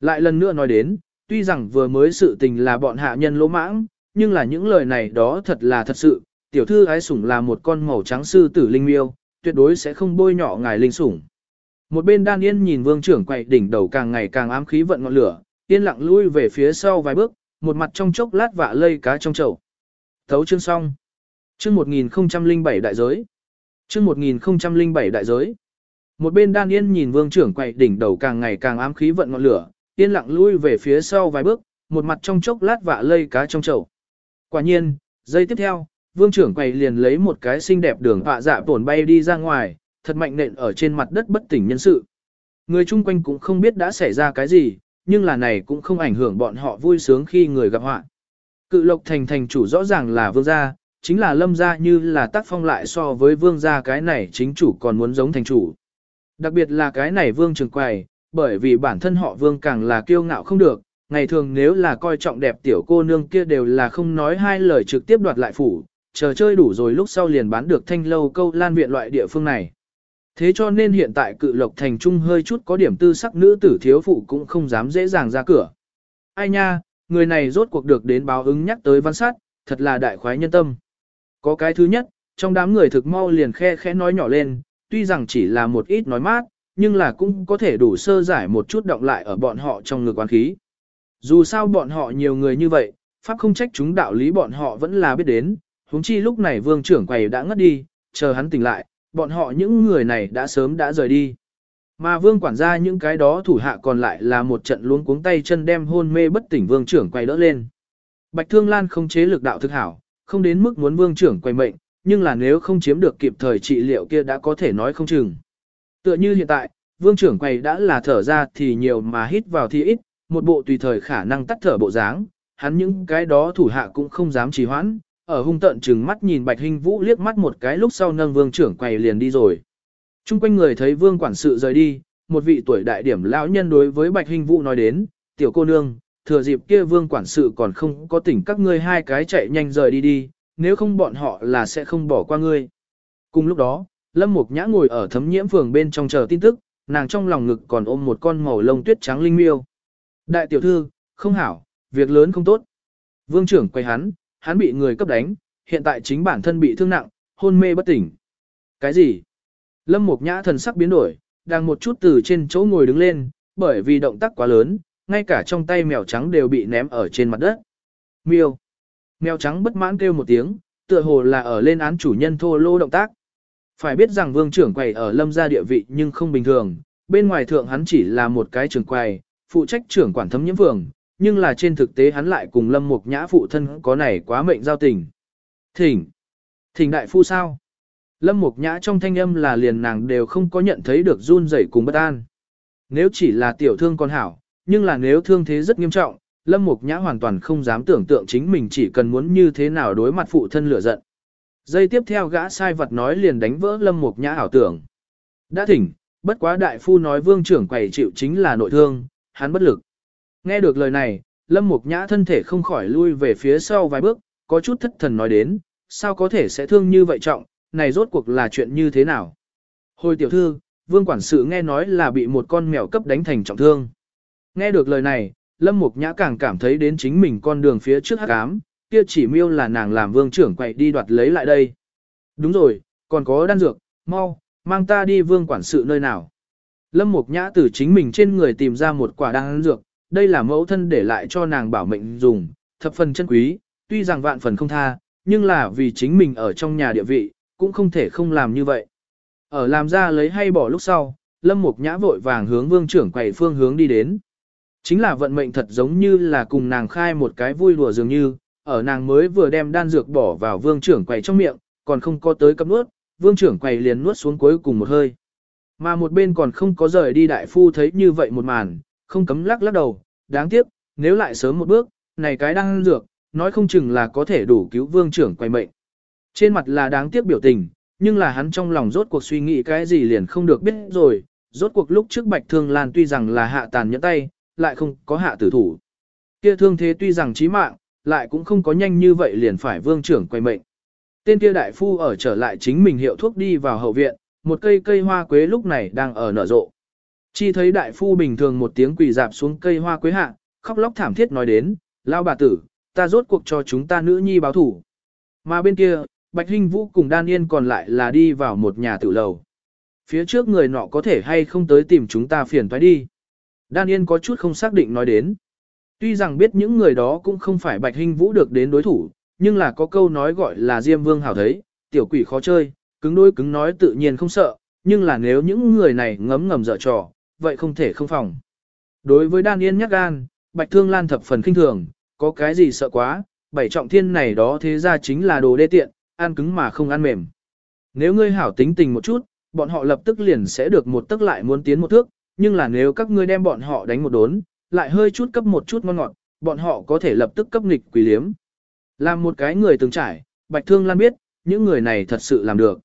Lại lần nữa nói đến, tuy rằng vừa mới sự tình là bọn hạ nhân lỗ mãng, nhưng là những lời này đó thật là thật sự, tiểu thư ái sủng là một con màu trắng sư tử linh miêu, tuyệt đối sẽ không bôi nhọ ngài linh sủng. Một bên đan yên nhìn vương trưởng quậy đỉnh đầu càng ngày càng ám khí vận ngọn lửa, yên lặng lui về phía sau vài bước, một mặt trong chốc lát vạ lây cá trong chậu. Thấu chương xong. Chương 1007 đại giới. Chương 1007 đại giới. Một bên đan yên nhìn vương trưởng quậy đỉnh đầu càng ngày càng ám khí vận ngọn lửa, yên lặng lui về phía sau vài bước, một mặt trong chốc lát vạ lây cá trong chậu. Quả nhiên, giây tiếp theo, vương trưởng quầy liền lấy một cái xinh đẹp đường họa dạ tổn bay đi ra ngoài, thật mạnh nện ở trên mặt đất bất tỉnh nhân sự. Người chung quanh cũng không biết đã xảy ra cái gì, nhưng là này cũng không ảnh hưởng bọn họ vui sướng khi người gặp họa. Cự lộc thành thành chủ rõ ràng là vương gia, chính là lâm gia như là tác phong lại so với vương gia cái này chính chủ còn muốn giống thành chủ. Đặc biệt là cái này vương trường quầy, bởi vì bản thân họ vương càng là kiêu ngạo không được, ngày thường nếu là coi trọng đẹp tiểu cô nương kia đều là không nói hai lời trực tiếp đoạt lại phủ, chờ chơi đủ rồi lúc sau liền bán được thanh lâu câu lan viện loại địa phương này. Thế cho nên hiện tại cự lộc thành trung hơi chút có điểm tư sắc nữ tử thiếu phụ cũng không dám dễ dàng ra cửa. Ai nha, người này rốt cuộc được đến báo ứng nhắc tới văn sát, thật là đại khoái nhân tâm. Có cái thứ nhất, trong đám người thực mau liền khe khẽ nói nhỏ lên, tuy rằng chỉ là một ít nói mát, nhưng là cũng có thể đủ sơ giải một chút động lại ở bọn họ trong ngực quán khí. Dù sao bọn họ nhiều người như vậy, pháp không trách chúng đạo lý bọn họ vẫn là biết đến, huống chi lúc này vương trưởng quầy đã ngất đi, chờ hắn tỉnh lại, bọn họ những người này đã sớm đã rời đi. Mà vương quản gia những cái đó thủ hạ còn lại là một trận luống cuống tay chân đem hôn mê bất tỉnh vương trưởng quay đỡ lên. Bạch Thương Lan không chế lực đạo thực hảo, không đến mức muốn vương trưởng quay mệnh, nhưng là nếu không chiếm được kịp thời trị liệu kia đã có thể nói không chừng. Tựa như hiện tại, vương trưởng quay đã là thở ra thì nhiều mà hít vào thì ít, một bộ tùy thời khả năng tắt thở bộ dáng, hắn những cái đó thủ hạ cũng không dám trì hoãn, ở hung tận chừng mắt nhìn Bạch Hinh Vũ liếc mắt một cái lúc sau nâng vương trưởng quầy liền đi rồi. Trung quanh người thấy vương quản sự rời đi, một vị tuổi đại điểm lão nhân đối với Bạch Hinh Vũ nói đến, tiểu cô nương, thừa dịp kia vương quản sự còn không có tỉnh các ngươi hai cái chạy nhanh rời đi đi, nếu không bọn họ là sẽ không bỏ qua ngươi. Cùng lúc đó, Lâm Mục Nhã ngồi ở thấm nhiễm phường bên trong chờ tin tức, nàng trong lòng ngực còn ôm một con màu lông tuyết trắng linh miêu. Đại tiểu thư, không hảo, việc lớn không tốt. Vương trưởng quay hắn, hắn bị người cấp đánh, hiện tại chính bản thân bị thương nặng, hôn mê bất tỉnh. Cái gì? Lâm Mục Nhã thần sắc biến đổi, đang một chút từ trên chỗ ngồi đứng lên, bởi vì động tác quá lớn, ngay cả trong tay mèo trắng đều bị ném ở trên mặt đất. Miêu. Mèo trắng bất mãn kêu một tiếng, tựa hồ là ở lên án chủ nhân thô lô động tác. Phải biết rằng vương trưởng quầy ở lâm gia địa vị nhưng không bình thường, bên ngoài thượng hắn chỉ là một cái trưởng quầy, phụ trách trưởng quản thấm nhiễm vương nhưng là trên thực tế hắn lại cùng lâm mục nhã phụ thân có này quá mệnh giao tình. Thỉnh! Thỉnh đại phu sao? Lâm mục nhã trong thanh âm là liền nàng đều không có nhận thấy được run rẩy cùng bất an. Nếu chỉ là tiểu thương con hảo, nhưng là nếu thương thế rất nghiêm trọng, Lâm Mục Nhã hoàn toàn không dám tưởng tượng chính mình chỉ cần muốn như thế nào đối mặt phụ thân lửa giận. Giây tiếp theo gã sai vật nói liền đánh vỡ Lâm Mục Nhã ảo tưởng. Đã thỉnh, bất quá đại phu nói vương trưởng quầy chịu chính là nội thương, hắn bất lực. Nghe được lời này, Lâm Mục Nhã thân thể không khỏi lui về phía sau vài bước, có chút thất thần nói đến, sao có thể sẽ thương như vậy trọng, này rốt cuộc là chuyện như thế nào. Hồi tiểu thư, vương quản sự nghe nói là bị một con mèo cấp đánh thành trọng thương. Nghe được lời này, Lâm Mục Nhã càng cảm thấy đến chính mình con đường phía trước hắc ám, kia chỉ miêu là nàng làm vương trưởng quậy đi đoạt lấy lại đây. Đúng rồi, còn có đan dược, mau, mang ta đi vương quản sự nơi nào. Lâm Mục Nhã từ chính mình trên người tìm ra một quả đan dược, đây là mẫu thân để lại cho nàng bảo mệnh dùng, thập phần chân quý, tuy rằng vạn phần không tha, nhưng là vì chính mình ở trong nhà địa vị, cũng không thể không làm như vậy. Ở làm ra lấy hay bỏ lúc sau, Lâm Mục Nhã vội vàng hướng vương trưởng quầy phương hướng đi đến. Chính là vận mệnh thật giống như là cùng nàng khai một cái vui đùa dường như, ở nàng mới vừa đem đan dược bỏ vào vương trưởng quầy trong miệng, còn không có tới cấp nuốt, vương trưởng quầy liền nuốt xuống cuối cùng một hơi. Mà một bên còn không có rời đi đại phu thấy như vậy một màn, không cấm lắc lắc đầu, đáng tiếc, nếu lại sớm một bước, này cái đang dược, nói không chừng là có thể đủ cứu vương trưởng quay mệnh. Trên mặt là đáng tiếc biểu tình, nhưng là hắn trong lòng rốt cuộc suy nghĩ cái gì liền không được biết rồi, rốt cuộc lúc trước Bạch Thương Lan tuy rằng là hạ tàn nhẫn tay, lại không có hạ tử thủ. Kia thương thế tuy rằng chí mạng, lại cũng không có nhanh như vậy liền phải vương trưởng quay mệnh. Tên kia đại phu ở trở lại chính mình hiệu thuốc đi vào hậu viện, một cây cây hoa quế lúc này đang ở nở rộ. Chi thấy đại phu bình thường một tiếng quỳ dạp xuống cây hoa quế hạ, khóc lóc thảm thiết nói đến, lao bà tử, ta rốt cuộc cho chúng ta nữ nhi báo thủ. Mà bên kia, Bạch Hinh Vũ cùng Đan Yên còn lại là đi vào một nhà tử lầu. Phía trước người nọ có thể hay không tới tìm chúng ta phiền phải đi. Đan Yên có chút không xác định nói đến. Tuy rằng biết những người đó cũng không phải Bạch Hinh Vũ được đến đối thủ, nhưng là có câu nói gọi là Diêm Vương hảo thấy, tiểu quỷ khó chơi, cứng đôi cứng nói tự nhiên không sợ, nhưng là nếu những người này ngấm ngầm dở trò, vậy không thể không phòng. Đối với Đan Yên nhắc gan, Bạch Thương Lan thập phần kinh thường, có cái gì sợ quá, bảy trọng thiên này đó thế ra chính là đồ đê tiện, ăn cứng mà không ăn mềm. Nếu ngươi hảo tính tình một chút, bọn họ lập tức liền sẽ được một tức lại muốn tiến một thước, nhưng là nếu các ngươi đem bọn họ đánh một đốn, lại hơi chút cấp một chút ngon ngọt, bọn họ có thể lập tức cấp nghịch quỷ liếm. Làm một cái người từng trải, Bạch Thương Lan biết, những người này thật sự làm được.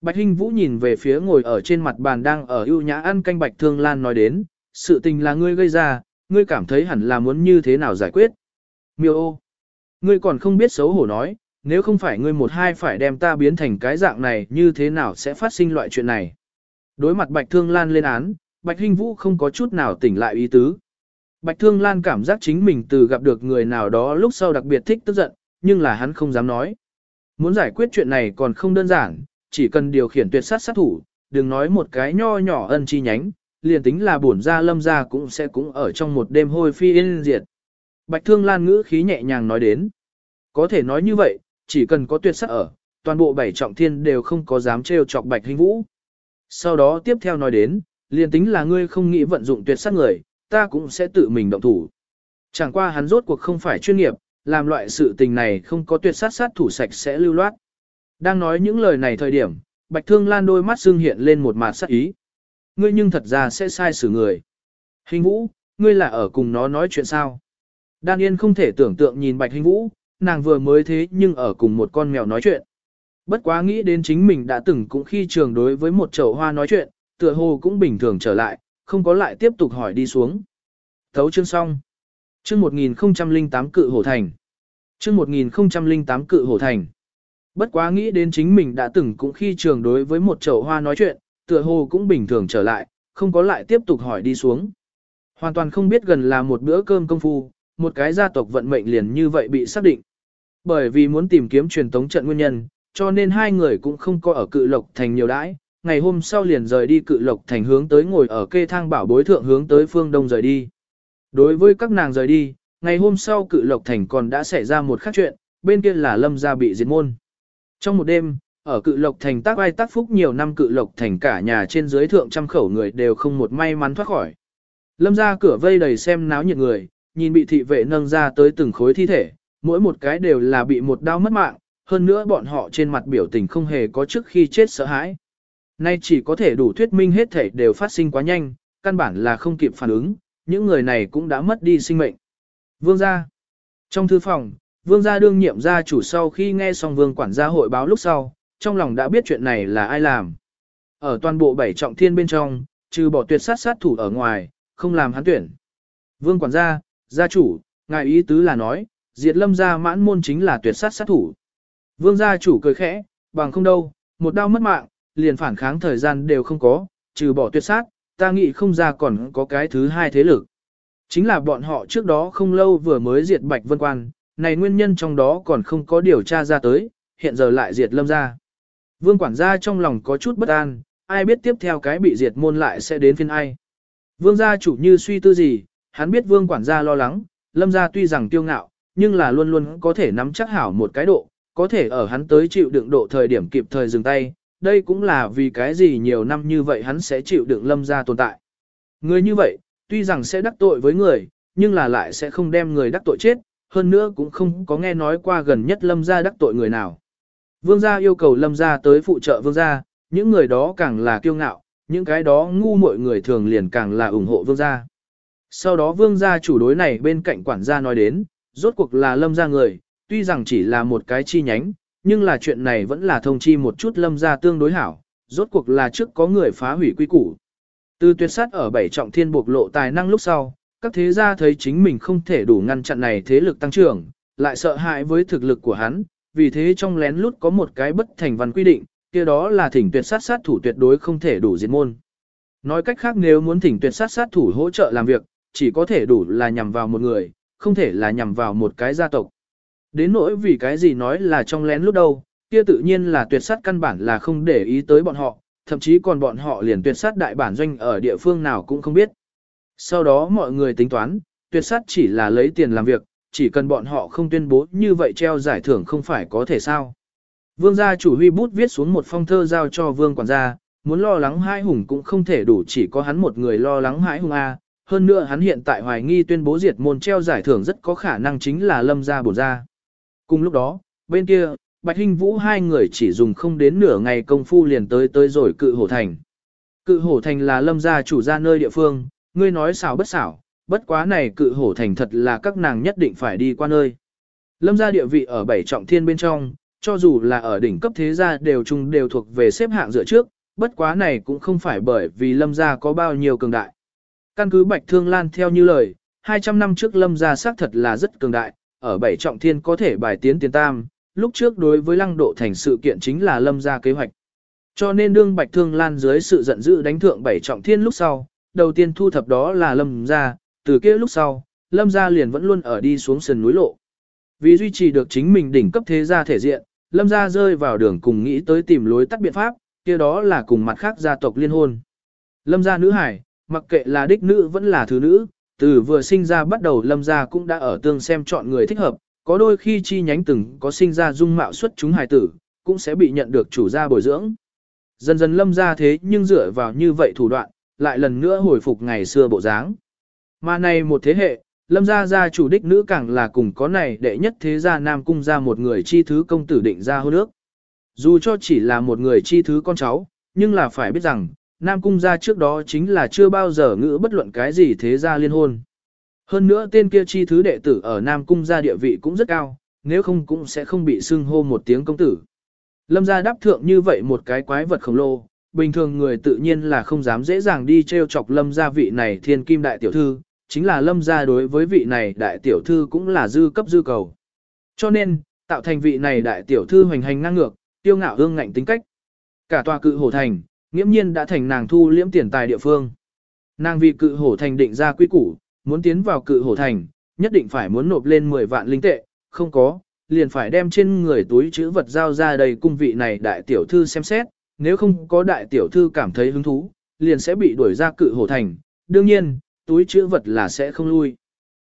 Bạch Hinh Vũ nhìn về phía ngồi ở trên mặt bàn đang ở ưu nhã ăn canh Bạch Thương Lan nói đến, sự tình là ngươi gây ra, ngươi cảm thấy hẳn là muốn như thế nào giải quyết. Miêu ô, ngươi còn không biết xấu hổ nói, nếu không phải ngươi một hai phải đem ta biến thành cái dạng này như thế nào sẽ phát sinh loại chuyện này. Đối mặt Bạch Thương Lan lên án, Bạch Hinh Vũ không có chút nào tỉnh lại ý tứ. Bạch Thương Lan cảm giác chính mình từ gặp được người nào đó lúc sau đặc biệt thích tức giận, nhưng là hắn không dám nói. Muốn giải quyết chuyện này còn không đơn giản, chỉ cần điều khiển tuyệt sát sát thủ, đừng nói một cái nho nhỏ ân chi nhánh, liền tính là bổn gia lâm gia cũng sẽ cũng ở trong một đêm hôi phi yên diệt. Bạch Thương Lan ngữ khí nhẹ nhàng nói đến. Có thể nói như vậy, chỉ cần có tuyệt sát ở, toàn bộ bảy trọng thiên đều không có dám trêu chọc Bạch Hình Vũ. Sau đó tiếp theo nói đến, liền tính là ngươi không nghĩ vận dụng tuyệt sát người, ta cũng sẽ tự mình động thủ. Chẳng qua hắn rốt cuộc không phải chuyên nghiệp, làm loại sự tình này không có tuyệt sát sát thủ sạch sẽ lưu loát. Đang nói những lời này thời điểm, Bạch Thương Lan đôi mắt xương hiện lên một mặt sắc ý. Ngươi nhưng thật ra sẽ sai xử người. Hình Vũ, ngươi là ở cùng nó nói chuyện sao? Đan Yên không thể tưởng tượng nhìn Bạch Hình Vũ, nàng vừa mới thế nhưng ở cùng một con mèo nói chuyện. Bất quá nghĩ đến chính mình đã từng cũng khi trường đối với một chậu hoa nói chuyện, tựa hồ cũng bình thường trở lại, không có lại tiếp tục hỏi đi xuống. Thấu chương xong. Chương 1008 cự hổ thành. Chương 1008 cự hổ thành. Bất quá nghĩ đến chính mình đã từng cũng khi trường đối với một chậu hoa nói chuyện, tựa hồ cũng bình thường trở lại, không có lại tiếp tục hỏi đi xuống. Hoàn toàn không biết gần là một bữa cơm công phu, một cái gia tộc vận mệnh liền như vậy bị xác định. Bởi vì muốn tìm kiếm truyền tống trận nguyên nhân, cho nên hai người cũng không có ở cự lộc thành nhiều đãi, ngày hôm sau liền rời đi cự lộc thành hướng tới ngồi ở kê thang bảo bối thượng hướng tới phương đông rời đi. Đối với các nàng rời đi, ngày hôm sau cự lộc thành còn đã xảy ra một khác chuyện, bên kia là lâm gia bị diệt môn. Trong một đêm, ở cự lộc thành tác ai tác phúc nhiều năm cự lộc thành cả nhà trên dưới thượng trăm khẩu người đều không một may mắn thoát khỏi. Lâm ra cửa vây đầy xem náo nhiệt người, nhìn bị thị vệ nâng ra tới từng khối thi thể, mỗi một cái đều là bị một đau mất mạng, hơn nữa bọn họ trên mặt biểu tình không hề có trước khi chết sợ hãi. Nay chỉ có thể đủ thuyết minh hết thể đều phát sinh quá nhanh, căn bản là không kịp phản ứng, những người này cũng đã mất đi sinh mệnh. Vương gia. Trong thư phòng, vương gia đương nhiệm gia chủ sau khi nghe xong vương quản gia hội báo lúc sau, trong lòng đã biết chuyện này là ai làm. Ở toàn bộ bảy trọng thiên bên trong, trừ bỏ tuyệt sát sát thủ ở ngoài, không làm hắn tuyển. Vương quản gia, gia chủ, ngài ý tứ là nói, diệt lâm gia mãn môn chính là tuyệt sát sát thủ. Vương gia chủ cười khẽ, bằng không đâu, một đau mất mạng, liền phản kháng thời gian đều không có, trừ bỏ tuyệt sát, ta nghĩ không ra còn có cái thứ hai thế lực. Chính là bọn họ trước đó không lâu vừa mới diệt Bạch Vân Quan, này nguyên nhân trong đó còn không có điều tra ra tới, hiện giờ lại diệt lâm gia. Vương quản gia trong lòng có chút bất an, ai biết tiếp theo cái bị diệt môn lại sẽ đến phiên ai. Vương gia chủ như suy tư gì, hắn biết vương quản gia lo lắng, lâm gia tuy rằng tiêu ngạo, nhưng là luôn luôn có thể nắm chắc hảo một cái độ, có thể ở hắn tới chịu đựng độ thời điểm kịp thời dừng tay, đây cũng là vì cái gì nhiều năm như vậy hắn sẽ chịu đựng lâm gia tồn tại. Người như vậy, tuy rằng sẽ đắc tội với người, nhưng là lại sẽ không đem người đắc tội chết, hơn nữa cũng không có nghe nói qua gần nhất lâm gia đắc tội người nào. Vương gia yêu cầu lâm gia tới phụ trợ vương gia, những người đó càng là kiêu ngạo, những cái đó ngu mọi người thường liền càng là ủng hộ vương gia. Sau đó vương gia chủ đối này bên cạnh quản gia nói đến, rốt cuộc là lâm gia người, tuy rằng chỉ là một cái chi nhánh, nhưng là chuyện này vẫn là thông chi một chút lâm gia tương đối hảo, rốt cuộc là trước có người phá hủy quy củ. Từ tuyệt sát ở bảy trọng thiên bộc lộ tài năng lúc sau, các thế gia thấy chính mình không thể đủ ngăn chặn này thế lực tăng trưởng, lại sợ hãi với thực lực của hắn, vì thế trong lén lút có một cái bất thành văn quy định, kia đó là thỉnh tuyệt sát sát thủ tuyệt đối không thể đủ diệt môn. Nói cách khác nếu muốn thỉnh tuyệt sát sát thủ hỗ trợ làm việc, chỉ có thể đủ là nhằm vào một người, không thể là nhằm vào một cái gia tộc. Đến nỗi vì cái gì nói là trong lén lút đâu, kia tự nhiên là tuyệt sát căn bản là không để ý tới bọn họ, thậm chí còn bọn họ liền tuyệt sát đại bản doanh ở địa phương nào cũng không biết. Sau đó mọi người tính toán, tuyệt sát chỉ là lấy tiền làm việc, chỉ cần bọn họ không tuyên bố như vậy treo giải thưởng không phải có thể sao. Vương gia chủ huy bút viết xuống một phong thơ giao cho vương quản gia, muốn lo lắng hai hùng cũng không thể đủ chỉ có hắn một người lo lắng hai hùng A, hơn nữa hắn hiện tại hoài nghi tuyên bố diệt môn treo giải thưởng rất có khả năng chính là lâm gia bổ gia. Cùng lúc đó, bên kia, Bạch Hinh Vũ hai người chỉ dùng không đến nửa ngày công phu liền tới tới rồi cự hổ thành. Cự hổ thành là lâm gia chủ gia nơi địa phương, ngươi nói xảo bất xảo, bất quá này cự hổ thành thật là các nàng nhất định phải đi qua nơi. Lâm gia địa vị ở bảy trọng thiên bên trong, cho dù là ở đỉnh cấp thế gia đều chung đều thuộc về xếp hạng dựa trước, bất quá này cũng không phải bởi vì lâm gia có bao nhiêu cường đại. Căn cứ Bạch Thương Lan theo như lời, 200 năm trước lâm gia xác thật là rất cường đại, ở bảy trọng thiên có thể bài tiến tiền tam, lúc trước đối với lăng độ thành sự kiện chính là lâm gia kế hoạch. Cho nên đương Bạch Thương Lan dưới sự giận dữ đánh thượng bảy trọng thiên lúc sau, đầu tiên thu thập đó là Lâm gia, từ kia lúc sau, Lâm gia liền vẫn luôn ở đi xuống sườn núi lộ. Vì duy trì được chính mình đỉnh cấp thế gia thể diện, Lâm gia rơi vào đường cùng nghĩ tới tìm lối tắt biện pháp, kia đó là cùng mặt khác gia tộc liên hôn. Lâm gia nữ hải, mặc kệ là đích nữ vẫn là thứ nữ, từ vừa sinh ra bắt đầu Lâm gia cũng đã ở tương xem chọn người thích hợp, có đôi khi chi nhánh từng có sinh ra dung mạo xuất chúng hài tử, cũng sẽ bị nhận được chủ gia bồi dưỡng. Dần dần Lâm gia thế nhưng dựa vào như vậy thủ đoạn, lại lần nữa hồi phục ngày xưa bộ dáng. Mà này một thế hệ, lâm gia gia chủ đích nữ càng là cùng có này đệ nhất thế gia nam cung gia một người chi thứ công tử định ra hôn ước. Dù cho chỉ là một người chi thứ con cháu, nhưng là phải biết rằng, nam cung gia trước đó chính là chưa bao giờ ngữ bất luận cái gì thế gia liên hôn. Hơn nữa tên kia chi thứ đệ tử ở nam cung gia địa vị cũng rất cao, nếu không cũng sẽ không bị xưng hô một tiếng công tử. Lâm gia đáp thượng như vậy một cái quái vật khổng lồ, bình thường người tự nhiên là không dám dễ dàng đi treo chọc lâm gia vị này thiên kim đại tiểu thư, chính là lâm gia đối với vị này đại tiểu thư cũng là dư cấp dư cầu. Cho nên, tạo thành vị này đại tiểu thư hoành hành ngang ngược, tiêu ngạo hương ngạnh tính cách. Cả tòa cự hổ thành, nghiễm nhiên đã thành nàng thu liễm tiền tài địa phương. Nàng vì cự hổ thành định ra quy củ, muốn tiến vào cự hổ thành, nhất định phải muốn nộp lên 10 vạn linh tệ, không có, liền phải đem trên người túi chữ vật giao ra đầy cung vị này đại tiểu thư xem xét, nếu không có đại tiểu thư cảm thấy hứng thú, liền sẽ bị đuổi ra cự hổ thành. Đương nhiên, túi chữ vật là sẽ không lui.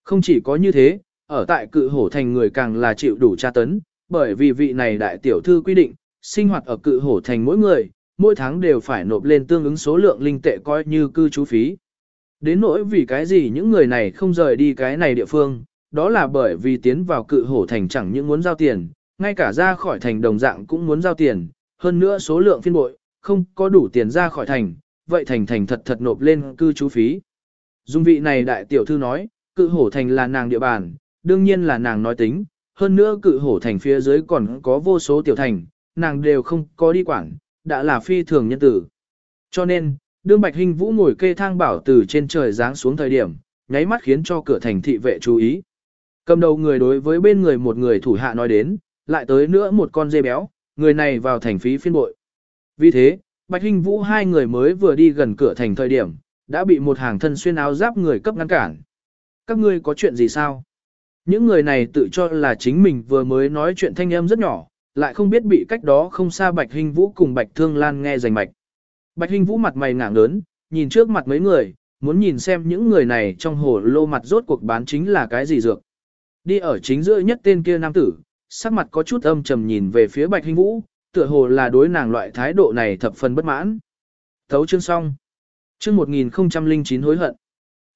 Không chỉ có như thế, ở tại cự hổ thành người càng là chịu đủ tra tấn, bởi vì vị này đại tiểu thư quy định, sinh hoạt ở cự hổ thành mỗi người, mỗi tháng đều phải nộp lên tương ứng số lượng linh tệ coi như cư trú phí. Đến nỗi vì cái gì những người này không rời đi cái này địa phương, đó là bởi vì tiến vào cự hổ thành chẳng những muốn giao tiền, ngay cả ra khỏi thành đồng dạng cũng muốn giao tiền, hơn nữa số lượng phiên bội, không có đủ tiền ra khỏi thành, vậy thành thành thật thật nộp lên cư trú phí. Dung vị này đại tiểu thư nói, cự hổ thành là nàng địa bàn, đương nhiên là nàng nói tính, hơn nữa cự hổ thành phía dưới còn có vô số tiểu thành, nàng đều không có đi quản, đã là phi thường nhân tử. Cho nên, đương Bạch Hình Vũ ngồi kê thang bảo từ trên trời giáng xuống thời điểm, nháy mắt khiến cho cửa thành thị vệ chú ý. Cầm đầu người đối với bên người một người thủ hạ nói đến, lại tới nữa một con dê béo, người này vào thành phí phiên bội. Vì thế, Bạch Hinh Vũ hai người mới vừa đi gần cửa thành thời điểm, đã bị một hàng thân xuyên áo giáp người cấp ngăn cản. Các ngươi có chuyện gì sao? Những người này tự cho là chính mình vừa mới nói chuyện thanh âm rất nhỏ, lại không biết bị cách đó không xa Bạch Hinh Vũ cùng Bạch Thương Lan nghe rành mạch. Bạch Hinh Vũ mặt mày ngả lớn, nhìn trước mặt mấy người, muốn nhìn xem những người này trong hồ lô mặt rốt cuộc bán chính là cái gì dược. Đi ở chính giữa nhất tên kia nam tử, sắc mặt có chút âm trầm nhìn về phía Bạch Hinh Vũ, tựa hồ là đối nàng loại thái độ này thập phần bất mãn. Thấu chương xong. Chương 1009 hối hận.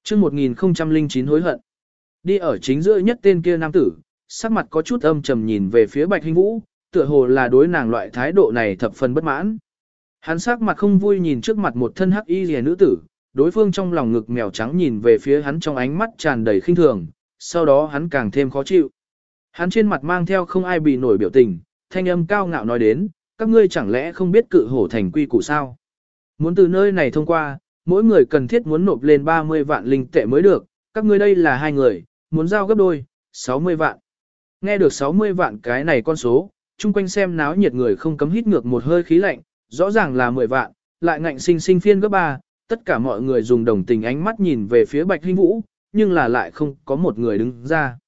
Chương 1009 hối hận. Đi ở chính giữa nhất tên kia nam tử, sắc mặt có chút âm trầm nhìn về phía Bạch Hinh Vũ, tựa hồ là đối nàng loại thái độ này thập phần bất mãn. Hắn sắc mặt không vui nhìn trước mặt một thân hắc y liễu nữ tử, đối phương trong lòng ngực mèo trắng nhìn về phía hắn trong ánh mắt tràn đầy khinh thường, sau đó hắn càng thêm khó chịu. Hắn trên mặt mang theo không ai bị nổi biểu tình, thanh âm cao ngạo nói đến, các ngươi chẳng lẽ không biết cự hổ thành quy củ sao? Muốn từ nơi này thông qua, mỗi người cần thiết muốn nộp lên 30 vạn linh tệ mới được, các ngươi đây là hai người, muốn giao gấp đôi, 60 vạn. Nghe được 60 vạn cái này con số, chung quanh xem náo nhiệt người không cấm hít ngược một hơi khí lạnh, rõ ràng là 10 vạn, lại ngạnh sinh sinh phiên gấp 3, tất cả mọi người dùng đồng tình ánh mắt nhìn về phía Bạch Hinh Vũ, nhưng là lại không có một người đứng ra.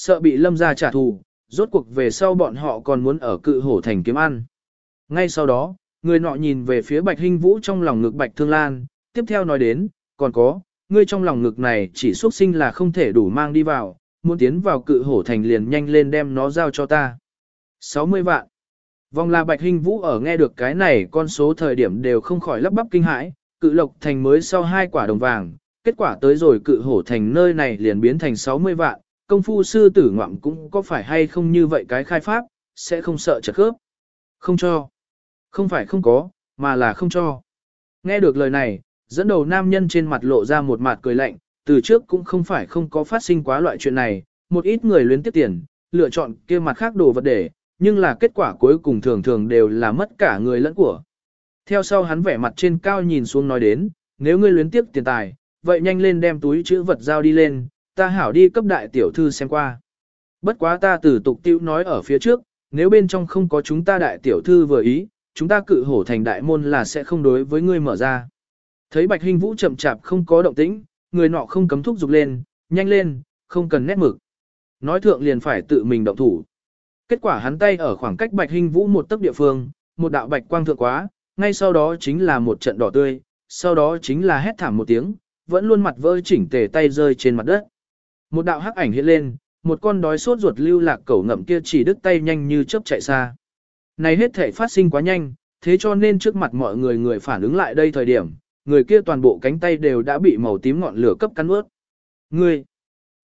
Sợ bị lâm ra trả thù, rốt cuộc về sau bọn họ còn muốn ở cự hổ thành kiếm ăn. Ngay sau đó, người nọ nhìn về phía Bạch Hinh Vũ trong lòng ngực Bạch Thương Lan, tiếp theo nói đến, còn có, ngươi trong lòng ngực này chỉ xuất sinh là không thể đủ mang đi vào, muốn tiến vào cự hổ thành liền nhanh lên đem nó giao cho ta. 60 vạn. Vòng là Bạch Hinh Vũ ở nghe được cái này con số thời điểm đều không khỏi lắp bắp kinh hãi, cự lộc thành mới sau hai quả đồng vàng, kết quả tới rồi cự hổ thành nơi này liền biến thành 60 vạn, công phu sư tử ngoạm cũng có phải hay không như vậy cái khai pháp, sẽ không sợ chật khớp. Không cho. Không phải không có, mà là không cho. Nghe được lời này, dẫn đầu nam nhân trên mặt lộ ra một mặt cười lạnh, từ trước cũng không phải không có phát sinh quá loại chuyện này, một ít người luyến tiếp tiền, lựa chọn kia mặt khác đồ vật để, nhưng là kết quả cuối cùng thường thường đều là mất cả người lẫn của. Theo sau hắn vẻ mặt trên cao nhìn xuống nói đến, nếu ngươi luyến tiếp tiền tài, vậy nhanh lên đem túi chữ vật giao đi lên, ta hảo đi cấp đại tiểu thư xem qua. Bất quá ta từ tục tiêu nói ở phía trước, nếu bên trong không có chúng ta đại tiểu thư vừa ý, chúng ta cự hổ thành đại môn là sẽ không đối với ngươi mở ra. Thấy Bạch Hình Vũ chậm chạp không có động tĩnh, người nọ không cấm thúc giục lên, nhanh lên, không cần nét mực. Nói thượng liền phải tự mình động thủ. Kết quả hắn tay ở khoảng cách Bạch Hình Vũ một tấc địa phương, một đạo bạch quang thượng quá, ngay sau đó chính là một trận đỏ tươi, sau đó chính là hét thảm một tiếng, vẫn luôn mặt vỡ chỉnh tề tay rơi trên mặt đất. Một đạo hắc ảnh hiện lên, một con đói sốt ruột lưu lạc cẩu ngậm kia chỉ đứt tay nhanh như chớp chạy xa. Này hết thể phát sinh quá nhanh, thế cho nên trước mặt mọi người người phản ứng lại đây thời điểm, người kia toàn bộ cánh tay đều đã bị màu tím ngọn lửa cấp cắn ướt. Người,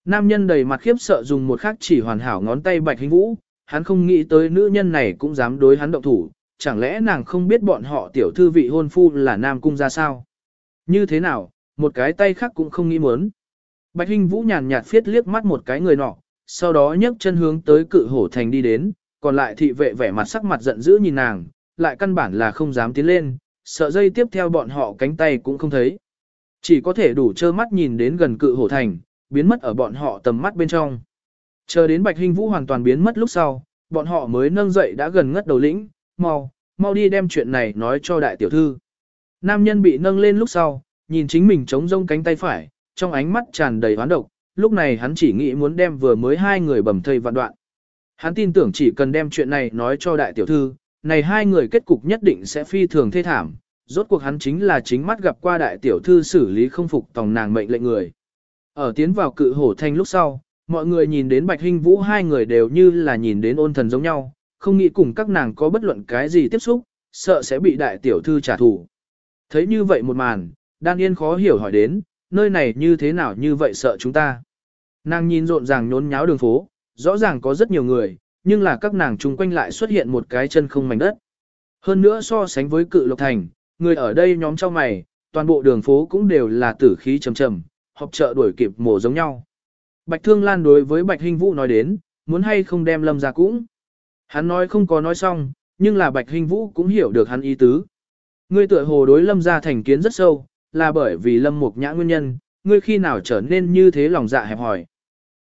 nam nhân đầy mặt khiếp sợ dùng một khắc chỉ hoàn hảo ngón tay bạch hình vũ, hắn không nghĩ tới nữ nhân này cũng dám đối hắn động thủ, chẳng lẽ nàng không biết bọn họ tiểu thư vị hôn phu là nam cung ra sao? Như thế nào, một cái tay khác cũng không nghĩ muốn. Bạch Hinh Vũ nhàn nhạt phiết liếc mắt một cái người nọ, sau đó nhấc chân hướng tới cự hổ thành đi đến, còn lại thị vệ vẻ mặt sắc mặt giận dữ nhìn nàng, lại căn bản là không dám tiến lên, sợ dây tiếp theo bọn họ cánh tay cũng không thấy. Chỉ có thể đủ trơ mắt nhìn đến gần cự hổ thành, biến mất ở bọn họ tầm mắt bên trong. Chờ đến Bạch Hinh Vũ hoàn toàn biến mất lúc sau, bọn họ mới nâng dậy đã gần ngất đầu lĩnh, mau, mau đi đem chuyện này nói cho đại tiểu thư. Nam nhân bị nâng lên lúc sau, nhìn chính mình chống rông cánh tay phải, trong ánh mắt tràn đầy hoán độc, lúc này hắn chỉ nghĩ muốn đem vừa mới hai người bầm thây vạn đoạn. Hắn tin tưởng chỉ cần đem chuyện này nói cho đại tiểu thư, này hai người kết cục nhất định sẽ phi thường thê thảm, rốt cuộc hắn chính là chính mắt gặp qua đại tiểu thư xử lý không phục tòng nàng mệnh lệnh người. Ở tiến vào cự hổ thanh lúc sau, mọi người nhìn đến Bạch Hinh Vũ hai người đều như là nhìn đến ôn thần giống nhau, không nghĩ cùng các nàng có bất luận cái gì tiếp xúc, sợ sẽ bị đại tiểu thư trả thù. Thấy như vậy một màn, Đan Yên khó hiểu hỏi đến, nơi này như thế nào như vậy sợ chúng ta. Nàng nhìn rộn ràng nhốn nháo đường phố, rõ ràng có rất nhiều người, nhưng là các nàng chung quanh lại xuất hiện một cái chân không mảnh đất. Hơn nữa so sánh với cự lộc thành, người ở đây nhóm trao mày, toàn bộ đường phố cũng đều là tử khí trầm trầm, họp chợ đuổi kịp mổ giống nhau. Bạch Thương Lan đối với Bạch Hinh Vũ nói đến, muốn hay không đem lâm ra cũng. Hắn nói không có nói xong, nhưng là Bạch Hinh Vũ cũng hiểu được hắn ý tứ. Ngươi tựa hồ đối lâm ra thành kiến rất sâu, là bởi vì lâm mục nhã nguyên nhân, ngươi khi nào trở nên như thế lòng dạ hẹp hỏi.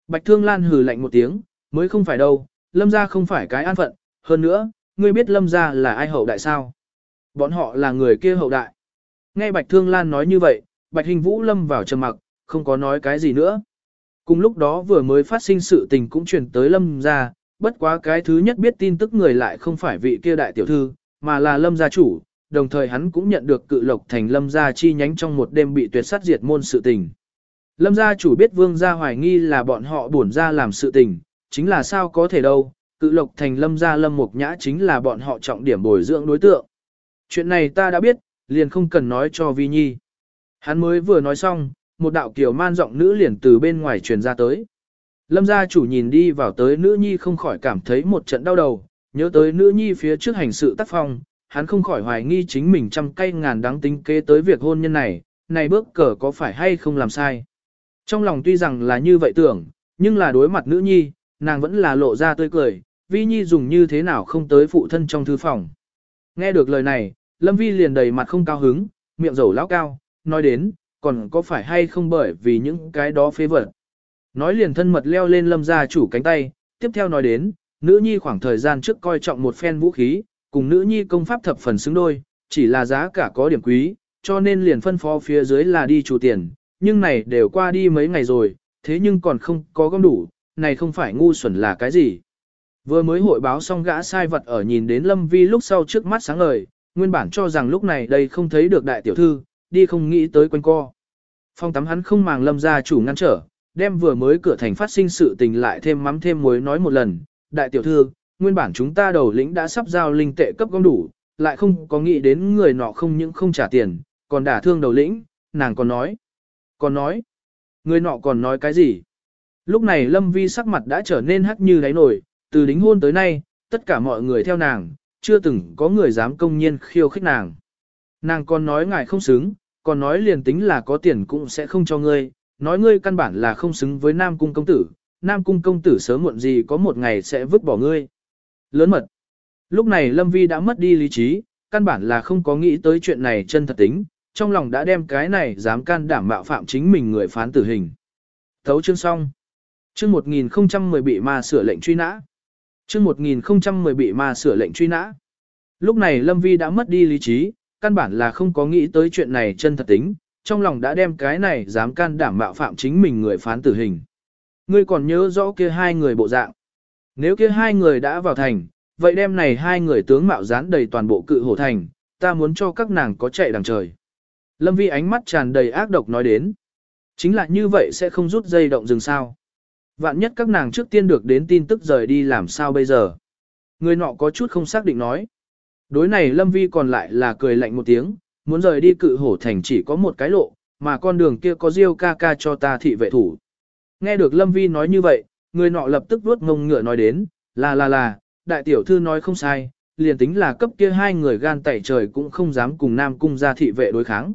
Bạch Thương Lan hừ lạnh một tiếng, mới không phải đâu, lâm gia không phải cái an phận, hơn nữa, ngươi biết lâm gia là ai hậu đại sao? Bọn họ là người kia hậu đại. Nghe Bạch Thương Lan nói như vậy, Bạch Hình Vũ lâm vào trầm mặc, không có nói cái gì nữa. Cùng lúc đó vừa mới phát sinh sự tình cũng truyền tới lâm gia bất quá cái thứ nhất biết tin tức người lại không phải vị kia đại tiểu thư, mà là lâm gia chủ, đồng thời hắn cũng nhận được cự lộc thành lâm gia chi nhánh trong một đêm bị tuyệt sát diệt môn sự tình. Lâm gia chủ biết vương gia hoài nghi là bọn họ buồn ra làm sự tình, chính là sao có thể đâu, cự lộc thành lâm gia lâm mục nhã chính là bọn họ trọng điểm bồi dưỡng đối tượng. Chuyện này ta đã biết, liền không cần nói cho Vi Nhi. Hắn mới vừa nói xong, một đạo kiểu man giọng nữ liền từ bên ngoài truyền ra tới. Lâm gia chủ nhìn đi vào tới nữ nhi không khỏi cảm thấy một trận đau đầu, nhớ tới nữ nhi phía trước hành sự tác phong, hắn không khỏi hoài nghi chính mình trăm cây ngàn đáng tính kế tới việc hôn nhân này, này bước cờ có phải hay không làm sai. Trong lòng tuy rằng là như vậy tưởng, nhưng là đối mặt nữ nhi, nàng vẫn là lộ ra tươi cười, vi nhi dùng như thế nào không tới phụ thân trong thư phòng. Nghe được lời này, Lâm Vi liền đầy mặt không cao hứng, miệng rầu lão cao, nói đến, còn có phải hay không bởi vì những cái đó phế vật. Nói liền thân mật leo lên lâm gia chủ cánh tay, tiếp theo nói đến, nữ nhi khoảng thời gian trước coi trọng một phen vũ khí, cùng nữ nhi công pháp thập phần xứng đôi, chỉ là giá cả có điểm quý, cho nên liền phân phó phía dưới là đi chủ tiền, nhưng này đều qua đi mấy ngày rồi, thế nhưng còn không có gom đủ, này không phải ngu xuẩn là cái gì. Vừa mới hội báo xong gã sai vật ở nhìn đến Lâm Vi lúc sau trước mắt sáng ngời, nguyên bản cho rằng lúc này đây không thấy được đại tiểu thư, đi không nghĩ tới quanh co. Phong tắm hắn không màng Lâm gia chủ ngăn trở, đem vừa mới cửa thành phát sinh sự tình lại thêm mắm thêm muối nói một lần, đại tiểu thư, nguyên bản chúng ta đầu lĩnh đã sắp giao linh tệ cấp gom đủ, lại không có nghĩ đến người nọ không những không trả tiền, còn đả thương đầu lĩnh, nàng còn nói, còn nói, người nọ còn nói cái gì? Lúc này Lâm Vi sắc mặt đã trở nên hắc như đáy nổi, từ đính hôn tới nay, tất cả mọi người theo nàng, chưa từng có người dám công nhiên khiêu khích nàng. Nàng còn nói ngài không xứng, còn nói liền tính là có tiền cũng sẽ không cho ngươi, nói ngươi căn bản là không xứng với Nam Cung công tử, Nam Cung công tử sớm muộn gì có một ngày sẽ vứt bỏ ngươi. Lớn mật. Lúc này Lâm Vi đã mất đi lý trí, căn bản là không có nghĩ tới chuyện này chân thật tính, trong lòng đã đem cái này dám can đảm mạo phạm chính mình người phán tử hình. Thấu chương xong. Chương 1010 bị ma sửa lệnh truy nã. Chương 1010 bị ma sửa lệnh truy nã. Lúc này Lâm Vi đã mất đi lý trí, căn bản là không có nghĩ tới chuyện này chân thật tính, trong lòng đã đem cái này dám can đảm mạo phạm chính mình người phán tử hình. Ngươi còn nhớ rõ kia hai người bộ dạng. Nếu kia hai người đã vào thành, vậy đêm này hai người tướng mạo dán đầy toàn bộ cự hổ thành, ta muốn cho các nàng có chạy đằng trời. Lâm Vi ánh mắt tràn đầy ác độc nói đến. Chính là như vậy sẽ không rút dây động dừng sao. Vạn nhất các nàng trước tiên được đến tin tức rời đi làm sao bây giờ. Người nọ có chút không xác định nói. Đối này Lâm Vi còn lại là cười lạnh một tiếng, muốn rời đi cự hổ thành chỉ có một cái lộ, mà con đường kia có riêu ca ca cho ta thị vệ thủ. Nghe được Lâm Vi nói như vậy, người nọ lập tức vuốt ngông ngựa nói đến, là là là, đại tiểu thư nói không sai, liền tính là cấp kia hai người gan tẩy trời cũng không dám cùng Nam Cung ra thị vệ đối kháng.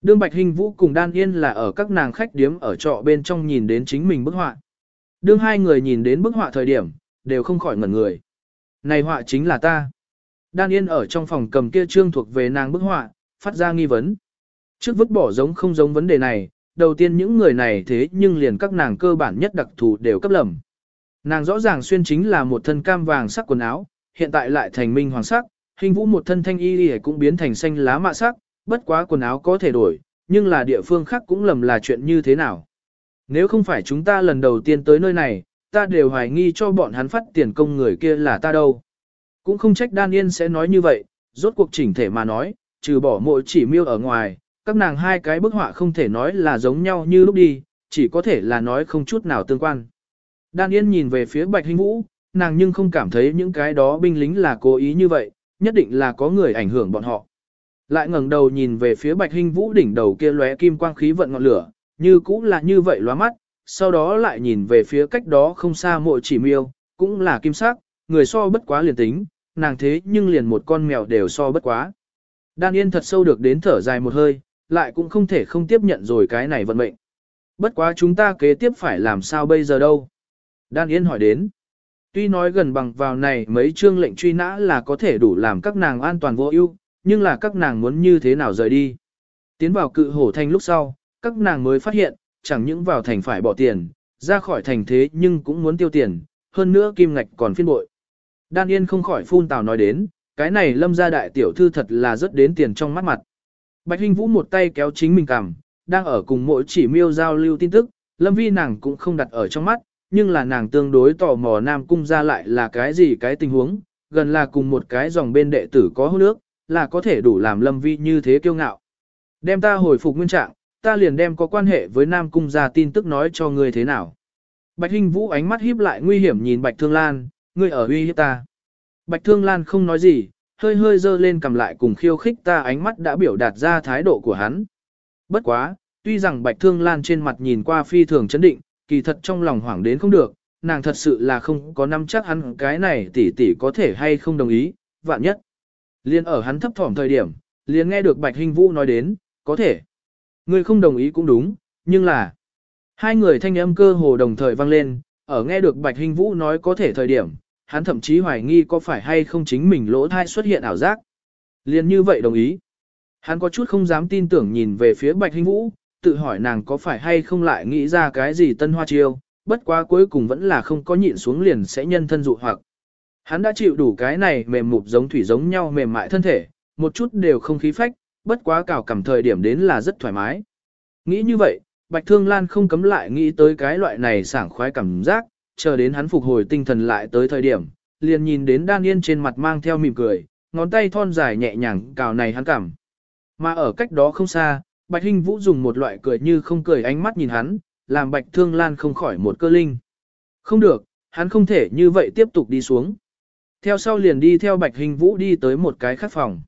Đương Bạch Hình Vũ cùng Đan Yên là ở các nàng khách điếm ở trọ bên trong nhìn đến chính mình bức họa. Đương hai người nhìn đến bức họa thời điểm, đều không khỏi ngẩn người. Này họa chính là ta. Đan Yên ở trong phòng cầm kia trương thuộc về nàng bức họa, phát ra nghi vấn. Trước vứt bỏ giống không giống vấn đề này, đầu tiên những người này thế nhưng liền các nàng cơ bản nhất đặc thù đều cấp lầm. Nàng rõ ràng xuyên chính là một thân cam vàng sắc quần áo, hiện tại lại thành minh hoàng sắc, hình vũ một thân thanh y y cũng biến thành xanh lá mạ sắc, bất quá quần áo có thể đổi, nhưng là địa phương khác cũng lầm là chuyện như thế nào. Nếu không phải chúng ta lần đầu tiên tới nơi này, ta đều hoài nghi cho bọn hắn phát tiền công người kia là ta đâu. Cũng không trách Đan Yên sẽ nói như vậy, rốt cuộc chỉnh thể mà nói, trừ bỏ mỗi chỉ miêu ở ngoài, các nàng hai cái bức họa không thể nói là giống nhau như lúc đi, chỉ có thể là nói không chút nào tương quan. Đan Yên nhìn về phía Bạch Hinh Vũ, nàng nhưng không cảm thấy những cái đó binh lính là cố ý như vậy, nhất định là có người ảnh hưởng bọn họ. Lại ngẩng đầu nhìn về phía Bạch Hinh Vũ đỉnh đầu kia lóe kim quang khí vận ngọn lửa, như cũng là như vậy lóa mắt, sau đó lại nhìn về phía cách đó không xa mộ chỉ miêu, cũng là kim sắc, người so bất quá liền tính, nàng thế nhưng liền một con mèo đều so bất quá. Đan Yên thật sâu được đến thở dài một hơi, lại cũng không thể không tiếp nhận rồi cái này vận mệnh. Bất quá chúng ta kế tiếp phải làm sao bây giờ đâu? Đan Yên hỏi đến. Tuy nói gần bằng vào này mấy chương lệnh truy nã là có thể đủ làm các nàng an toàn vô ưu, nhưng là các nàng muốn như thế nào rời đi. Tiến vào cự hổ thành lúc sau, các nàng mới phát hiện, chẳng những vào thành phải bỏ tiền, ra khỏi thành thế nhưng cũng muốn tiêu tiền, hơn nữa kim ngạch còn phiên bội. Đan Yên không khỏi phun tào nói đến, cái này lâm gia đại tiểu thư thật là rất đến tiền trong mắt mặt. Bạch Hinh Vũ một tay kéo chính mình cằm, đang ở cùng mỗi chỉ miêu giao lưu tin tức, lâm vi nàng cũng không đặt ở trong mắt, nhưng là nàng tương đối tò mò Nam Cung ra lại là cái gì cái tình huống, gần là cùng một cái dòng bên đệ tử có hôn nước, là có thể đủ làm lâm vi như thế kiêu ngạo. Đem ta hồi phục nguyên trạng, ta liền đem có quan hệ với Nam Cung ra tin tức nói cho ngươi thế nào. Bạch Hinh Vũ ánh mắt híp lại nguy hiểm nhìn Bạch Thương Lan, ngươi ở uy hiếp ta. Bạch Thương Lan không nói gì, hơi hơi dơ lên cầm lại cùng khiêu khích ta ánh mắt đã biểu đạt ra thái độ của hắn. Bất quá, tuy rằng Bạch Thương Lan trên mặt nhìn qua phi thường chấn định, kỳ thật trong lòng hoảng đến không được, nàng thật sự là không có nắm chắc hắn cái này tỷ tỷ có thể hay không đồng ý, vạn nhất. Liên ở hắn thấp thỏm thời điểm, liền nghe được Bạch Hinh Vũ nói đến, có thể. người không đồng ý cũng đúng, nhưng là... Hai người thanh âm cơ hồ đồng thời vang lên, ở nghe được Bạch Hinh Vũ nói có thể thời điểm, hắn thậm chí hoài nghi có phải hay không chính mình lỗ thai xuất hiện ảo giác. Liên như vậy đồng ý. Hắn có chút không dám tin tưởng nhìn về phía Bạch Hinh Vũ, tự hỏi nàng có phải hay không lại nghĩ ra cái gì tân hoa chiêu, bất quá cuối cùng vẫn là không có nhịn xuống liền sẽ nhân thân dụ hoặc. Hắn đã chịu đủ cái này mềm mục giống thủy giống nhau mềm mại thân thể, một chút đều không khí phách, bất quá cào cảm thời điểm đến là rất thoải mái. Nghĩ như vậy, Bạch Thương Lan không cấm lại nghĩ tới cái loại này sảng khoái cảm giác, chờ đến hắn phục hồi tinh thần lại tới thời điểm, liền nhìn đến Đan Yên trên mặt mang theo mỉm cười, ngón tay thon dài nhẹ nhàng cào này hắn cảm. Mà ở cách đó không xa, Bạch Hinh Vũ dùng một loại cười như không cười ánh mắt nhìn hắn, làm Bạch Thương Lan không khỏi một cơ linh. Không được, hắn không thể như vậy tiếp tục đi xuống. Theo sau liền đi theo Bạch Hinh Vũ đi tới một cái khác phòng.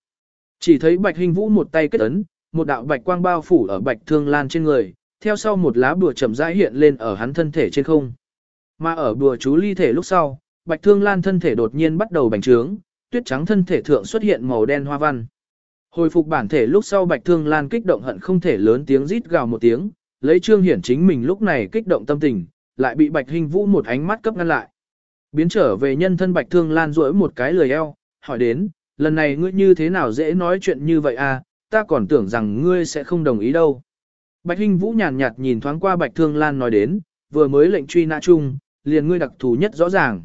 Chỉ thấy Bạch Hinh Vũ một tay kết ấn, một đạo bạch quang bao phủ ở Bạch Thương Lan trên người, theo sau một lá bùa chậm rãi hiện lên ở hắn thân thể trên không. Mà ở bùa chú ly thể lúc sau, Bạch Thương Lan thân thể đột nhiên bắt đầu bành trướng, tuyết trắng thân thể thượng xuất hiện màu đen hoa văn. Hồi phục bản thể lúc sau Bạch Thương Lan kích động hận không thể lớn tiếng rít gào một tiếng, lấy Trương Hiển chính mình lúc này kích động tâm tình, lại bị Bạch Hình Vũ một ánh mắt cấp ngăn lại. Biến trở về nhân thân Bạch Thương Lan duỗi một cái lười eo, hỏi đến, lần này ngươi như thế nào dễ nói chuyện như vậy à, ta còn tưởng rằng ngươi sẽ không đồng ý đâu. Bạch hình Vũ nhàn nhạt nhìn thoáng qua Bạch Thương Lan nói đến, vừa mới lệnh truy nã chung, liền ngươi đặc thù nhất rõ ràng.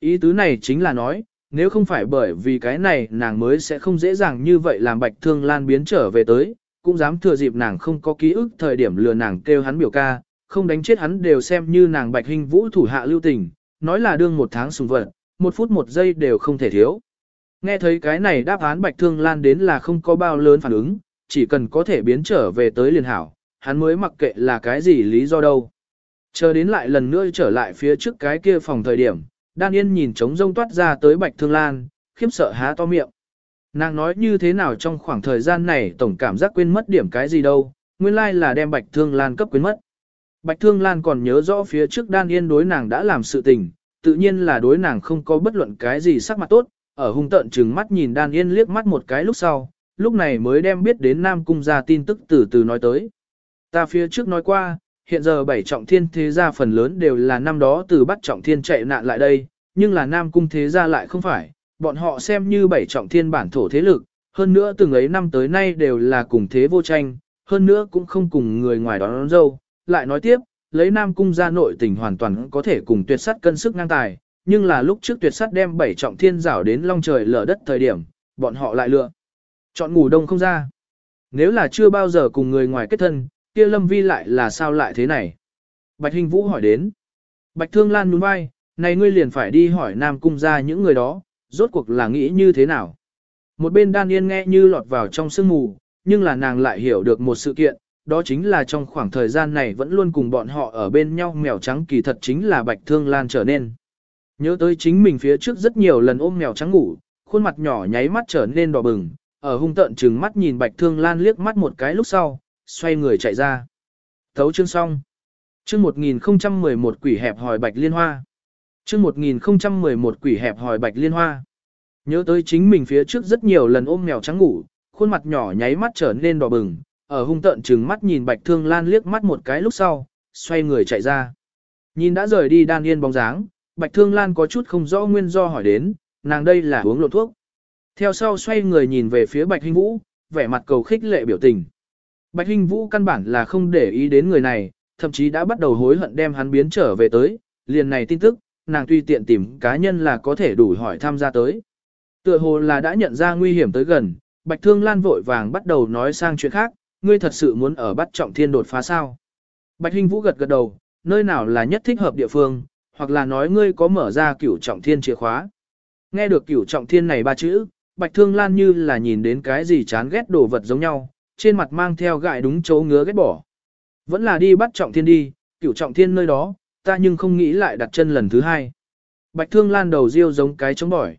Ý tứ này chính là nói, nếu không phải bởi vì cái này nàng mới sẽ không dễ dàng như vậy làm Bạch Thương Lan biến trở về tới, cũng dám thừa dịp nàng không có ký ức thời điểm lừa nàng kêu hắn biểu ca, không đánh chết hắn đều xem như nàng Bạch Hình Vũ thủ hạ lưu tình, nói là đương một tháng sùng vật, một phút một giây đều không thể thiếu. Nghe thấy cái này đáp án Bạch Thương Lan đến là không có bao lớn phản ứng, chỉ cần có thể biến trở về tới liền hảo, hắn mới mặc kệ là cái gì lý do đâu. Chờ đến lại lần nữa trở lại phía trước cái kia phòng thời điểm, Đan Yên nhìn trống rông toát ra tới Bạch Thương Lan, khiếp sợ há to miệng. Nàng nói như thế nào trong khoảng thời gian này tổng cảm giác quên mất điểm cái gì đâu, nguyên lai là đem Bạch Thương Lan cấp quên mất. Bạch Thương Lan còn nhớ rõ phía trước Đan Yên đối nàng đã làm sự tình, tự nhiên là đối nàng không có bất luận cái gì sắc mặt tốt, ở hung tận trừng mắt nhìn Đan Yên liếc mắt một cái lúc sau, lúc này mới đem biết đến Nam Cung ra tin tức từ từ nói tới. Ta phía trước nói qua, hiện giờ bảy trọng thiên thế gia phần lớn đều là năm đó từ bắt trọng thiên chạy nạn lại đây, nhưng là Nam Cung thế gia lại không phải, bọn họ xem như bảy trọng thiên bản thổ thế lực, hơn nữa từng ấy năm tới nay đều là cùng thế vô tranh, hơn nữa cũng không cùng người ngoài đón, đón dâu. Lại nói tiếp, lấy Nam Cung ra nội tình hoàn toàn có thể cùng tuyệt sắt cân sức ngang tài, nhưng là lúc trước tuyệt sắt đem bảy trọng thiên rảo đến long trời lở đất thời điểm, bọn họ lại lựa. Chọn ngủ đông không ra. Nếu là chưa bao giờ cùng người ngoài kết thân, kia Lâm Vi lại là sao lại thế này? Bạch Hình Vũ hỏi đến. Bạch Thương Lan nhún vai, này ngươi liền phải đi hỏi Nam Cung ra những người đó, rốt cuộc là nghĩ như thế nào? Một bên đan yên nghe như lọt vào trong sương mù, nhưng là nàng lại hiểu được một sự kiện, đó chính là trong khoảng thời gian này vẫn luôn cùng bọn họ ở bên nhau mèo trắng kỳ thật chính là Bạch Thương Lan trở nên. Nhớ tới chính mình phía trước rất nhiều lần ôm mèo trắng ngủ, khuôn mặt nhỏ nháy mắt trở nên đỏ bừng, ở hung tợn trừng mắt nhìn Bạch Thương Lan liếc mắt một cái lúc sau, xoay người chạy ra. Thấu chương xong. Chương 1011 quỷ hẹp hỏi Bạch Liên Hoa. Chương 1011 quỷ hẹp hỏi Bạch Liên Hoa. Nhớ tới chính mình phía trước rất nhiều lần ôm mèo trắng ngủ, khuôn mặt nhỏ nháy mắt trở nên đỏ bừng, ở hung tợn trừng mắt nhìn Bạch Thương Lan liếc mắt một cái lúc sau, xoay người chạy ra. Nhìn đã rời đi đan yên bóng dáng, Bạch Thương Lan có chút không rõ nguyên do hỏi đến, nàng đây là uống lộ thuốc. Theo sau xoay người nhìn về phía Bạch hình Vũ, vẻ mặt cầu khích lệ biểu tình. Bạch Hinh Vũ căn bản là không để ý đến người này, thậm chí đã bắt đầu hối hận đem hắn biến trở về tới, liền này tin tức, nàng tuy tiện tìm cá nhân là có thể đủ hỏi tham gia tới. Tựa hồ là đã nhận ra nguy hiểm tới gần, Bạch Thương Lan vội vàng bắt đầu nói sang chuyện khác, ngươi thật sự muốn ở bắt trọng thiên đột phá sao. Bạch Hinh Vũ gật gật đầu, nơi nào là nhất thích hợp địa phương, hoặc là nói ngươi có mở ra cửu trọng thiên chìa khóa. Nghe được cửu trọng thiên này ba chữ, Bạch Thương Lan như là nhìn đến cái gì chán ghét đồ vật giống nhau, trên mặt mang theo gại đúng chỗ ngứa ghét bỏ. Vẫn là đi bắt trọng thiên đi, cửu trọng thiên nơi đó, ta nhưng không nghĩ lại đặt chân lần thứ hai. Bạch Thương Lan đầu riêu giống cái chống bỏi.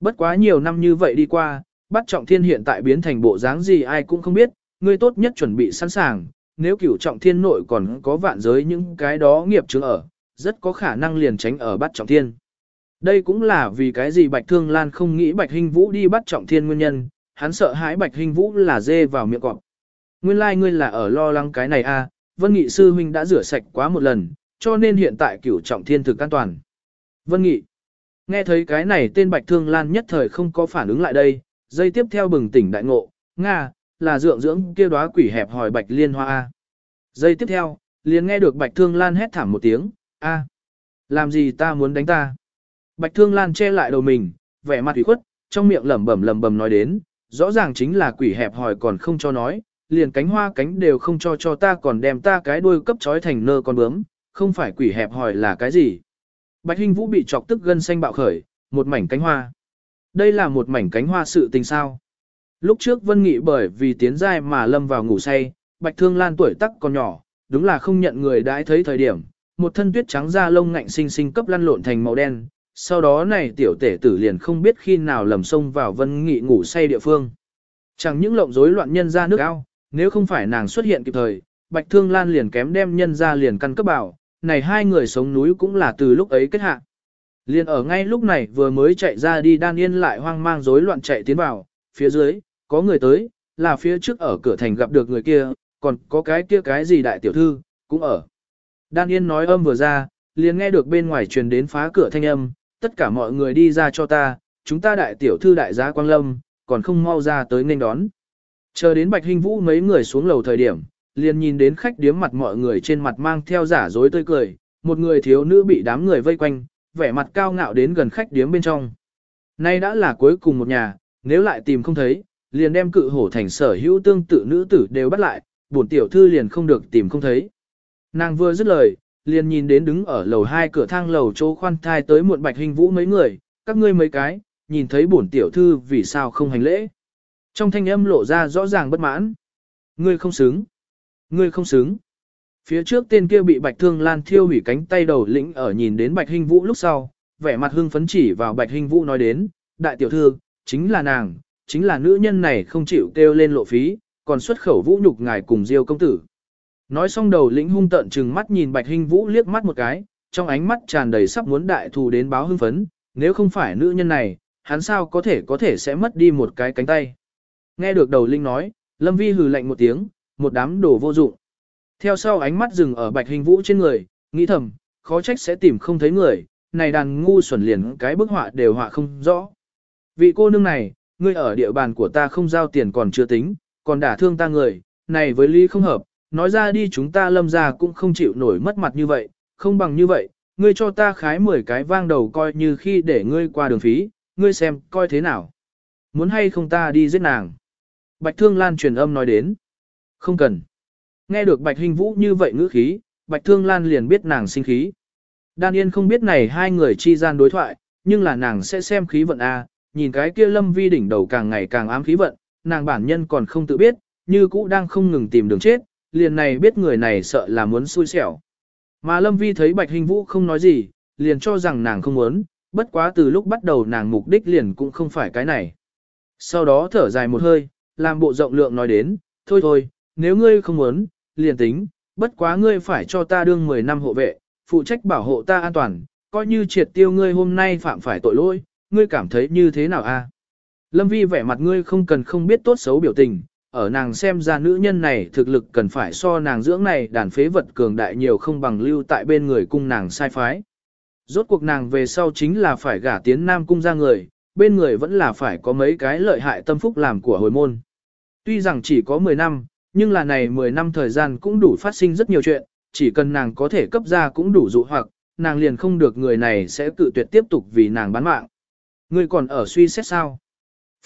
Bất quá nhiều năm như vậy đi qua, bắt trọng thiên hiện tại biến thành bộ dáng gì ai cũng không biết, ngươi tốt nhất chuẩn bị sẵn sàng, nếu cửu trọng thiên nội còn có vạn giới những cái đó nghiệp chứng ở, rất có khả năng liền tránh ở bắt trọng thiên. Đây cũng là vì cái gì Bạch Thương Lan không nghĩ Bạch Hình Vũ đi bắt trọng thiên nguyên nhân, hắn sợ hãi Bạch Hình Vũ là dê vào miệng cọp. Nguyên lai like ngươi là ở lo lắng cái này a, à, Vân Nghị sư huynh đã rửa sạch quá một lần, cho nên hiện tại cửu trọng thiên thực an toàn. Vân Nghị. Nghe thấy cái này tên Bạch Thương Lan nhất thời không có phản ứng lại đây, dây tiếp theo bừng tỉnh đại ngộ, Nga, là dưỡng dưỡng kia đóa quỷ hẹp hỏi Bạch Liên Hoa A. Dây tiếp theo, liền nghe được Bạch Thương Lan hét thảm một tiếng, A. Làm gì ta muốn đánh ta? Bạch Thương Lan che lại đầu mình, vẻ mặt ủy khuất, trong miệng lẩm bẩm lẩm bẩm nói đến, rõ ràng chính là quỷ hẹp hỏi còn không cho nói, liền cánh hoa cánh đều không cho cho ta còn đem ta cái đuôi cấp trói thành nơ con bướm, không phải quỷ hẹp hỏi là cái gì. Bạch Hinh Vũ bị chọc tức gân xanh bạo khởi, một mảnh cánh hoa. Đây là một mảnh cánh hoa sự tình sao. Lúc trước Vân Nghị bởi vì tiến giai mà lâm vào ngủ say, Bạch Thương Lan tuổi tắc còn nhỏ, đúng là không nhận người đãi thấy thời điểm, một thân tuyết trắng da lông ngạnh sinh sinh cấp lăn lộn thành màu đen, sau đó này tiểu tể tử liền không biết khi nào lầm sông vào Vân Nghị ngủ say địa phương. Chẳng những lộng rối loạn nhân ra nước ao, nếu không phải nàng xuất hiện kịp thời, Bạch Thương Lan liền kém đem nhân ra liền căn cấp bảo, này hai người sống núi cũng là từ lúc ấy kết hạ. Liền ở ngay lúc này vừa mới chạy ra đi đan yên lại hoang mang rối loạn chạy tiến vào, phía dưới, có người tới, là phía trước ở cửa thành gặp được người kia, còn có cái kia cái gì đại tiểu thư, cũng ở. Đan yên nói âm vừa ra, liền nghe được bên ngoài truyền đến phá cửa thanh âm, tất cả mọi người đi ra cho ta, chúng ta đại tiểu thư đại gia Quang Lâm, còn không mau ra tới nên đón. Chờ đến Bạch Hinh Vũ mấy người xuống lầu thời điểm, liền nhìn đến khách điếm mặt mọi người trên mặt mang theo giả dối tươi cười, một người thiếu nữ bị đám người vây quanh, vẻ mặt cao ngạo đến gần khách điếm bên trong. Nay đã là cuối cùng một nhà, nếu lại tìm không thấy, liền đem cự hổ thành sở hữu tương tự nữ tử đều bắt lại, bổn tiểu thư liền không được tìm không thấy. Nàng vừa dứt lời, liền nhìn đến đứng ở lầu hai cửa thang lầu chỗ khoan thai tới muộn bạch hình vũ mấy người, các ngươi mấy cái, nhìn thấy bổn tiểu thư vì sao không hành lễ. Trong thanh âm lộ ra rõ ràng bất mãn. Ngươi không xứng. Ngươi không xứng. Phía trước tên kia bị Bạch Thương Lan thiêu hủy cánh tay đầu lĩnh ở nhìn đến Bạch Hình Vũ lúc sau, vẻ mặt hưng phấn chỉ vào Bạch Hình Vũ nói đến, đại tiểu thư, chính là nàng, chính là nữ nhân này không chịu kêu lên lộ phí, còn xuất khẩu vũ nhục ngài cùng Diêu công tử. Nói xong đầu lĩnh hung tận trừng mắt nhìn Bạch Hình Vũ liếc mắt một cái, trong ánh mắt tràn đầy sắp muốn đại thù đến báo hưng phấn, nếu không phải nữ nhân này, hắn sao có thể có thể sẽ mất đi một cái cánh tay. Nghe được đầu linh nói, Lâm Vi hừ lạnh một tiếng, một đám đồ vô dụng. Theo sau ánh mắt dừng ở bạch hình vũ trên người, nghĩ thầm, khó trách sẽ tìm không thấy người, này đàn ngu xuẩn liền cái bức họa đều họa không rõ. Vị cô nương này, ngươi ở địa bàn của ta không giao tiền còn chưa tính, còn đả thương ta người, này với lý không hợp, nói ra đi chúng ta lâm ra cũng không chịu nổi mất mặt như vậy, không bằng như vậy, ngươi cho ta khái 10 cái vang đầu coi như khi để ngươi qua đường phí, ngươi xem, coi thế nào. Muốn hay không ta đi giết nàng. Bạch Thương Lan truyền âm nói đến. Không cần. Nghe được Bạch Hình Vũ như vậy ngữ khí, Bạch Thương Lan liền biết nàng sinh khí. Đan Yên không biết này hai người chi gian đối thoại, nhưng là nàng sẽ xem khí vận A, nhìn cái kia lâm vi đỉnh đầu càng ngày càng ám khí vận, nàng bản nhân còn không tự biết, như cũ đang không ngừng tìm đường chết, liền này biết người này sợ là muốn xui xẻo. Mà lâm vi thấy Bạch Hình Vũ không nói gì, liền cho rằng nàng không muốn, bất quá từ lúc bắt đầu nàng mục đích liền cũng không phải cái này. Sau đó thở dài một hơi, làm bộ rộng lượng nói đến, thôi thôi, nếu ngươi không muốn, liền tính, bất quá ngươi phải cho ta đương 10 năm hộ vệ, phụ trách bảo hộ ta an toàn, coi như triệt tiêu ngươi hôm nay phạm phải tội lỗi, ngươi cảm thấy như thế nào a? Lâm Vi vẻ mặt ngươi không cần không biết tốt xấu biểu tình, ở nàng xem ra nữ nhân này thực lực cần phải so nàng dưỡng này đàn phế vật cường đại nhiều không bằng lưu tại bên người cung nàng sai phái. Rốt cuộc nàng về sau chính là phải gả tiến nam cung ra người, bên người vẫn là phải có mấy cái lợi hại tâm phúc làm của hồi môn. Tuy rằng chỉ có 10 năm, nhưng là này 10 năm thời gian cũng đủ phát sinh rất nhiều chuyện, chỉ cần nàng có thể cấp ra cũng đủ dụ hoặc, nàng liền không được người này sẽ cự tuyệt tiếp tục vì nàng bán mạng. Người còn ở suy xét sao?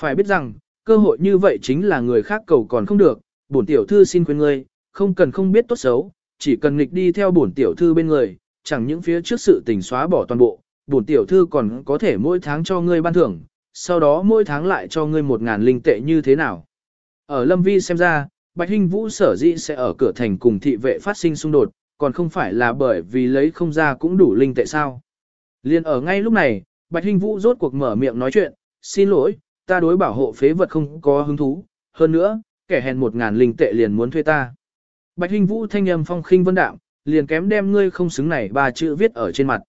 Phải biết rằng, cơ hội như vậy chính là người khác cầu còn không được, bổn tiểu thư xin khuyên ngươi, không cần không biết tốt xấu, chỉ cần nghịch đi theo bổn tiểu thư bên người, chẳng những phía trước sự tình xóa bỏ toàn bộ, bổn tiểu thư còn có thể mỗi tháng cho ngươi ban thưởng, sau đó mỗi tháng lại cho ngươi một ngàn linh tệ như thế nào. Ở Lâm Vi xem ra, Bạch Hinh Vũ sở dĩ sẽ ở cửa thành cùng thị vệ phát sinh xung đột, còn không phải là bởi vì lấy không ra cũng đủ linh tệ sao. Liên ở ngay lúc này, Bạch Hinh Vũ rốt cuộc mở miệng nói chuyện, xin lỗi, ta đối bảo hộ phế vật không có hứng thú, hơn nữa, kẻ hèn một ngàn linh tệ liền muốn thuê ta. Bạch Hinh Vũ thanh âm phong khinh vân đạm, liền kém đem ngươi không xứng này ba chữ viết ở trên mặt.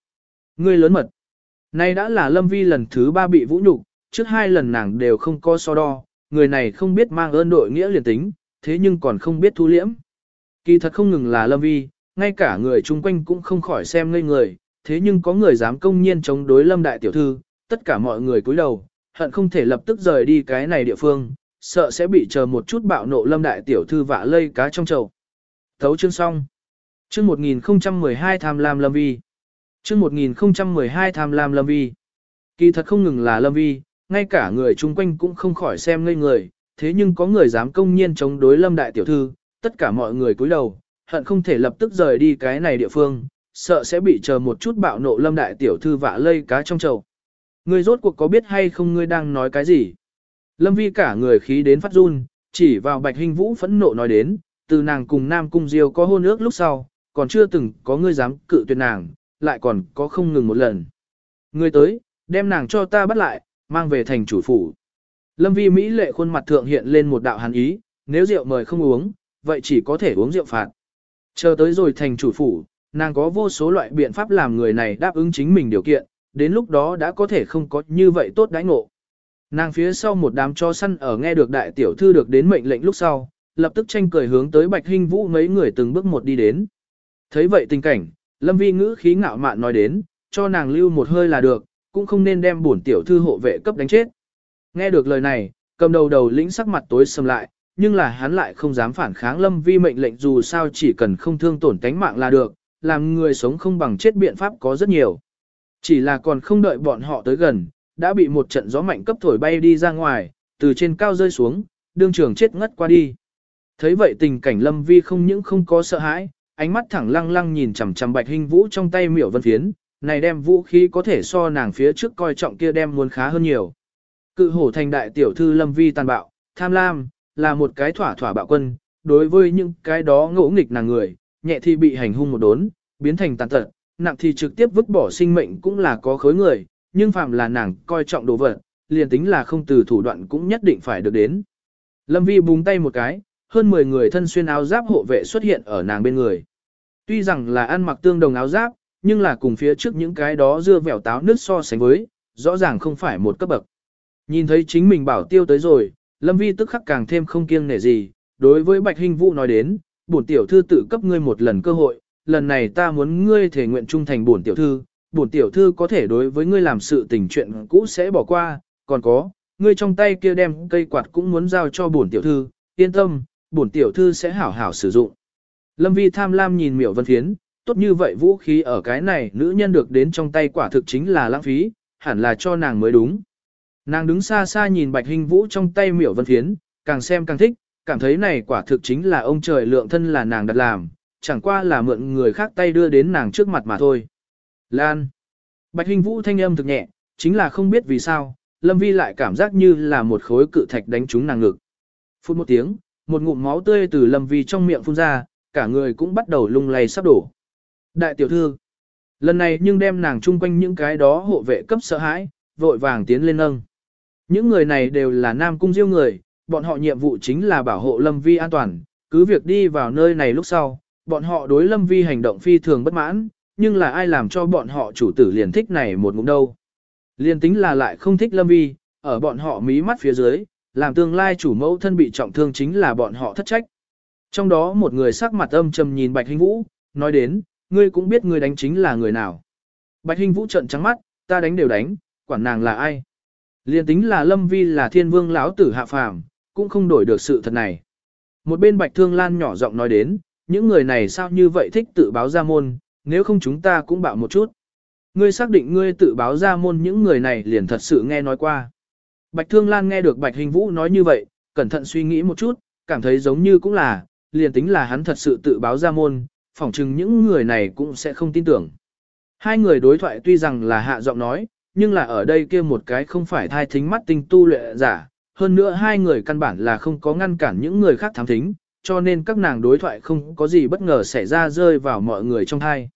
Ngươi lớn mật. Nay đã là Lâm Vi lần thứ ba bị vũ nhục, trước hai lần nàng đều không có so đo, người này không biết mang ơn đội nghĩa liền tính, thế nhưng còn không biết thu liễm. Kỳ thật không ngừng là Lâm Vi, ngay cả người chung quanh cũng không khỏi xem ngây người, thế nhưng có người dám công nhiên chống đối Lâm Đại Tiểu Thư, tất cả mọi người cúi đầu, hận không thể lập tức rời đi cái này địa phương, sợ sẽ bị chờ một chút bạo nộ Lâm Đại Tiểu Thư vạ lây cá trong chậu. Thấu chương xong. Chương 1012 tham lam Lâm Vi. Chương 1012 tham lam Lâm Vi. Kỳ thật không ngừng là Lâm Vi, ngay cả người chung quanh cũng không khỏi xem ngây người, thế nhưng có người dám công nhiên chống đối lâm đại tiểu thư, tất cả mọi người cúi đầu, hận không thể lập tức rời đi cái này địa phương, sợ sẽ bị chờ một chút bạo nộ lâm đại tiểu thư vạ lây cá trong chậu. Ngươi rốt cuộc có biết hay không ngươi đang nói cái gì? Lâm vi cả người khí đến phát run, chỉ vào bạch hình vũ phẫn nộ nói đến, từ nàng cùng nam cung diêu có hôn ước lúc sau, còn chưa từng có ngươi dám cự tuyệt nàng, lại còn có không ngừng một lần. Ngươi tới, đem nàng cho ta bắt lại, mang về thành chủ phủ. Lâm vi Mỹ lệ khuôn mặt thượng hiện lên một đạo hàn ý, nếu rượu mời không uống, vậy chỉ có thể uống rượu phạt. Chờ tới rồi thành chủ phủ, nàng có vô số loại biện pháp làm người này đáp ứng chính mình điều kiện, đến lúc đó đã có thể không có như vậy tốt đãi ngộ. Nàng phía sau một đám cho săn ở nghe được đại tiểu thư được đến mệnh lệnh lúc sau, lập tức tranh cười hướng tới Bạch Hinh Vũ mấy người từng bước một đi đến. Thấy vậy tình cảnh, Lâm Vi ngữ khí ngạo mạn nói đến, cho nàng lưu một hơi là được, cũng không nên đem bổn tiểu thư hộ vệ cấp đánh chết. Nghe được lời này, cầm đầu đầu lĩnh sắc mặt tối sầm lại, nhưng là hắn lại không dám phản kháng lâm vi mệnh lệnh dù sao chỉ cần không thương tổn tánh mạng là được, làm người sống không bằng chết biện pháp có rất nhiều. Chỉ là còn không đợi bọn họ tới gần, đã bị một trận gió mạnh cấp thổi bay đi ra ngoài, từ trên cao rơi xuống, đương trường chết ngất qua đi. Thấy vậy tình cảnh Lâm Vi không những không có sợ hãi, ánh mắt thẳng lăng lăng nhìn chằm chằm Bạch Hình Vũ trong tay miểu vân phiến, này đem vũ khí có thể so nàng phía trước coi trọng kia đem muốn khá hơn nhiều. Cự hổ thành đại tiểu thư Lâm Vi tàn bạo, tham lam, là một cái thỏa thỏa bạo quân, đối với những cái đó ngỗ nghịch nàng người, nhẹ thì bị hành hung một đốn, biến thành tàn tật, nặng thì trực tiếp vứt bỏ sinh mệnh cũng là có khối người, nhưng phạm là nàng coi trọng đồ vật, liền tính là không từ thủ đoạn cũng nhất định phải được đến. Lâm Vi búng tay một cái, hơn 10 người thân xuyên áo giáp hộ vệ xuất hiện ở nàng bên người. Tuy rằng là ăn mặc tương đồng áo giáp, nhưng là cùng phía trước những cái đó dưa vẻo táo nước so sánh với, rõ ràng không phải một cấp bậc. Nhìn thấy chính mình bảo tiêu tới rồi, Lâm Vi tức khắc càng thêm không kiêng nể gì, đối với Bạch Hình Vũ nói đến, bổn tiểu thư tự cấp ngươi một lần cơ hội, lần này ta muốn ngươi thể nguyện trung thành bổn tiểu thư, bổn tiểu thư có thể đối với ngươi làm sự tình chuyện cũ sẽ bỏ qua, còn có, ngươi trong tay kia đem cây quạt cũng muốn giao cho bổn tiểu thư, yên tâm, bổn tiểu thư sẽ hảo hảo sử dụng. Lâm Vi tham lam nhìn miểu vân phiến, tốt như vậy vũ khí ở cái này nữ nhân được đến trong tay quả thực chính là lãng phí, hẳn là cho nàng mới đúng. Nàng đứng xa xa nhìn bạch hình vũ trong tay miểu vân phiến, càng xem càng thích, cảm thấy này quả thực chính là ông trời lượng thân là nàng đặt làm, chẳng qua là mượn người khác tay đưa đến nàng trước mặt mà thôi. Lan. Bạch hình vũ thanh âm thực nhẹ, chính là không biết vì sao, Lâm Vi lại cảm giác như là một khối cự thạch đánh trúng nàng ngực. Phút một tiếng, một ngụm máu tươi từ Lâm Vi trong miệng phun ra, cả người cũng bắt đầu lung lay sắp đổ. Đại tiểu thư, lần này nhưng đem nàng chung quanh những cái đó hộ vệ cấp sợ hãi, vội vàng tiến lên nâng. Những người này đều là nam cung diêu người, bọn họ nhiệm vụ chính là bảo hộ Lâm Vi an toàn, cứ việc đi vào nơi này lúc sau, bọn họ đối Lâm Vi hành động phi thường bất mãn, nhưng là ai làm cho bọn họ chủ tử liền thích này một ngụm đâu. Liên tính là lại không thích Lâm Vi, ở bọn họ mí mắt phía dưới, làm tương lai chủ mẫu thân bị trọng thương chính là bọn họ thất trách. Trong đó một người sắc mặt âm trầm nhìn Bạch Hinh Vũ, nói đến, ngươi cũng biết ngươi đánh chính là người nào. Bạch Hinh Vũ trợn trắng mắt, ta đánh đều đánh, quản nàng là ai. Liên tính là Lâm Vi là thiên vương lão tử hạ phàm, cũng không đổi được sự thật này. Một bên Bạch Thương Lan nhỏ giọng nói đến, những người này sao như vậy thích tự báo ra môn, nếu không chúng ta cũng bạo một chút. Ngươi xác định ngươi tự báo ra môn những người này liền thật sự nghe nói qua. Bạch Thương Lan nghe được Bạch Hình Vũ nói như vậy, cẩn thận suy nghĩ một chút, cảm thấy giống như cũng là, liền tính là hắn thật sự tự báo ra môn, phỏng chừng những người này cũng sẽ không tin tưởng. Hai người đối thoại tuy rằng là hạ giọng nói, nhưng là ở đây kia một cái không phải thai thính mắt tinh tu luyện giả, hơn nữa hai người căn bản là không có ngăn cản những người khác thám thính, cho nên các nàng đối thoại không có gì bất ngờ xảy ra rơi vào mọi người trong thai.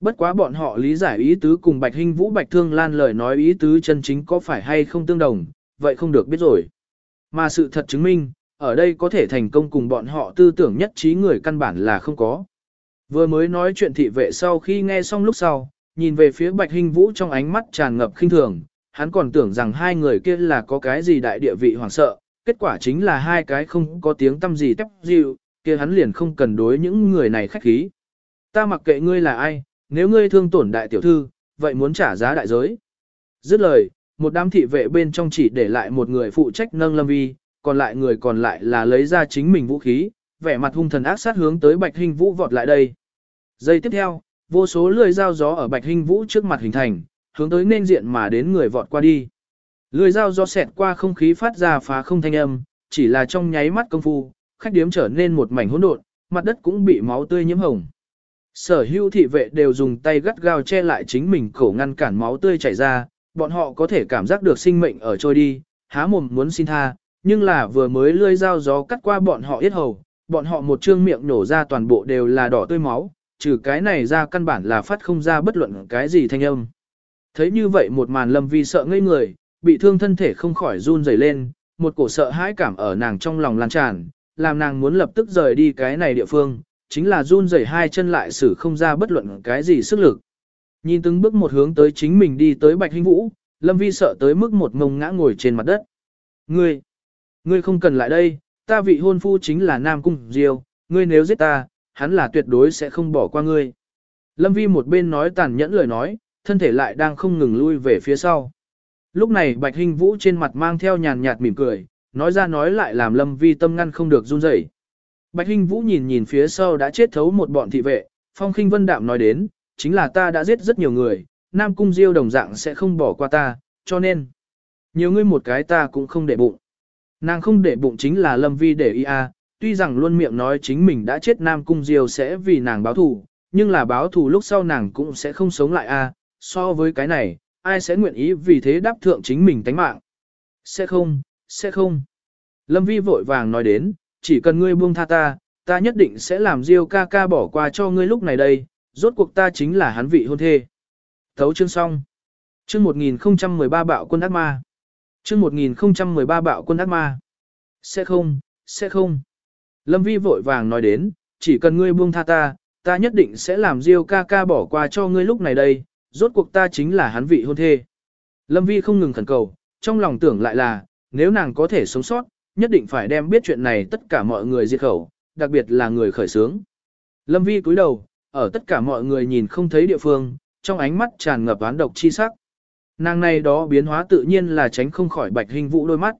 Bất quá bọn họ lý giải ý tứ cùng Bạch Hinh Vũ Bạch Thương Lan lời nói ý tứ chân chính có phải hay không tương đồng, vậy không được biết rồi. Mà sự thật chứng minh, ở đây có thể thành công cùng bọn họ tư tưởng nhất trí người căn bản là không có. Vừa mới nói chuyện thị vệ sau khi nghe xong lúc sau, nhìn về phía Bạch Hinh Vũ trong ánh mắt tràn ngập khinh thường, hắn còn tưởng rằng hai người kia là có cái gì đại địa vị hoàng sợ, kết quả chính là hai cái không có tiếng tâm gì tép dịu, kia hắn liền không cần đối những người này khách khí. Ta mặc kệ ngươi là ai, nếu ngươi thương tổn đại tiểu thư, vậy muốn trả giá đại giới. Dứt lời, một đám thị vệ bên trong chỉ để lại một người phụ trách nâng lâm vi, còn lại người còn lại là lấy ra chính mình vũ khí, vẻ mặt hung thần ác sát hướng tới Bạch Hình Vũ vọt lại đây. Giây tiếp theo, vô số lưỡi dao gió ở Bạch Hình Vũ trước mặt hình thành, hướng tới nên diện mà đến người vọt qua đi. Lưỡi dao gió xẹt qua không khí phát ra phá không thanh âm, chỉ là trong nháy mắt công phu, khách điếm trở nên một mảnh hỗn độn, mặt đất cũng bị máu tươi nhiễm hồng. Sở hữu thị vệ đều dùng tay gắt gao che lại chính mình cổ ngăn cản máu tươi chảy ra, bọn họ có thể cảm giác được sinh mệnh ở trôi đi, há mồm muốn xin tha, nhưng là vừa mới lưỡi dao gió cắt qua bọn họ yết hầu, bọn họ một trương miệng nổ ra toàn bộ đều là đỏ tươi máu, trừ cái này ra căn bản là phát không ra bất luận cái gì thanh âm. Thấy như vậy một màn lâm vi sợ ngây người, bị thương thân thể không khỏi run rẩy lên, một cổ sợ hãi cảm ở nàng trong lòng lan tràn, làm nàng muốn lập tức rời đi cái này địa phương, chính là run rẩy hai chân lại xử không ra bất luận cái gì sức lực. Nhìn từng bước một hướng tới chính mình đi tới Bạch Hinh Vũ, Lâm Vi sợ tới mức một ngông ngã ngồi trên mặt đất. Ngươi, ngươi không cần lại đây, ta vị hôn phu chính là Nam Cung Diêu, ngươi nếu giết ta, hắn là tuyệt đối sẽ không bỏ qua ngươi. Lâm Vi một bên nói tàn nhẫn lời nói, thân thể lại đang không ngừng lui về phía sau. Lúc này Bạch Hinh Vũ trên mặt mang theo nhàn nhạt mỉm cười, nói ra nói lại làm Lâm Vi tâm ngăn không được run rẩy. Bạch Hinh Vũ nhìn nhìn phía sau đã chết thấu một bọn thị vệ, Phong Khinh Vân Đạm nói đến, chính là ta đã giết rất nhiều người, Nam Cung Diêu đồng dạng sẽ không bỏ qua ta, cho nên, nhiều ngươi một cái ta cũng không để bụng. Nàng không để bụng chính là Lâm Vi để ý a, tuy rằng luôn miệng nói chính mình đã chết Nam Cung Diêu sẽ vì nàng báo thù, nhưng là báo thù lúc sau nàng cũng sẽ không sống lại a. so với cái này, ai sẽ nguyện ý vì thế đáp thượng chính mình tánh mạng. Sẽ không, sẽ không. Lâm Vi vội vàng nói đến, chỉ cần ngươi buông tha ta, ta nhất định sẽ làm Diêu ca ca bỏ qua cho ngươi lúc này đây, rốt cuộc ta chính là hắn vị hôn thê. Thấu chương xong. Chương 1013 bạo quân ác ma. Chương 1013 bạo quân ác ma. Sẽ không, sẽ không. Lâm Vi vội vàng nói đến, chỉ cần ngươi buông tha ta, ta nhất định sẽ làm Diêu ca ca bỏ qua cho ngươi lúc này đây, rốt cuộc ta chính là hắn vị hôn thê. Lâm Vi không ngừng khẩn cầu, trong lòng tưởng lại là, nếu nàng có thể sống sót, nhất định phải đem biết chuyện này tất cả mọi người diệt khẩu, đặc biệt là người khởi sướng. Lâm Vi cúi đầu, ở tất cả mọi người nhìn không thấy địa phương, trong ánh mắt tràn ngập án độc chi sắc. Nàng này đó biến hóa tự nhiên là tránh không khỏi Bạch Hình Vũ đôi mắt.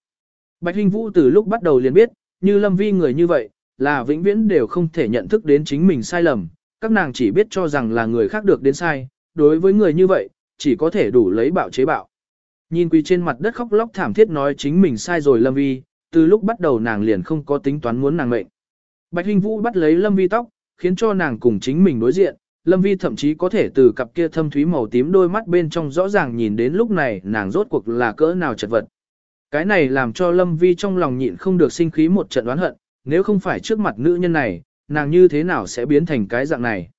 Bạch Hình Vũ từ lúc bắt đầu liền biết, như Lâm Vi người như vậy, là vĩnh viễn đều không thể nhận thức đến chính mình sai lầm, các nàng chỉ biết cho rằng là người khác được đến sai, đối với người như vậy, chỉ có thể đủ lấy bạo chế bạo. Nhìn quỳ trên mặt đất khóc lóc thảm thiết nói chính mình sai rồi Lâm Vi, từ lúc bắt đầu nàng liền không có tính toán muốn nàng mệnh. Bạch Hinh Vũ bắt lấy Lâm Vi tóc, khiến cho nàng cùng chính mình đối diện, Lâm Vi thậm chí có thể từ cặp kia thâm thúy màu tím đôi mắt bên trong rõ ràng nhìn đến lúc này nàng rốt cuộc là cỡ nào chật vật. Cái này làm cho Lâm Vi trong lòng nhịn không được sinh khí một trận oán hận, nếu không phải trước mặt nữ nhân này, nàng như thế nào sẽ biến thành cái dạng này.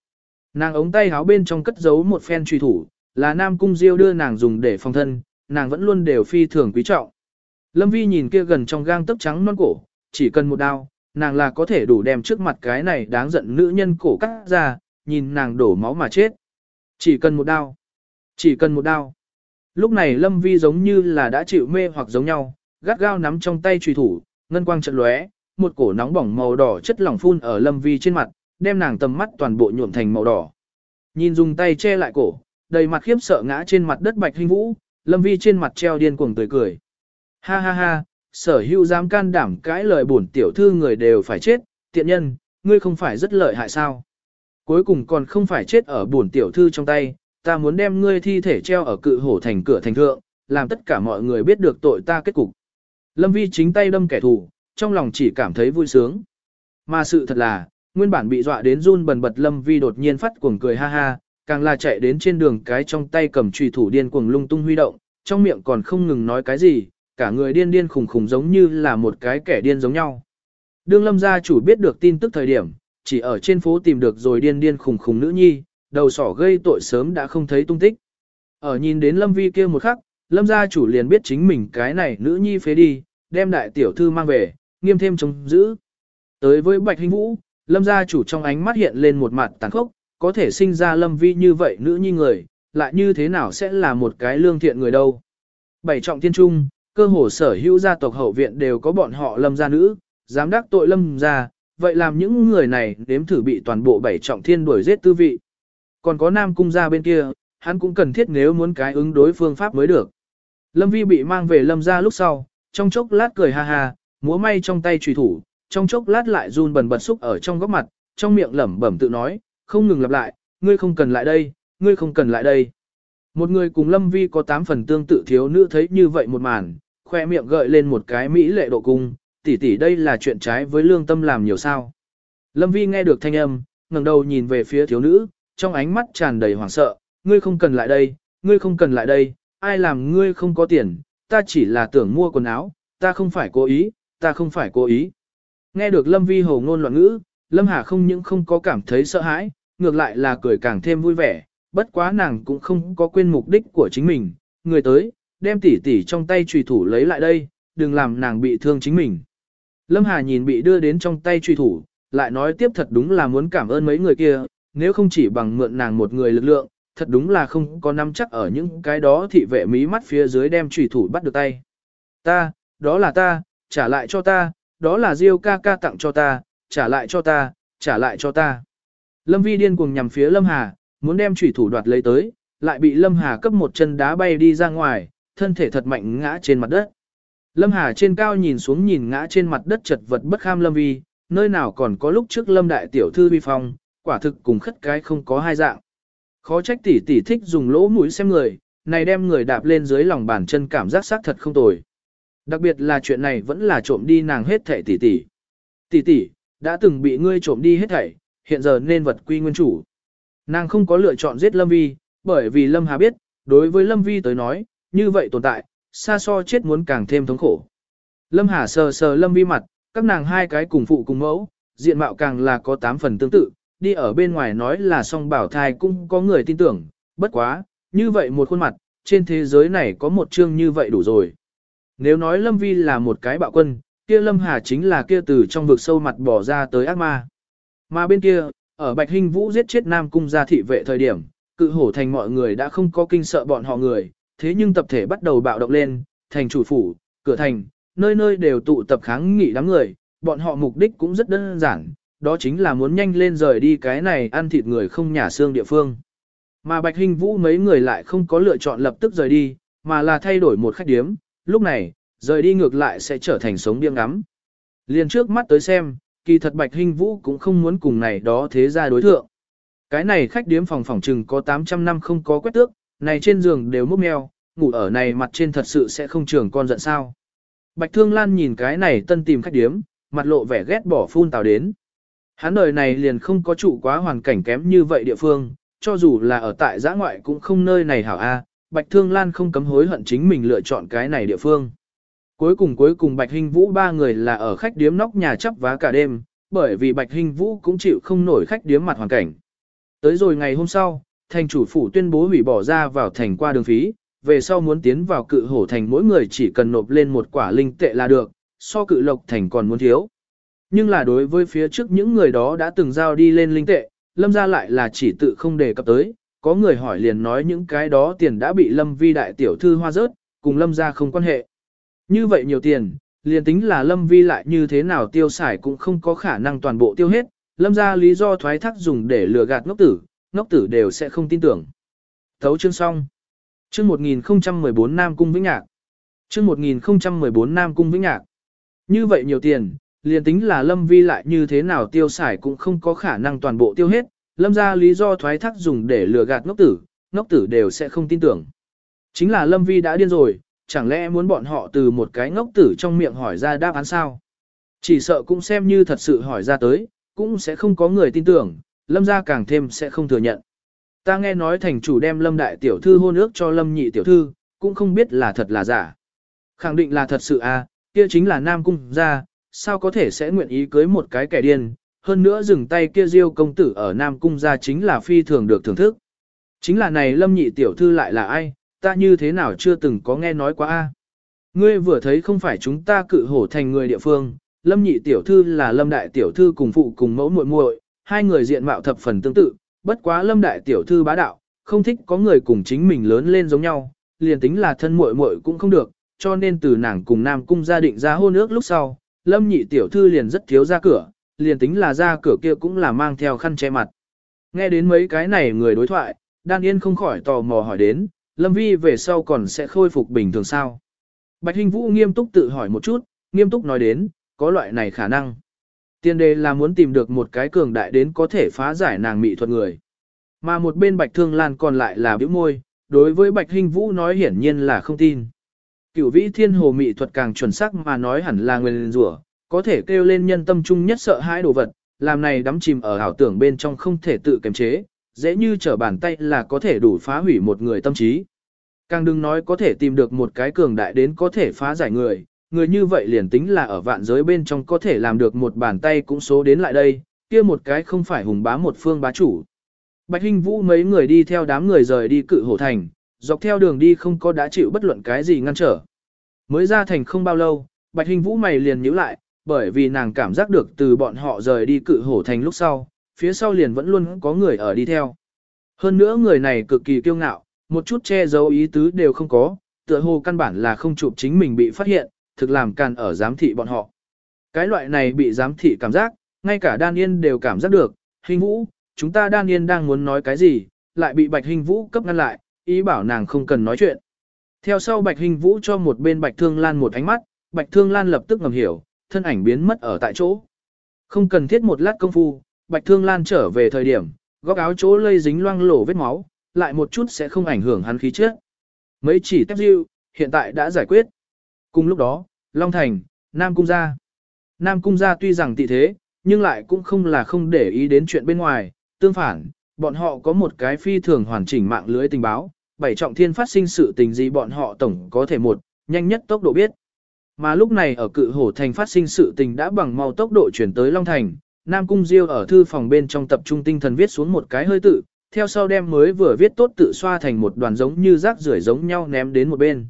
Nàng ống tay háo bên trong cất giấu một phen truy thủ, là Nam Cung Diêu đưa nàng dùng để phòng thân, nàng vẫn luôn đều phi thường quý trọng. Lâm Vi nhìn kia gần trong gang tấc trắng non cổ, chỉ cần một đao, nàng là có thể đủ đem trước mặt cái này đáng giận nữ nhân cổ cắt ra, nhìn nàng đổ máu mà chết. Chỉ cần một đao. Chỉ cần một đao. Lúc này Lâm Vi giống như là đã chịu mê hoặc giống nhau, gắt gao nắm trong tay truy thủ, ngân quang trận lóe, một cổ nóng bỏng màu đỏ chất lỏng phun ở Lâm Vi trên mặt, đem nàng tầm mắt toàn bộ nhuộm thành màu đỏ. Nhìn dùng tay che lại cổ, đầy mặt khiếp sợ ngã trên mặt đất Bạch Hinh Vũ, Lâm Vi trên mặt treo điên cuồng tươi cười. Ha ha ha, sở hữu dám can đảm cãi lời bổn tiểu thư người đều phải chết, tiện nhân, ngươi không phải rất lợi hại sao? Cuối cùng còn không phải chết ở bổn tiểu thư trong tay, ta muốn đem ngươi thi thể treo ở cự hổ thành cửa thành thượng, làm tất cả mọi người biết được tội ta kết cục. Lâm Vi chính tay đâm kẻ thù, trong lòng chỉ cảm thấy vui sướng. Mà sự thật là, nguyên bản bị dọa đến run bần bật Lâm Vi đột nhiên phát cuồng cười ha ha, càng là chạy đến trên đường cái trong tay cầm trùy thủ điên cuồng lung tung huy động, trong miệng còn không ngừng nói cái gì, cả người điên điên khủng khủng giống như là một cái kẻ điên giống nhau. Đương lâm gia chủ biết được tin tức thời điểm, chỉ ở trên phố tìm được rồi điên điên khủng khủng nữ nhi, đầu sỏ gây tội sớm đã không thấy tung tích. Ở nhìn đến lâm vi kia một khắc, lâm gia chủ liền biết chính mình cái này nữ nhi phế đi, đem đại tiểu thư mang về, nghiêm thêm chống giữ. Tới với bạch Hinh vũ, lâm gia chủ trong ánh mắt hiện lên một mặt tàn khốc, có thể sinh ra lâm vi như vậy nữ nhi người, lại như thế nào sẽ là một cái lương thiện người đâu. Bảy trọng thiên trung, cơ hồ sở hữu gia tộc hậu viện đều có bọn họ lâm gia nữ, dám đắc tội lâm gia, vậy làm những người này đếm thử bị toàn bộ bảy trọng thiên đuổi giết tư vị. Còn có nam cung gia bên kia, hắn cũng cần thiết nếu muốn cái ứng đối phương pháp mới được. Lâm vi bị mang về lâm gia lúc sau, trong chốc lát cười ha ha, múa may trong tay trùy thủ, trong chốc lát lại run bần bật xúc ở trong góc mặt, trong miệng lẩm bẩm tự nói, không ngừng lặp lại, ngươi không cần lại đây, ngươi không cần lại đây. Một người cùng Lâm Vi có tám phần tương tự thiếu nữ thấy như vậy một màn, khoe miệng gợi lên một cái mỹ lệ độ cung, tỷ tỷ đây là chuyện trái với lương tâm làm nhiều sao. Lâm Vi nghe được thanh âm, ngẩng đầu nhìn về phía thiếu nữ, trong ánh mắt tràn đầy hoảng sợ, ngươi không cần lại đây, ngươi không cần lại đây, ai làm ngươi không có tiền, ta chỉ là tưởng mua quần áo, ta không phải cố ý, ta không phải cố ý. Nghe được Lâm Vi hồ ngôn loạn ngữ, Lâm Hà không những không có cảm thấy sợ hãi, ngược lại là cười càng thêm vui vẻ, bất quá nàng cũng không có quên mục đích của chính mình, người tới, đem tỷ tỷ trong tay trùy thủ lấy lại đây, đừng làm nàng bị thương chính mình. Lâm Hà nhìn bị đưa đến trong tay trùy thủ, lại nói tiếp thật đúng là muốn cảm ơn mấy người kia, nếu không chỉ bằng mượn nàng một người lực lượng, thật đúng là không có nắm chắc ở những cái đó thị vệ mí mắt phía dưới đem trùy thủ bắt được tay. Ta, đó là ta, trả lại cho ta, đó là Diêu ca ca tặng cho ta, trả lại cho ta, trả lại cho ta. Lâm Vi điên cuồng nhằm phía Lâm Hà, muốn đem chủy thủ đoạt lấy tới, lại bị Lâm Hà cấp một chân đá bay đi ra ngoài, thân thể thật mạnh ngã trên mặt đất. Lâm Hà trên cao nhìn xuống nhìn ngã trên mặt đất chật vật bất kham Lâm Vi, nơi nào còn có lúc trước Lâm đại tiểu thư vi phong, quả thực cùng khất cái không có hai dạng. Khó trách tỷ tỷ thích dùng lỗ mũi xem người, này đem người đạp lên dưới lòng bàn chân cảm giác xác thật không tồi. Đặc biệt là chuyện này vẫn là trộm đi nàng hết thảy tỷ tỷ. Tỷ tỷ, đã từng bị ngươi trộm đi hết thảy, hiện giờ nên vật quy nguyên chủ. Nàng không có lựa chọn giết Lâm Vi, bởi vì Lâm Hà biết, đối với Lâm Vi tới nói, như vậy tồn tại, xa so chết muốn càng thêm thống khổ. Lâm Hà sờ sờ Lâm Vi mặt, các nàng hai cái cùng phụ cùng mẫu, diện mạo càng là có tám phần tương tự, đi ở bên ngoài nói là song bảo thai cũng có người tin tưởng, bất quá, như vậy một khuôn mặt, trên thế giới này có một chương như vậy đủ rồi. Nếu nói Lâm Vi là một cái bạo quân, kia Lâm Hà chính là kia từ trong vực sâu mặt bỏ ra tới ác ma. Mà bên kia, ở Bạch Hinh Vũ giết chết Nam Cung gia thị vệ thời điểm, cự hổ thành mọi người đã không có kinh sợ bọn họ người, thế nhưng tập thể bắt đầu bạo động lên, thành chủ phủ, cửa thành, nơi nơi đều tụ tập kháng nghị đám người, bọn họ mục đích cũng rất đơn giản, đó chính là muốn nhanh lên rời đi cái này ăn thịt người không nhà xương địa phương. Mà Bạch Hinh Vũ mấy người lại không có lựa chọn lập tức rời đi, mà là thay đổi một khách điếm, lúc này, rời đi ngược lại sẽ trở thành sống điên ngắm. liền trước mắt tới xem, kỳ thật Bạch Hinh Vũ cũng không muốn cùng này đó thế ra đối thượng. Cái này khách điếm phòng phòng trừng có 800 năm không có quét tước, này trên giường đều múc mèo, ngủ ở này mặt trên thật sự sẽ không trường con giận sao. Bạch Thương Lan nhìn cái này tân tìm khách điếm, mặt lộ vẻ ghét bỏ phun tào đến. Hắn đời này liền không có trụ quá hoàn cảnh kém như vậy địa phương, cho dù là ở tại giã ngoại cũng không nơi này hảo a. Bạch Thương Lan không cấm hối hận chính mình lựa chọn cái này địa phương. Cuối cùng cuối cùng Bạch Hinh Vũ ba người là ở khách điếm nóc nhà chắp vá cả đêm, bởi vì Bạch Hinh Vũ cũng chịu không nổi khách điếm mặt hoàn cảnh. Tới rồi ngày hôm sau, thành chủ phủ tuyên bố hủy bỏ ra vào thành qua đường phí, về sau muốn tiến vào cự hổ thành mỗi người chỉ cần nộp lên một quả linh tệ là được, so cự lộc thành còn muốn thiếu. Nhưng là đối với phía trước những người đó đã từng giao đi lên linh tệ, lâm ra lại là chỉ tự không đề cập tới, có người hỏi liền nói những cái đó tiền đã bị lâm vi đại tiểu thư hoa rớt, cùng lâm ra không quan hệ. Như vậy nhiều tiền, liền tính là lâm vi lại như thế nào tiêu xài cũng không có khả năng toàn bộ tiêu hết, lâm ra lý do thoái thác dùng để lừa gạt ngốc tử, ngốc tử đều sẽ không tin tưởng. Thấu chương xong. Chương 1014 Nam Cung Vĩnh Nhạc. Chương 1014 Nam Cung Vĩnh Nhạc. Như vậy nhiều tiền, liền tính là Lâm Vi lại như thế nào tiêu xài cũng không có khả năng toàn bộ tiêu hết, Lâm ra lý do thoái thác dùng để lừa gạt ngốc tử, ngốc tử đều sẽ không tin tưởng. Chính là Lâm Vi đã điên rồi, chẳng lẽ muốn bọn họ từ một cái ngốc tử trong miệng hỏi ra đáp án sao? Chỉ sợ cũng xem như thật sự hỏi ra tới, cũng sẽ không có người tin tưởng, Lâm ra càng thêm sẽ không thừa nhận. Ta nghe nói thành chủ đem Lâm đại tiểu thư hôn ước cho Lâm nhị tiểu thư, cũng không biết là thật là giả. Khẳng định là thật sự à, kia chính là Nam Cung gia, sao có thể sẽ nguyện ý cưới một cái kẻ điên, hơn nữa dừng tay kia diêu công tử ở Nam Cung gia chính là phi thường được thưởng thức. Chính là này Lâm nhị tiểu thư lại là ai, ta như thế nào chưa từng có nghe nói quá a. Ngươi vừa thấy không phải chúng ta cự hổ thành người địa phương, Lâm nhị tiểu thư là Lâm đại tiểu thư cùng phụ cùng mẫu muội muội, hai người diện mạo thập phần tương tự, bất quá Lâm đại tiểu thư bá đạo, không thích có người cùng chính mình lớn lên giống nhau, liền tính là thân muội muội cũng không được, cho nên từ nàng cùng Nam cung gia định ra hôn ước lúc sau, Lâm nhị tiểu thư liền rất thiếu ra cửa, liền tính là ra cửa kia cũng là mang theo khăn che mặt. Nghe đến mấy cái này người đối thoại, Đan Yên không khỏi tò mò hỏi đến, Lâm Vi về sau còn sẽ khôi phục bình thường sao? Bạch Hình Vũ nghiêm túc tự hỏi một chút, nghiêm túc nói đến, có loại này khả năng. Tiên đề là muốn tìm được một cái cường đại đến có thể phá giải nàng mị thuật người. Mà một bên Bạch Thương Lan còn lại là bĩu môi, đối với Bạch Hình Vũ nói hiển nhiên là không tin. Cửu vĩ thiên hồ mị thuật càng chuẩn xác mà nói hẳn là nguyên rủa, có thể kêu lên nhân tâm trung nhất sợ hãi đồ vật, làm này đắm chìm ở ảo tưởng bên trong không thể tự kiềm chế, dễ như trở bàn tay là có thể đủ phá hủy một người tâm trí. Càng đừng nói có thể tìm được một cái cường đại đến có thể phá giải người, người như vậy liền tính là ở vạn giới bên trong có thể làm được một bàn tay cũng số đến lại đây, kia một cái không phải hùng bá một phương bá chủ. Bạch Hinh Vũ mấy người đi theo đám người rời đi cự hổ thành, dọc theo đường đi không có đã chịu bất luận cái gì ngăn trở. Mới ra thành không bao lâu, Bạch hinh Vũ mày liền nhíu lại, bởi vì nàng cảm giác được từ bọn họ rời đi cự hổ thành lúc sau, phía sau liền vẫn luôn có người ở đi theo. Hơn nữa người này cực kỳ kiêu ngạo, một chút che giấu ý tứ đều không có, tựa hồ căn bản là không chụp chính mình bị phát hiện, thực làm càn ở giám thị bọn họ. Cái loại này bị giám thị cảm giác, ngay cả Đan Yên đều cảm giác được, Hình Vũ, chúng ta Đan Yên đang muốn nói cái gì, lại bị Bạch Hình Vũ cấp ngăn lại, ý bảo nàng không cần nói chuyện. Theo sau Bạch Hình Vũ cho một bên Bạch Thương Lan một ánh mắt, Bạch Thương Lan lập tức ngầm hiểu, thân ảnh biến mất ở tại chỗ. Không cần thiết một lát công phu, Bạch Thương Lan trở về thời điểm, góc áo chỗ lây dính loang lổ vết máu, lại một chút sẽ không ảnh hưởng hắn khí chất. Mấy chỉ tép diêu, hiện tại đã giải quyết. Cùng lúc đó, Long Thành, Nam Cung gia. Nam Cung gia tuy rằng tị thế, nhưng lại cũng không là không để ý đến chuyện bên ngoài, tương phản, bọn họ có một cái phi thường hoàn chỉnh mạng lưới tình báo, bảy trọng thiên phát sinh sự tình gì bọn họ tổng có thể một, nhanh nhất tốc độ biết. Mà lúc này ở cự hổ thành phát sinh sự tình đã bằng mau tốc độ chuyển tới Long Thành, Nam Cung Diêu ở thư phòng bên trong tập trung tinh thần viết xuống một cái hơi tự, theo sau đem mới vừa viết tốt tự xoa thành một đoàn giống như rác rưởi giống nhau ném đến một bên.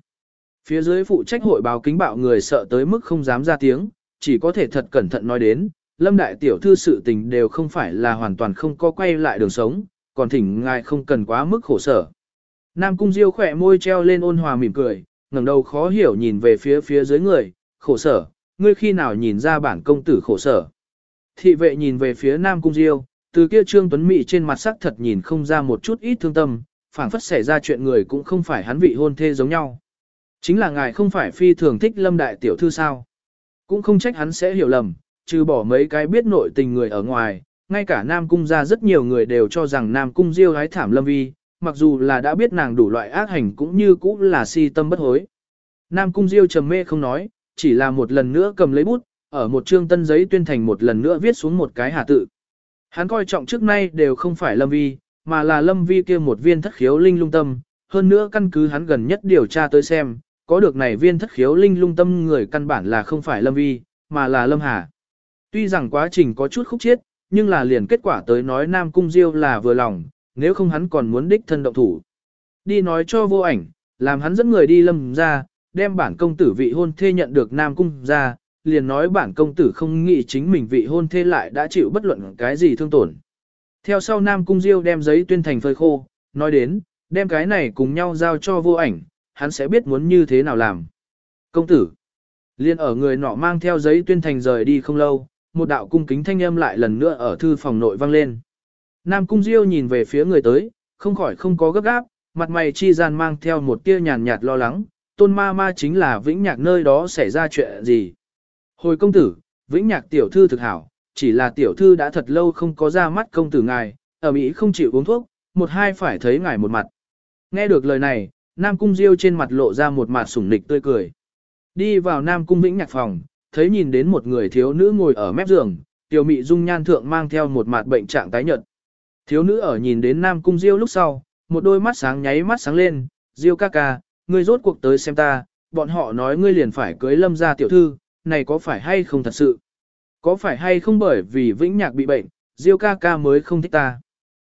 Phía dưới phụ trách hội báo kính bạo người sợ tới mức không dám ra tiếng, chỉ có thể thật cẩn thận nói đến, Lâm Đại Tiểu Thư sự tình đều không phải là hoàn toàn không có quay lại đường sống, còn thỉnh ngài không cần quá mức khổ sở. Nam Cung Diêu khỏe môi treo lên ôn hòa mỉm cười, ngẩng đầu khó hiểu nhìn về phía phía dưới người, khổ sở, ngươi khi nào nhìn ra bản công tử khổ sở. Thị vệ nhìn về phía Nam Cung Diêu, từ kia Trương Tuấn Mỹ trên mặt sắc thật nhìn không ra một chút ít thương tâm, phảng phất xảy ra chuyện người cũng không phải hắn vị hôn thê giống nhau. Chính là ngài không phải phi thường thích lâm đại tiểu thư sao. Cũng không trách hắn sẽ hiểu lầm, trừ bỏ mấy cái biết nội tình người ở ngoài, ngay cả Nam Cung ra rất nhiều người đều cho rằng Nam Cung Diêu hái thảm lâm vi, mặc dù là đã biết nàng đủ loại ác hành cũng như cũ là si tâm bất hối. Nam Cung Diêu trầm mê không nói, chỉ là một lần nữa cầm lấy bút, ở một chương tân giấy tuyên thành một lần nữa viết xuống một cái hạ tự. Hắn coi trọng trước nay đều không phải Lâm Vi, mà là Lâm Vi kia một viên thất khiếu linh lung tâm, hơn nữa căn cứ hắn gần nhất điều tra tới xem, có được này viên thất khiếu linh lung tâm người căn bản là không phải Lâm Vi, mà là Lâm Hà. Tuy rằng quá trình có chút khúc chiết, nhưng là liền kết quả tới nói Nam Cung Diêu là vừa lòng, nếu không hắn còn muốn đích thân động thủ. Đi nói cho vô ảnh, làm hắn dẫn người đi lâm ra, đem bản công tử vị hôn thê nhận được Nam Cung ra, liền nói bản công tử không nghĩ chính mình vị hôn thê lại đã chịu bất luận cái gì thương tổn. Theo sau Nam Cung Diêu đem giấy tuyên thành phơi khô, nói đến, đem cái này cùng nhau giao cho vô ảnh, hắn sẽ biết muốn như thế nào làm. Công tử, liền ở người nọ mang theo giấy tuyên thành rời đi không lâu, một đạo cung kính thanh âm lại lần nữa ở thư phòng nội vang lên. Nam Cung Diêu nhìn về phía người tới, không khỏi không có gấp gáp, mặt mày chi gian mang theo một tia nhàn nhạt lo lắng, tôn ma ma chính là vĩnh nhạc nơi đó xảy ra chuyện gì. Hồi công tử, vĩnh nhạc tiểu thư thực hảo, chỉ là tiểu thư đã thật lâu không có ra mắt công tử ngài, ở Mỹ không chịu uống thuốc, một hai phải thấy ngài một mặt. Nghe được lời này, Nam Cung Diêu trên mặt lộ ra một mặt sủng nịch tươi cười. Đi vào Nam Cung vĩnh nhạc phòng, thấy nhìn đến một người thiếu nữ ngồi ở mép giường, tiểu mị dung nhan thượng mang theo một mặt bệnh trạng tái nhợt. Thiếu nữ ở nhìn đến Nam Cung Diêu lúc sau, một đôi mắt sáng nháy mắt sáng lên, Diêu ca ca, ngươi rốt cuộc tới xem ta, bọn họ nói ngươi liền phải cưới lâm gia tiểu thư, này có phải hay không thật sự? Có phải hay không bởi vì vĩnh nhạc bị bệnh, Diêu ca ca mới không thích ta?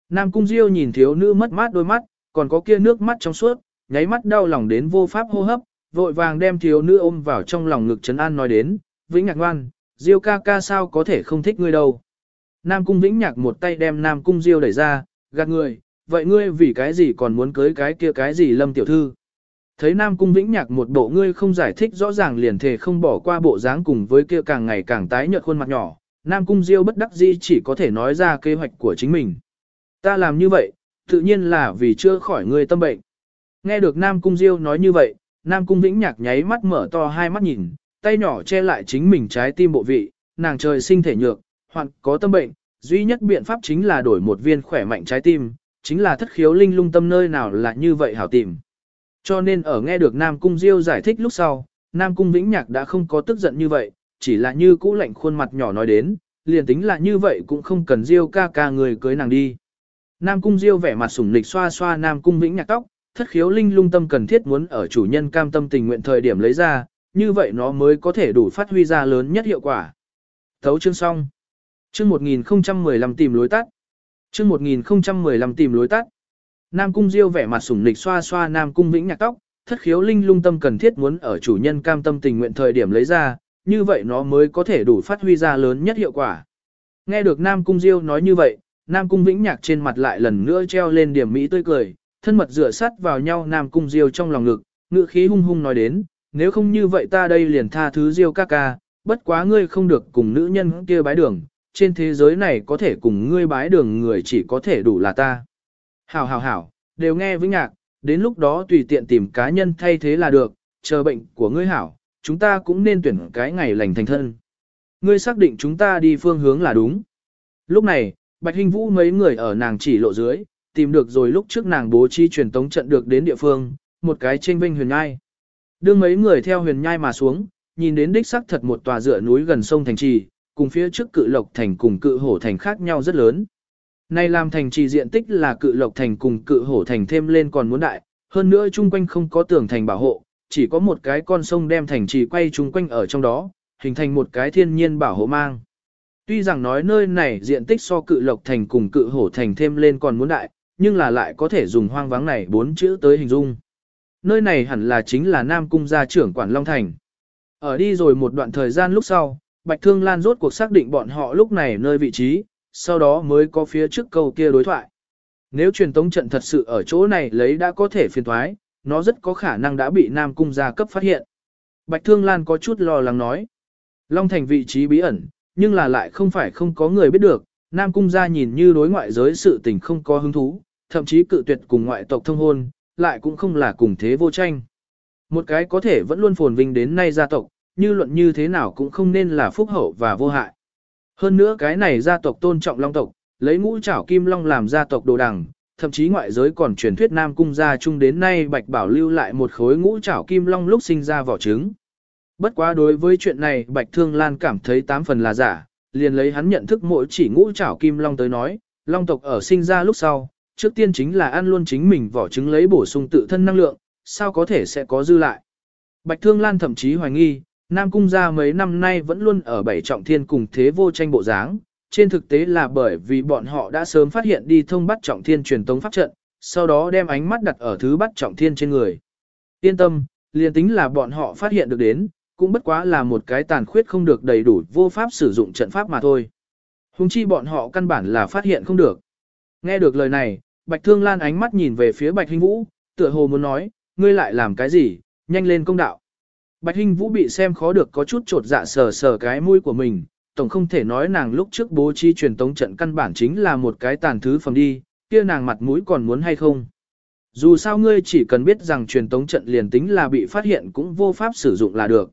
Nam Cung Diêu nhìn thiếu nữ mất mát đôi mắt, còn có kia nước mắt trong suốt, nháy mắt đau lòng đến vô pháp hô hấp, vội vàng đem thiếu nữ ôm vào trong lòng ngực trấn an nói đến, vĩnh nhạc ngoan, Diêu ca ca sao có thể không thích ngươi đâu? Nam Cung Vĩnh Nhạc một tay đem Nam Cung Diêu đẩy ra, gạt người, vậy ngươi vì cái gì còn muốn cưới cái kia cái gì lâm tiểu thư? Thấy Nam Cung Vĩnh Nhạc một bộ ngươi không giải thích rõ ràng liền thể không bỏ qua bộ dáng cùng với kia càng ngày càng tái nhợt khuôn mặt nhỏ, Nam Cung Diêu bất đắc dĩ chỉ có thể nói ra kế hoạch của chính mình. Ta làm như vậy, tự nhiên là vì chưa khỏi ngươi tâm bệnh. Nghe được Nam Cung Diêu nói như vậy, Nam Cung Vĩnh Nhạc nháy mắt mở to hai mắt nhìn, tay nhỏ che lại chính mình trái tim bộ vị, nàng trời sinh thể nhược, hoặc có tâm bệnh, duy nhất biện pháp chính là đổi một viên khỏe mạnh trái tim, chính là thất khiếu linh lung tâm nơi nào là như vậy hảo tìm. Cho nên ở nghe được Nam Cung Diêu giải thích lúc sau, Nam Cung Vĩnh Nhạc đã không có tức giận như vậy, chỉ là như cũ lạnh khuôn mặt nhỏ nói đến, liền tính là như vậy cũng không cần Diêu ca ca người cưới nàng đi. Nam Cung Diêu vẻ mặt sủng lịch xoa xoa Nam Cung Vĩnh Nhạc tóc, thất khiếu linh lung tâm cần thiết muốn ở chủ nhân cam tâm tình nguyện thời điểm lấy ra, như vậy nó mới có thể đủ phát huy ra lớn nhất hiệu quả. Thấu chương xong. Chương 1015 tìm lối tắt. Chương 1015 tìm lối tắt. Nam Cung Diêu vẻ mặt sủng nịch xoa xoa Nam Cung Vĩnh nhạc tóc, thất khiếu linh lung tâm cần thiết muốn ở chủ nhân cam tâm tình nguyện thời điểm lấy ra, như vậy nó mới có thể đủ phát huy ra lớn nhất hiệu quả. Nghe được Nam Cung Diêu nói như vậy, Nam Cung Vĩnh nhạc trên mặt lại lần nữa treo lên điểm mỹ tươi cười, thân mật dựa sát vào nhau Nam Cung Diêu trong lòng ngực, ngựa khí hung hung nói đến, nếu không như vậy ta đây liền tha thứ Diêu ca ca, bất quá ngươi không được cùng nữ nhân kia bái đường, trên thế giới này có thể cùng ngươi bái đường người chỉ có thể đủ là ta. Hảo hảo hảo, đều nghe vĩnh nhạc, đến lúc đó tùy tiện tìm cá nhân thay thế là được, chờ bệnh của ngươi hảo, chúng ta cũng nên tuyển cái ngày lành thành thân. Ngươi xác định chúng ta đi phương hướng là đúng. Lúc này, Bạch Hình Vũ mấy người ở nàng chỉ lộ dưới, tìm được rồi lúc trước nàng bố trí truyền tống trận được đến địa phương, một cái trên vinh huyền nhai. Đương mấy người theo huyền nhai mà xuống, nhìn đến đích sắc thật một tòa dựa núi gần sông thành trì, cùng phía trước cự lộc thành cùng cự hổ thành khác nhau rất lớn. Này làm thành trì diện tích là cự lộc thành cùng cự hổ thành thêm lên còn muốn đại, hơn nữa chung quanh không có tường thành bảo hộ, chỉ có một cái con sông đem thành trì quay chung quanh ở trong đó, hình thành một cái thiên nhiên bảo hộ mang. Tuy rằng nói nơi này diện tích so cự lộc thành cùng cự hổ thành thêm lên còn muốn đại, nhưng là lại có thể dùng hoang vắng này bốn chữ tới hình dung. Nơi này hẳn là chính là Nam Cung gia trưởng quản Long Thành. Ở đi rồi một đoạn thời gian lúc sau, Bạch Thương Lan rốt cuộc xác định bọn họ lúc này nơi vị trí, sau đó mới có phía trước câu kia đối thoại. Nếu truyền tống trận thật sự ở chỗ này lấy đã có thể phiền thoái, nó rất có khả năng đã bị Nam Cung gia cấp phát hiện. Bạch Thương Lan có chút lo lắng nói. Long Thành vị trí bí ẩn, nhưng là lại không phải không có người biết được, Nam Cung gia nhìn như đối ngoại giới sự tình không có hứng thú, thậm chí cự tuyệt cùng ngoại tộc thông hôn, lại cũng không là cùng thế vô tranh. Một cái có thể vẫn luôn phồn vinh đến nay gia tộc, như luận như thế nào cũng không nên là phúc hậu và vô hại. Hơn nữa cái này gia tộc tôn trọng long tộc, lấy ngũ trảo kim long làm gia tộc đồ đằng, thậm chí ngoại giới còn truyền thuyết Nam Cung gia chung đến nay Bạch Bảo lưu lại một khối ngũ trảo kim long lúc sinh ra vỏ trứng. Bất quá đối với chuyện này Bạch Thương Lan cảm thấy tám phần là giả, liền lấy hắn nhận thức mỗi chỉ ngũ trảo kim long tới nói, long tộc ở sinh ra lúc sau, trước tiên chính là ăn luôn chính mình vỏ trứng lấy bổ sung tự thân năng lượng, sao có thể sẽ có dư lại. Bạch Thương Lan thậm chí hoài nghi, Nam Cung gia mấy năm nay vẫn luôn ở bảy trọng thiên cùng thế vô tranh bộ dáng, trên thực tế là bởi vì bọn họ đã sớm phát hiện đi thông bắt trọng thiên truyền tống pháp trận, sau đó đem ánh mắt đặt ở thứ bắt trọng thiên trên người. Yên tâm, liền tính là bọn họ phát hiện được đến, cũng bất quá là một cái tàn khuyết không được đầy đủ vô pháp sử dụng trận pháp mà thôi. Hùng chi bọn họ căn bản là phát hiện không được. Nghe được lời này, Bạch Thương Lan ánh mắt nhìn về phía Bạch Hinh Vũ, tựa hồ muốn nói, ngươi lại làm cái gì, nhanh lên công đạo. Bạch Hinh Vũ bị xem khó được có chút trột dạ sờ sờ cái mũi của mình, tổng không thể nói nàng lúc trước bố trí truyền tống trận căn bản chính là một cái tàn thứ phẩm đi, kia nàng mặt mũi còn muốn hay không. Dù sao ngươi chỉ cần biết rằng truyền tống trận liền tính là bị phát hiện cũng vô pháp sử dụng là được.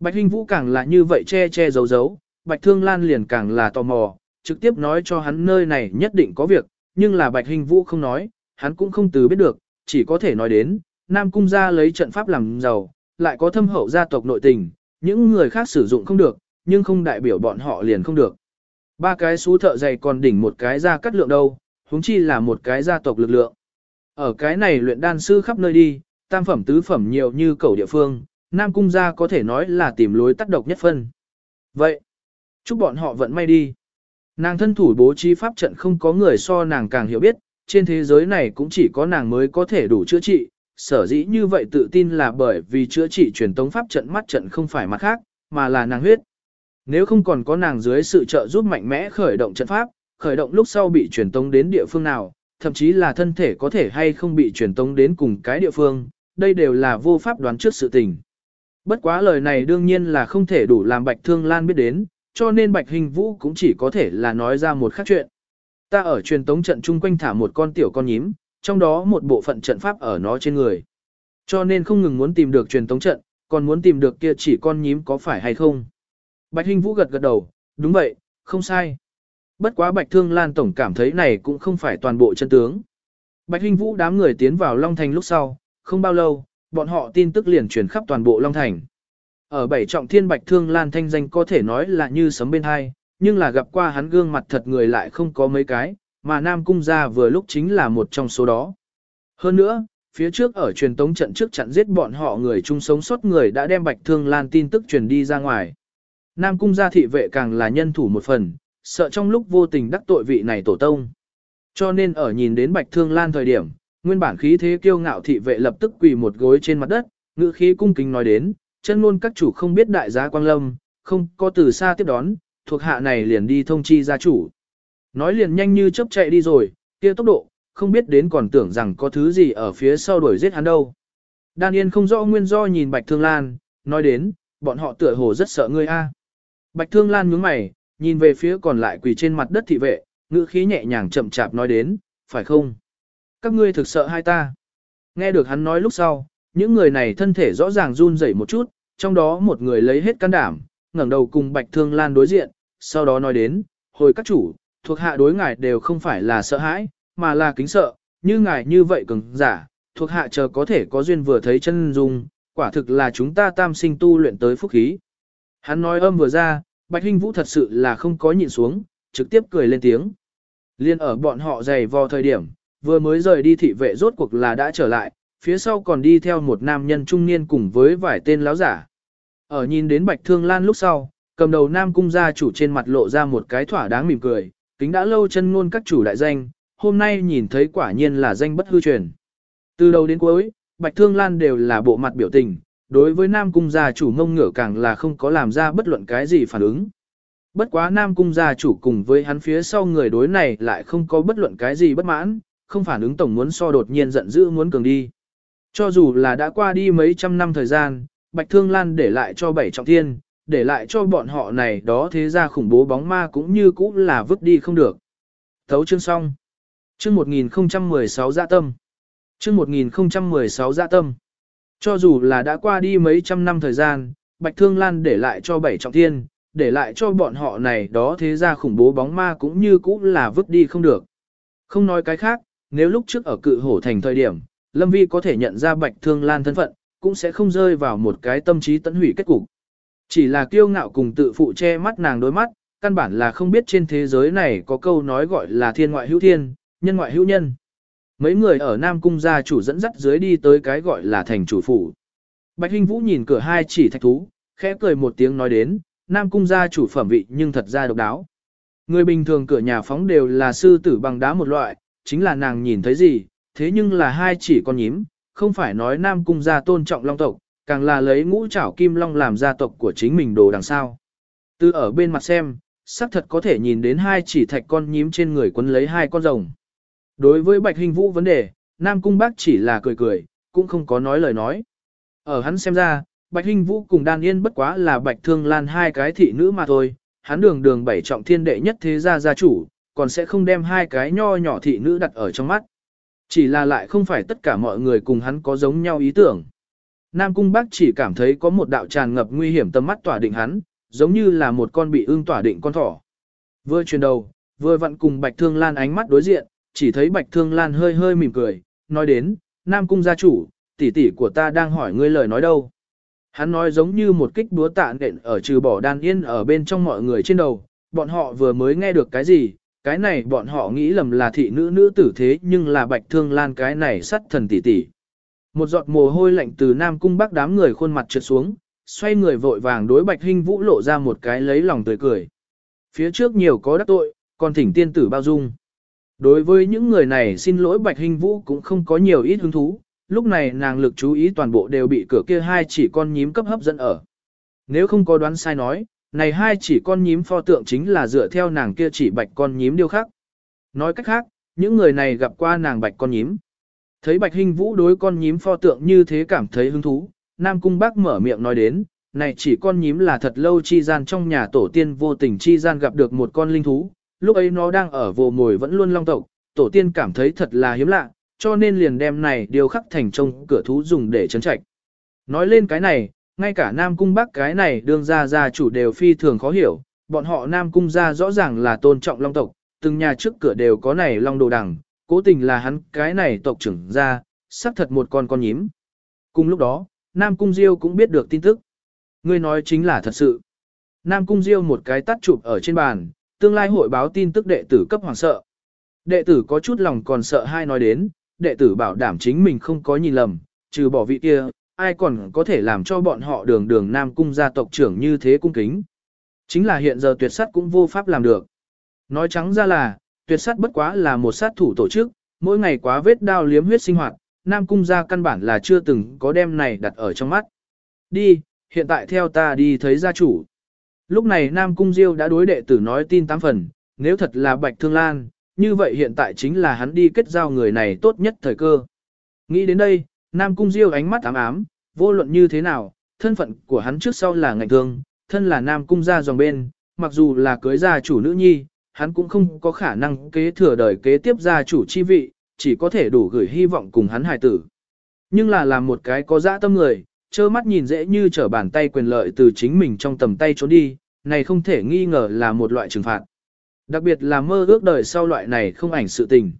Bạch Hinh Vũ càng là như vậy che che giấu giấu, Bạch Thương Lan liền càng là tò mò, trực tiếp nói cho hắn nơi này nhất định có việc, nhưng là Bạch Hinh Vũ không nói, hắn cũng không từ biết được, chỉ có thể nói đến, Nam Cung gia lấy trận pháp làm giàu, lại có thâm hậu gia tộc nội tình, những người khác sử dụng không được, nhưng không đại biểu bọn họ liền không được. Ba cái xú thợ dày còn đỉnh một cái gia cắt lượng đâu, huống chi là một cái gia tộc lực lượng. Ở cái này luyện đan sư khắp nơi đi, tam phẩm tứ phẩm nhiều như cầu địa phương, Nam Cung gia có thể nói là tìm lối tắt độc nhất phân. Vậy, chúc bọn họ vận may đi. Nàng thân thủ bố trí pháp trận không có người so nàng càng hiểu biết, trên thế giới này cũng chỉ có nàng mới có thể đủ chữa trị, sở dĩ như vậy tự tin là bởi vì chữa trị truyền tống pháp trận mắt trận không phải mặt khác, mà là nàng huyết. Nếu không còn có nàng dưới sự trợ giúp mạnh mẽ khởi động trận pháp, khởi động lúc sau bị truyền tống đến địa phương nào, thậm chí là thân thể có thể hay không bị truyền tống đến cùng cái địa phương, đây đều là vô pháp đoán trước sự tình. Bất quá lời này đương nhiên là không thể đủ làm Bạch Thương Lan biết đến, cho nên Bạch Hình Vũ cũng chỉ có thể là nói ra một khác chuyện. Ta ở truyền tống trận chung quanh thả một con tiểu con nhím, trong đó một bộ phận trận pháp ở nó trên người. Cho nên không ngừng muốn tìm được truyền tống trận, còn muốn tìm được kia chỉ con nhím có phải hay không. Bạch Hinh Vũ gật gật đầu, đúng vậy, không sai. Bất quá Bạch Thương Lan Tổng cảm thấy này cũng không phải toàn bộ chân tướng. Bạch Hinh Vũ đám người tiến vào Long Thành lúc sau, không bao lâu, bọn họ tin tức liền truyền khắp toàn bộ Long Thành. Ở bảy trọng thiên bạch thương lan thanh danh có thể nói là như sấm bên hai, nhưng là gặp qua hắn gương mặt thật người lại không có mấy cái, mà Nam Cung gia vừa lúc chính là một trong số đó. Hơn nữa, phía trước ở truyền tống trận trước chặn giết bọn họ người chung sống sót người đã đem bạch thương lan tin tức truyền đi ra ngoài. Nam Cung gia thị vệ càng là nhân thủ một phần, sợ trong lúc vô tình đắc tội vị này tổ tông. Cho nên ở nhìn đến bạch thương lan thời điểm, nguyên bản khí thế kiêu ngạo thị vệ lập tức quỳ một gối trên mặt đất, ngữ khí cung kính nói đến, chân luôn các chủ không biết đại giá quang lâm, không có từ xa tiếp đón, thuộc hạ này liền đi thông chi gia chủ. Nói liền nhanh như chớp chạy đi rồi, kia tốc độ, không biết đến còn tưởng rằng có thứ gì ở phía sau đuổi giết hắn đâu. Đan Yên không rõ nguyên do nhìn Bạch Thương Lan, nói đến, bọn họ tựa hồ rất sợ ngươi a. Bạch Thương Lan nhướng mày, nhìn về phía còn lại quỳ trên mặt đất thị vệ, ngữ khí nhẹ nhàng chậm chạp nói đến, phải không? Các ngươi thực sợ hai ta. Nghe được hắn nói lúc sau, những người này thân thể rõ ràng run rẩy một chút, trong đó một người lấy hết can đảm, ngẩng đầu cùng Bạch Thương Lan đối diện, sau đó nói đến, hồi các chủ, thuộc hạ đối ngài đều không phải là sợ hãi, mà là kính sợ, như ngài như vậy cứng giả, thuộc hạ chờ có thể có duyên vừa thấy chân dung, quả thực là chúng ta tam sinh tu luyện tới phúc khí. Hắn nói âm vừa ra, Bạch Hinh Vũ thật sự là không có nhịn xuống, trực tiếp cười lên tiếng. Liên ở bọn họ dày vò thời điểm, vừa mới rời đi thị vệ rốt cuộc là đã trở lại, phía sau còn đi theo một nam nhân trung niên cùng với vài tên láo giả. Ở nhìn đến Bạch Thương Lan lúc sau, cầm đầu nam cung gia chủ trên mặt lộ ra một cái thỏa đáng mỉm cười, kính đã lâu chân ngôn các chủ đại danh, hôm nay nhìn thấy quả nhiên là danh bất hư truyền. Từ đầu đến cuối, Bạch Thương Lan đều là bộ mặt biểu tình, đối với Nam Cung gia chủ mông ngửa càng là không có làm ra bất luận cái gì phản ứng. Bất quá Nam Cung gia chủ cùng với hắn phía sau người đối này lại không có bất luận cái gì bất mãn, không phản ứng tổng muốn so đột nhiên giận dữ muốn cường đi. Cho dù là đã qua đi mấy trăm năm thời gian, Bạch Thương Lan để lại cho bảy trọng thiên, để lại cho bọn họ này đó thế ra khủng bố bóng ma cũng như cũ là vứt đi không được. Thấu chương xong. Chương 1016 dạ tâm. Chương 1016 dạ tâm. Cho dù là đã qua đi mấy trăm năm thời gian, Bạch Thương Lan để lại cho bảy trọng thiên, để lại cho bọn họ này đó thế ra khủng bố bóng ma cũng như cũ là vứt đi không được. Không nói cái khác, nếu lúc trước ở cự hổ thành thời điểm, Lâm Vi có thể nhận ra Bạch Thương Lan thân phận, cũng sẽ không rơi vào một cái tâm trí tận hủy kết cục. Chỉ là kiêu ngạo cùng tự phụ che mắt nàng đôi mắt, căn bản là không biết trên thế giới này có câu nói gọi là thiên ngoại hữu thiên, nhân ngoại hữu nhân. Mấy người ở Nam Cung gia chủ dẫn dắt dưới đi tới cái gọi là thành chủ phủ. Bạch Hinh Vũ nhìn cửa hai chỉ thạch thú, khẽ cười một tiếng nói đến, Nam Cung gia chủ phẩm vị nhưng thật ra độc đáo. Người bình thường cửa nhà phóng đều là sư tử bằng đá một loại, chính là nàng nhìn thấy gì, thế nhưng là hai chỉ con nhím, không phải nói Nam Cung gia tôn trọng long tộc, càng là lấy ngũ trảo kim long làm gia tộc của chính mình đồ đằng sau. Từ ở bên mặt xem, xác thật có thể nhìn đến hai chỉ thạch con nhím trên người quấn lấy hai con rồng. Đối với Bạch Hình Vũ vấn đề, Nam Cung Bác chỉ là cười cười, cũng không có nói lời nói. Ở hắn xem ra, Bạch Hình Vũ cùng Đan Yên bất quá là Bạch Thương Lan hai cái thị nữ mà thôi, hắn đường đường bảy trọng thiên đệ nhất thế gia gia chủ, còn sẽ không đem hai cái nho nhỏ thị nữ đặt ở trong mắt. Chỉ là lại không phải tất cả mọi người cùng hắn có giống nhau ý tưởng. Nam Cung Bác chỉ cảm thấy có một đạo tràn ngập nguy hiểm tầm mắt tỏa định hắn, giống như là một con bị ưng tỏa định con thỏ. Vừa chuyển đầu, vừa vặn cùng Bạch Thương Lan ánh mắt đối diện, chỉ thấy Bạch Thương Lan hơi hơi mỉm cười, nói đến, Nam Cung gia chủ, tỷ tỷ của ta đang hỏi ngươi lời nói đâu. Hắn nói giống như một kích búa tạ nện ở trừ bỏ đan yên ở bên trong mọi người trên đầu, bọn họ vừa mới nghe được cái gì, cái này bọn họ nghĩ lầm là thị nữ nữ tử thế nhưng là Bạch Thương Lan cái này sắt thần tỷ tỷ. Một giọt mồ hôi lạnh từ Nam Cung Bắc đám người khuôn mặt trượt xuống, xoay người vội vàng đối Bạch Hinh Vũ lộ ra một cái lấy lòng tươi cười. Phía trước nhiều có đắc tội, còn thỉnh tiên tử bao dung. Đối với những người này xin lỗi Bạch Hinh Vũ cũng không có nhiều ít hứng thú, lúc này nàng lực chú ý toàn bộ đều bị cửa kia hai chỉ con nhím cấp hấp dẫn ở. Nếu không có đoán sai nói, này hai chỉ con nhím pho tượng chính là dựa theo nàng kia chỉ bạch con nhím điêu khắc. Nói cách khác, những người này gặp qua nàng bạch con nhím. Thấy bạch hình vũ đối con nhím pho tượng như thế cảm thấy hứng thú, Nam Cung Bác mở miệng nói đến, này chỉ con nhím là thật lâu chi gian trong nhà tổ tiên vô tình chi gian gặp được một con linh thú, lúc ấy nó đang ở vồ mồi vẫn luôn long tộc, tổ tiên cảm thấy thật là hiếm lạ, cho nên liền đem này điều khắc thành trông cửa thú dùng để trấn trạch. Nói lên cái này, ngay cả Nam Cung Bắc cái này đương ra gia chủ đều phi thường khó hiểu, bọn họ Nam Cung gia rõ ràng là tôn trọng long tộc, từng nhà trước cửa đều có này long đồ đằng, cố tình là hắn cái này tộc trưởng ra, xác thật một con con nhím. Cùng lúc đó, Nam Cung Diêu cũng biết được tin tức. Ngươi nói chính là thật sự. Nam Cung Diêu một cái tắt chụp ở trên bàn, tương lai hội báo tin tức đệ tử cấp hoàng sợ. Đệ tử có chút lòng còn sợ hai nói đến, đệ tử bảo đảm chính mình không có nhìn lầm, trừ bỏ vị kia, ai còn có thể làm cho bọn họ đường đường Nam Cung gia tộc trưởng như thế cung kính. Chính là hiện giờ tuyệt sắt cũng vô pháp làm được. Nói trắng ra là, tuyệt sát bất quá là một sát thủ tổ chức, mỗi ngày quá vết đao liếm huyết sinh hoạt, Nam Cung gia căn bản là chưa từng có đem này đặt ở trong mắt. Đi, hiện tại theo ta đi thấy gia chủ. Lúc này Nam Cung Diêu đã đối đệ tử nói tin tám phần, nếu thật là Bạch Thương Lan, như vậy hiện tại chính là hắn đi kết giao người này tốt nhất thời cơ. Nghĩ đến đây, Nam Cung Diêu ánh mắt ám ám, vô luận như thế nào, thân phận của hắn trước sau là ngạnh thương, thân là Nam Cung gia dòng bên, mặc dù là cưới gia chủ nữ nhi, hắn cũng không có khả năng kế thừa đời kế tiếp gia chủ chi vị, chỉ có thể đủ gửi hy vọng cùng hắn hài tử. Nhưng là làm một cái có dã tâm người, trơ mắt nhìn dễ như trở bàn tay quyền lợi từ chính mình trong tầm tay trốn đi, này không thể nghi ngờ là một loại trừng phạt. Đặc biệt là mơ ước đời sau loại này không ảnh sự tình.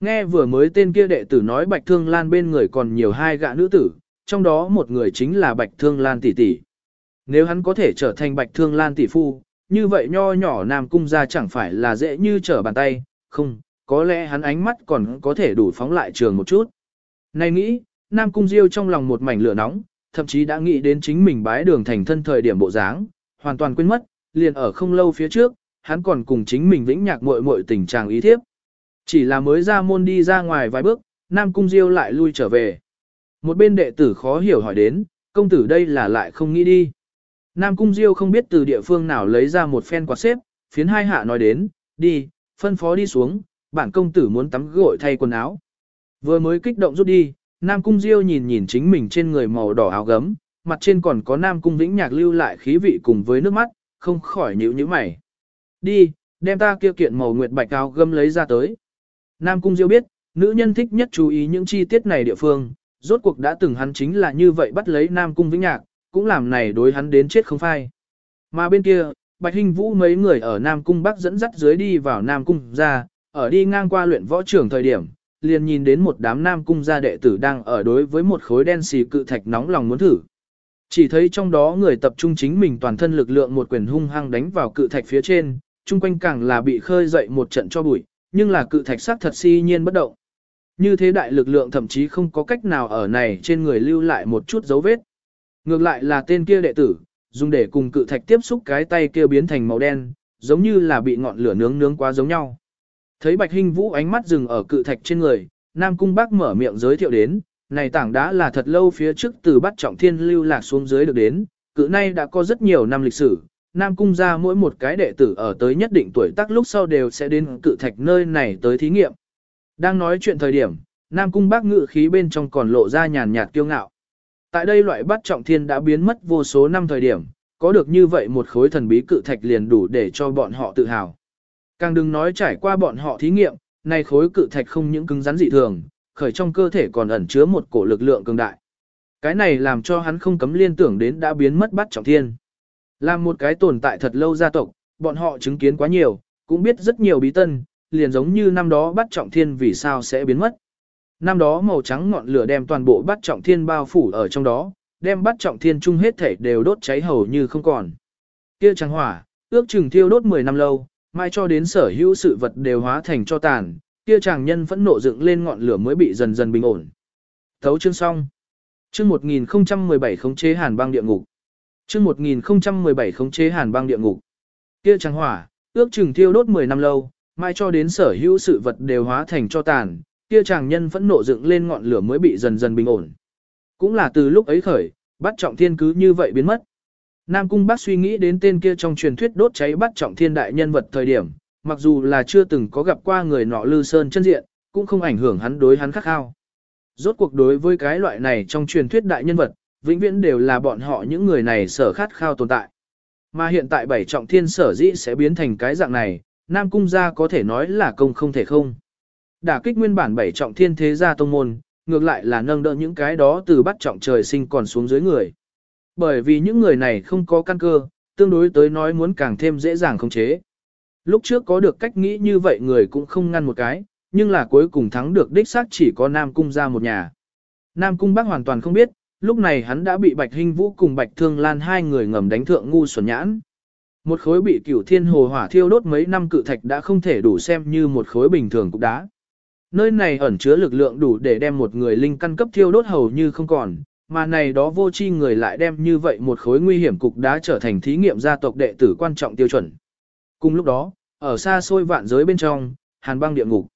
nghe vừa mới tên kia đệ tử nói Bạch Thương Lan bên người còn nhiều hai gã nữ tử, trong đó một người chính là Bạch Thương Lan tỷ tỷ. Nếu hắn có thể trở thành Bạch Thương Lan tỷ phu, như vậy nho nhỏ Nam Cung ra chẳng phải là dễ như trở bàn tay, không, có lẽ hắn ánh mắt còn có thể đủ phóng lại trường một chút. Này nghĩ, Nam Cung Diêu trong lòng một mảnh lửa nóng, thậm chí đã nghĩ đến chính mình bái đường thành thân thời điểm bộ dáng, hoàn toàn quên mất, liền ở không lâu phía trước, hắn còn cùng chính mình vĩnh nhạc muội muội tình trạng ý thiếp. Chỉ là mới ra môn đi ra ngoài vài bước, Nam Cung Diêu lại lui trở về. Một bên đệ tử khó hiểu hỏi đến, công tử đây là lại không nghĩ đi. Nam Cung Diêu không biết từ địa phương nào lấy ra một phen quạt xếp, phiến hai hạ nói đến, đi, phân phó đi xuống, bản công tử muốn tắm gội thay quần áo. Vừa mới kích động rút đi, Nam Cung Diêu nhìn nhìn chính mình trên người màu đỏ áo gấm, mặt trên còn có Nam Cung Vĩnh Nhạc lưu lại khí vị cùng với nước mắt, không khỏi nhíu nhíu mày. Đi, đem ta kia kiện màu nguyệt bạch áo gấm lấy ra tới. Nam Cung Diêu biết, nữ nhân thích nhất chú ý những chi tiết này địa phương, rốt cuộc đã từng hắn chính là như vậy bắt lấy Nam Cung Vĩnh Nhạc, cũng làm này đối hắn đến chết không phai. Mà bên kia, Bạch Hinh Vũ mấy người ở Nam Cung Bắc dẫn dắt dưới đi vào Nam Cung ra, ở đi ngang qua luyện võ trưởng thời điểm, liền nhìn đến một đám Nam Cung gia đệ tử đang ở đối với một khối đen xì cự thạch nóng lòng muốn thử. Chỉ thấy trong đó người tập trung chính mình toàn thân lực lượng một quyền hung hăng đánh vào cự thạch phía trên, chung quanh càng là bị khơi dậy một trận cho bụi, nhưng là cự thạch sắc thật si nhiên bất động. Như thế đại lực lượng thậm chí không có cách nào ở này trên người lưu lại một chút dấu vết. Ngược lại là tên kia đệ tử, dùng để cùng cự thạch tiếp xúc cái tay kia biến thành màu đen, giống như là bị ngọn lửa nướng nướng quá giống nhau. Thấy Bạch Hinh Vũ ánh mắt dừng ở cự thạch trên người, Nam Cung Bác mở miệng giới thiệu đến, này tảng đá là thật lâu phía trước từ bắt trọng thiên lưu lạc xuống dưới được đến, cự nay đã có rất nhiều năm lịch sử. Nam Cung ra mỗi một cái đệ tử ở tới nhất định tuổi tác lúc sau đều sẽ đến cự thạch nơi này tới thí nghiệm. Đang nói chuyện thời điểm, Nam Cung bác ngự khí bên trong còn lộ ra nhàn nhạt kiêu ngạo. Tại đây loại bắt trọng thiên đã biến mất vô số năm thời điểm, có được như vậy một khối thần bí cự thạch liền đủ để cho bọn họ tự hào. Càng đừng nói trải qua bọn họ thí nghiệm, này khối cự thạch không những cứng rắn dị thường, khởi trong cơ thể còn ẩn chứa một cổ lực lượng cường đại. Cái này làm cho hắn không cấm liên tưởng đến đã biến mất bắt trọng thiên. Làm một cái tồn tại thật lâu gia tộc, bọn họ chứng kiến quá nhiều, cũng biết rất nhiều bí tân, liền giống như năm đó bắt trọng thiên vì sao sẽ biến mất. Năm đó màu trắng ngọn lửa đem toàn bộ bát trọng thiên bao phủ ở trong đó, đem bát trọng thiên chung hết thể đều đốt cháy hầu như không còn. Kia trắng hỏa, ước chừng thiêu đốt 10 năm lâu, mai cho đến sở hữu sự vật đều hóa thành cho tàn, kia chàng nhân phẫn nộ dựng lên ngọn lửa mới bị dần dần bình ổn. Thấu chương xong. Chương 1017 khống chế hàn băng địa ngục. Chương 1017 khống chế hàn băng địa ngục. Kia trắng hỏa, ước chừng thiêu đốt 10 năm lâu, mai cho đến sở hữu sự vật đều hóa thành cho tàn, kia chàng nhân phẫn nộ dựng lên ngọn lửa mới bị dần dần bình ổn. Cũng là từ lúc ấy khởi, bắt trọng thiên cứ như vậy biến mất. Nam Cung Bác suy nghĩ đến tên kia trong truyền thuyết đốt cháy bắt trọng thiên đại nhân vật thời điểm, mặc dù là chưa từng có gặp qua người nọ Lư Sơn chân diện, cũng không ảnh hưởng hắn đối hắn khắc khao. Rốt cuộc đối với cái loại này trong truyền thuyết đại nhân vật, vĩnh viễn đều là bọn họ những người này sở khát khao tồn tại. Mà hiện tại bảy trọng thiên sở dĩ sẽ biến thành cái dạng này, Nam Cung gia có thể nói là công không thể không. Đả kích nguyên bản bảy trọng thiên thế gia tông môn, ngược lại là nâng đỡ những cái đó từ bắt trọng trời sinh còn xuống dưới người. Bởi vì những người này không có căn cơ, tương đối tới nói muốn càng thêm dễ dàng khống chế. Lúc trước có được cách nghĩ như vậy người cũng không ngăn một cái, nhưng là cuối cùng thắng được đích xác chỉ có Nam Cung ra một nhà. Nam Cung bác hoàn toàn không biết, lúc này hắn đã bị Bạch Hinh Vũ cùng Bạch Thương Lan hai người ngầm đánh thượng ngu xuẩn nhãn. Một khối bị cửu thiên hồ hỏa thiêu đốt mấy năm cự thạch đã không thể đủ xem như một khối bình thường cục đá. Nơi này ẩn chứa lực lượng đủ để đem một người linh căn cấp thiêu đốt hầu như không còn, mà này đó vô chi người lại đem như vậy một khối nguy hiểm cục đá trở thành thí nghiệm gia tộc đệ tử quan trọng tiêu chuẩn. Cùng lúc đó, ở xa xôi vạn giới bên trong, hàn băng địa ngục.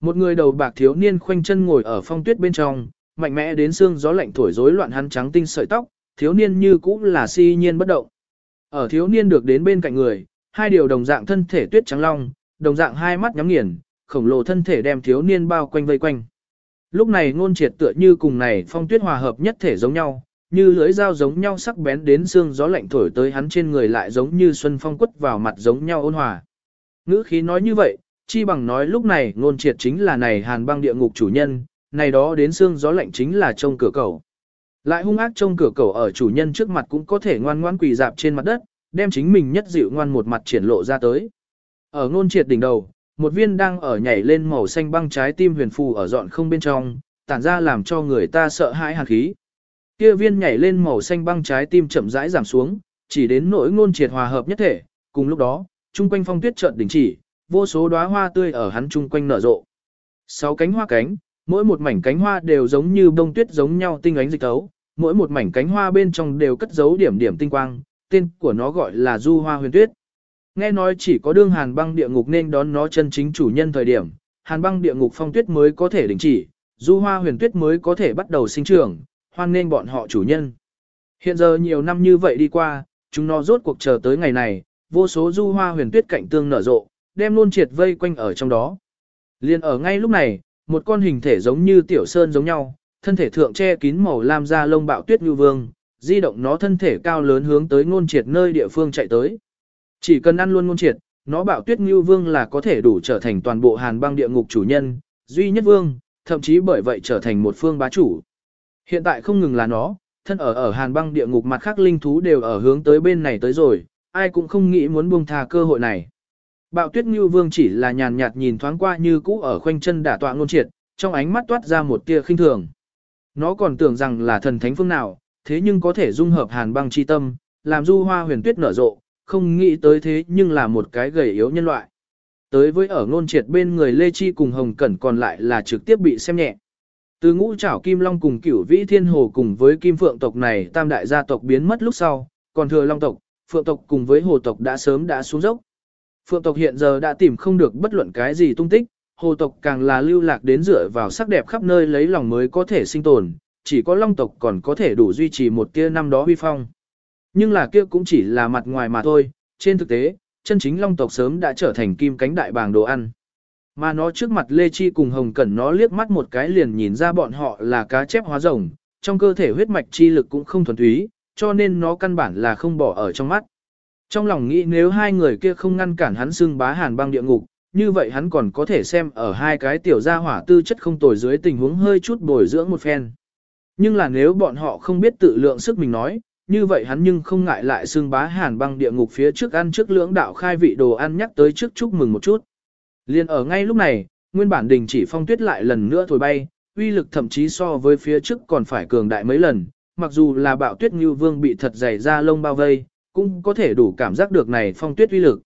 Một người đầu bạc thiếu niên khoanh chân ngồi ở phong tuyết bên trong, mạnh mẽ đến xương gió lạnh thổi rối loạn hắn trắng tinh sợi tóc, thiếu niên như cũ là si nhiên bất động. Ở thiếu niên được đến bên cạnh người, hai điều đồng dạng thân thể tuyết trắng long, đồng dạng hai mắt nhắm nghiền, khổng lồ thân thể đem thiếu niên bao quanh vây quanh. Lúc này ngôn triệt tựa như cùng này phong tuyết hòa hợp nhất thể giống nhau, như lưỡi dao giống nhau sắc bén đến xương gió lạnh thổi tới hắn trên người lại giống như xuân phong quất vào mặt giống nhau ôn hòa. Ngữ khí nói như vậy, chi bằng nói lúc này ngôn triệt chính là này hàn băng địa ngục chủ nhân, này đó đến xương gió lạnh chính là trông cửa cầu. Lại hung ác trông cửa cầu ở chủ nhân trước mặt cũng có thể ngoan ngoan quỳ dạp trên mặt đất, đem chính mình nhất dịu ngoan một mặt triển lộ ra tới. Ở ngôn triệt đỉnh đầu, một viên đang ở nhảy lên màu xanh băng trái tim huyền phù ở dọn không bên trong, tản ra làm cho người ta sợ hãi hàn khí. Kia viên nhảy lên màu xanh băng trái tim chậm rãi giảm xuống, chỉ đến nỗi ngôn triệt hòa hợp nhất thể, cùng lúc đó, trung quanh phong tuyết chợt đình chỉ, vô số đóa hoa tươi ở hắn trung quanh nở rộ. Sáu cánh hoa cánh, mỗi một mảnh cánh hoa đều giống như bông tuyết giống nhau tinh ánh dịch tấu, mỗi một mảnh cánh hoa bên trong đều cất giấu điểm điểm tinh quang, tên của nó gọi là du hoa huyền tuyết. Nghe nói chỉ có đương hàn băng địa ngục nên đón nó chân chính chủ nhân thời điểm, hàn băng địa ngục phong tuyết mới có thể đình chỉ, du hoa huyền tuyết mới có thể bắt đầu sinh trưởng, hoan nên bọn họ chủ nhân. Hiện giờ nhiều năm như vậy đi qua, chúng nó rốt cuộc chờ tới ngày này, vô số du hoa huyền tuyết cạnh tương nở rộ, đem luôn triệt vây quanh ở trong đó. Liên ở ngay lúc này, một con hình thể giống như tiểu sơn giống nhau, thân thể thượng che kín màu lam da lông bạo tuyết như vương, di động nó thân thể cao lớn hướng tới ngôn triệt nơi địa phương chạy tới. Chỉ cần ăn luôn ngôn triệt, nó bạo tuyết ngưu vương là có thể đủ trở thành toàn bộ hàn băng địa ngục chủ nhân, duy nhất vương, thậm chí bởi vậy trở thành một phương bá chủ. Hiện tại không ngừng là nó, thân ở ở hàn băng địa ngục mặt khác linh thú đều ở hướng tới bên này tới rồi, ai cũng không nghĩ muốn buông thà cơ hội này. Bạo tuyết như vương chỉ là nhàn nhạt nhìn thoáng qua như cũ ở khoanh chân đả tọa ngôn triệt, trong ánh mắt toát ra một tia khinh thường. Nó còn tưởng rằng là thần thánh phương nào, thế nhưng có thể dung hợp hàn băng chi tâm, làm du hoa huyền tuyết nở rộ, không nghĩ tới thế nhưng là một cái gầy yếu nhân loại. Tới với ở ngôn triệt bên người Lê Chi cùng Hồng Cẩn còn lại là trực tiếp bị xem nhẹ. Từ ngũ trảo Kim Long cùng cửu vĩ thiên hồ cùng với Kim Phượng tộc này tam đại gia tộc biến mất lúc sau, còn thừa Long tộc, Phượng tộc cùng với hồ tộc đã sớm đã xuống dốc. Phượng tộc hiện giờ đã tìm không được bất luận cái gì tung tích, hồ tộc càng là lưu lạc đến dựa vào sắc đẹp khắp nơi lấy lòng mới có thể sinh tồn, chỉ có long tộc còn có thể đủ duy trì một tia năm đó huy phong. Nhưng là kia cũng chỉ là mặt ngoài mà thôi, trên thực tế, chân chính long tộc sớm đã trở thành kim cánh đại bàng đồ ăn. Mà nó trước mặt Lê Chi cùng Hồng Cẩn nó liếc mắt một cái liền nhìn ra bọn họ là cá chép hóa rồng, trong cơ thể huyết mạch chi lực cũng không thuần túy, cho nên nó căn bản là không bỏ ở trong mắt. Trong lòng nghĩ nếu hai người kia không ngăn cản hắn xưng bá hàn băng địa ngục, như vậy hắn còn có thể xem ở hai cái tiểu gia hỏa tư chất không tồi dưới tình huống hơi chút bồi dưỡng một phen. Nhưng là nếu bọn họ không biết tự lượng sức mình nói, như vậy hắn nhưng không ngại lại xương bá hàn băng địa ngục phía trước ăn trước lưỡng đạo khai vị đồ ăn nhắc tới trước chúc mừng một chút. Liên ở ngay lúc này, nguyên bản đình chỉ phong tuyết lại lần nữa thổi bay, uy lực thậm chí so với phía trước còn phải cường đại mấy lần, mặc dù là bạo tuyết như vương bị thật dày ra lông bao vây, cũng có thể đủ cảm giác được này phong tuyết uy lực.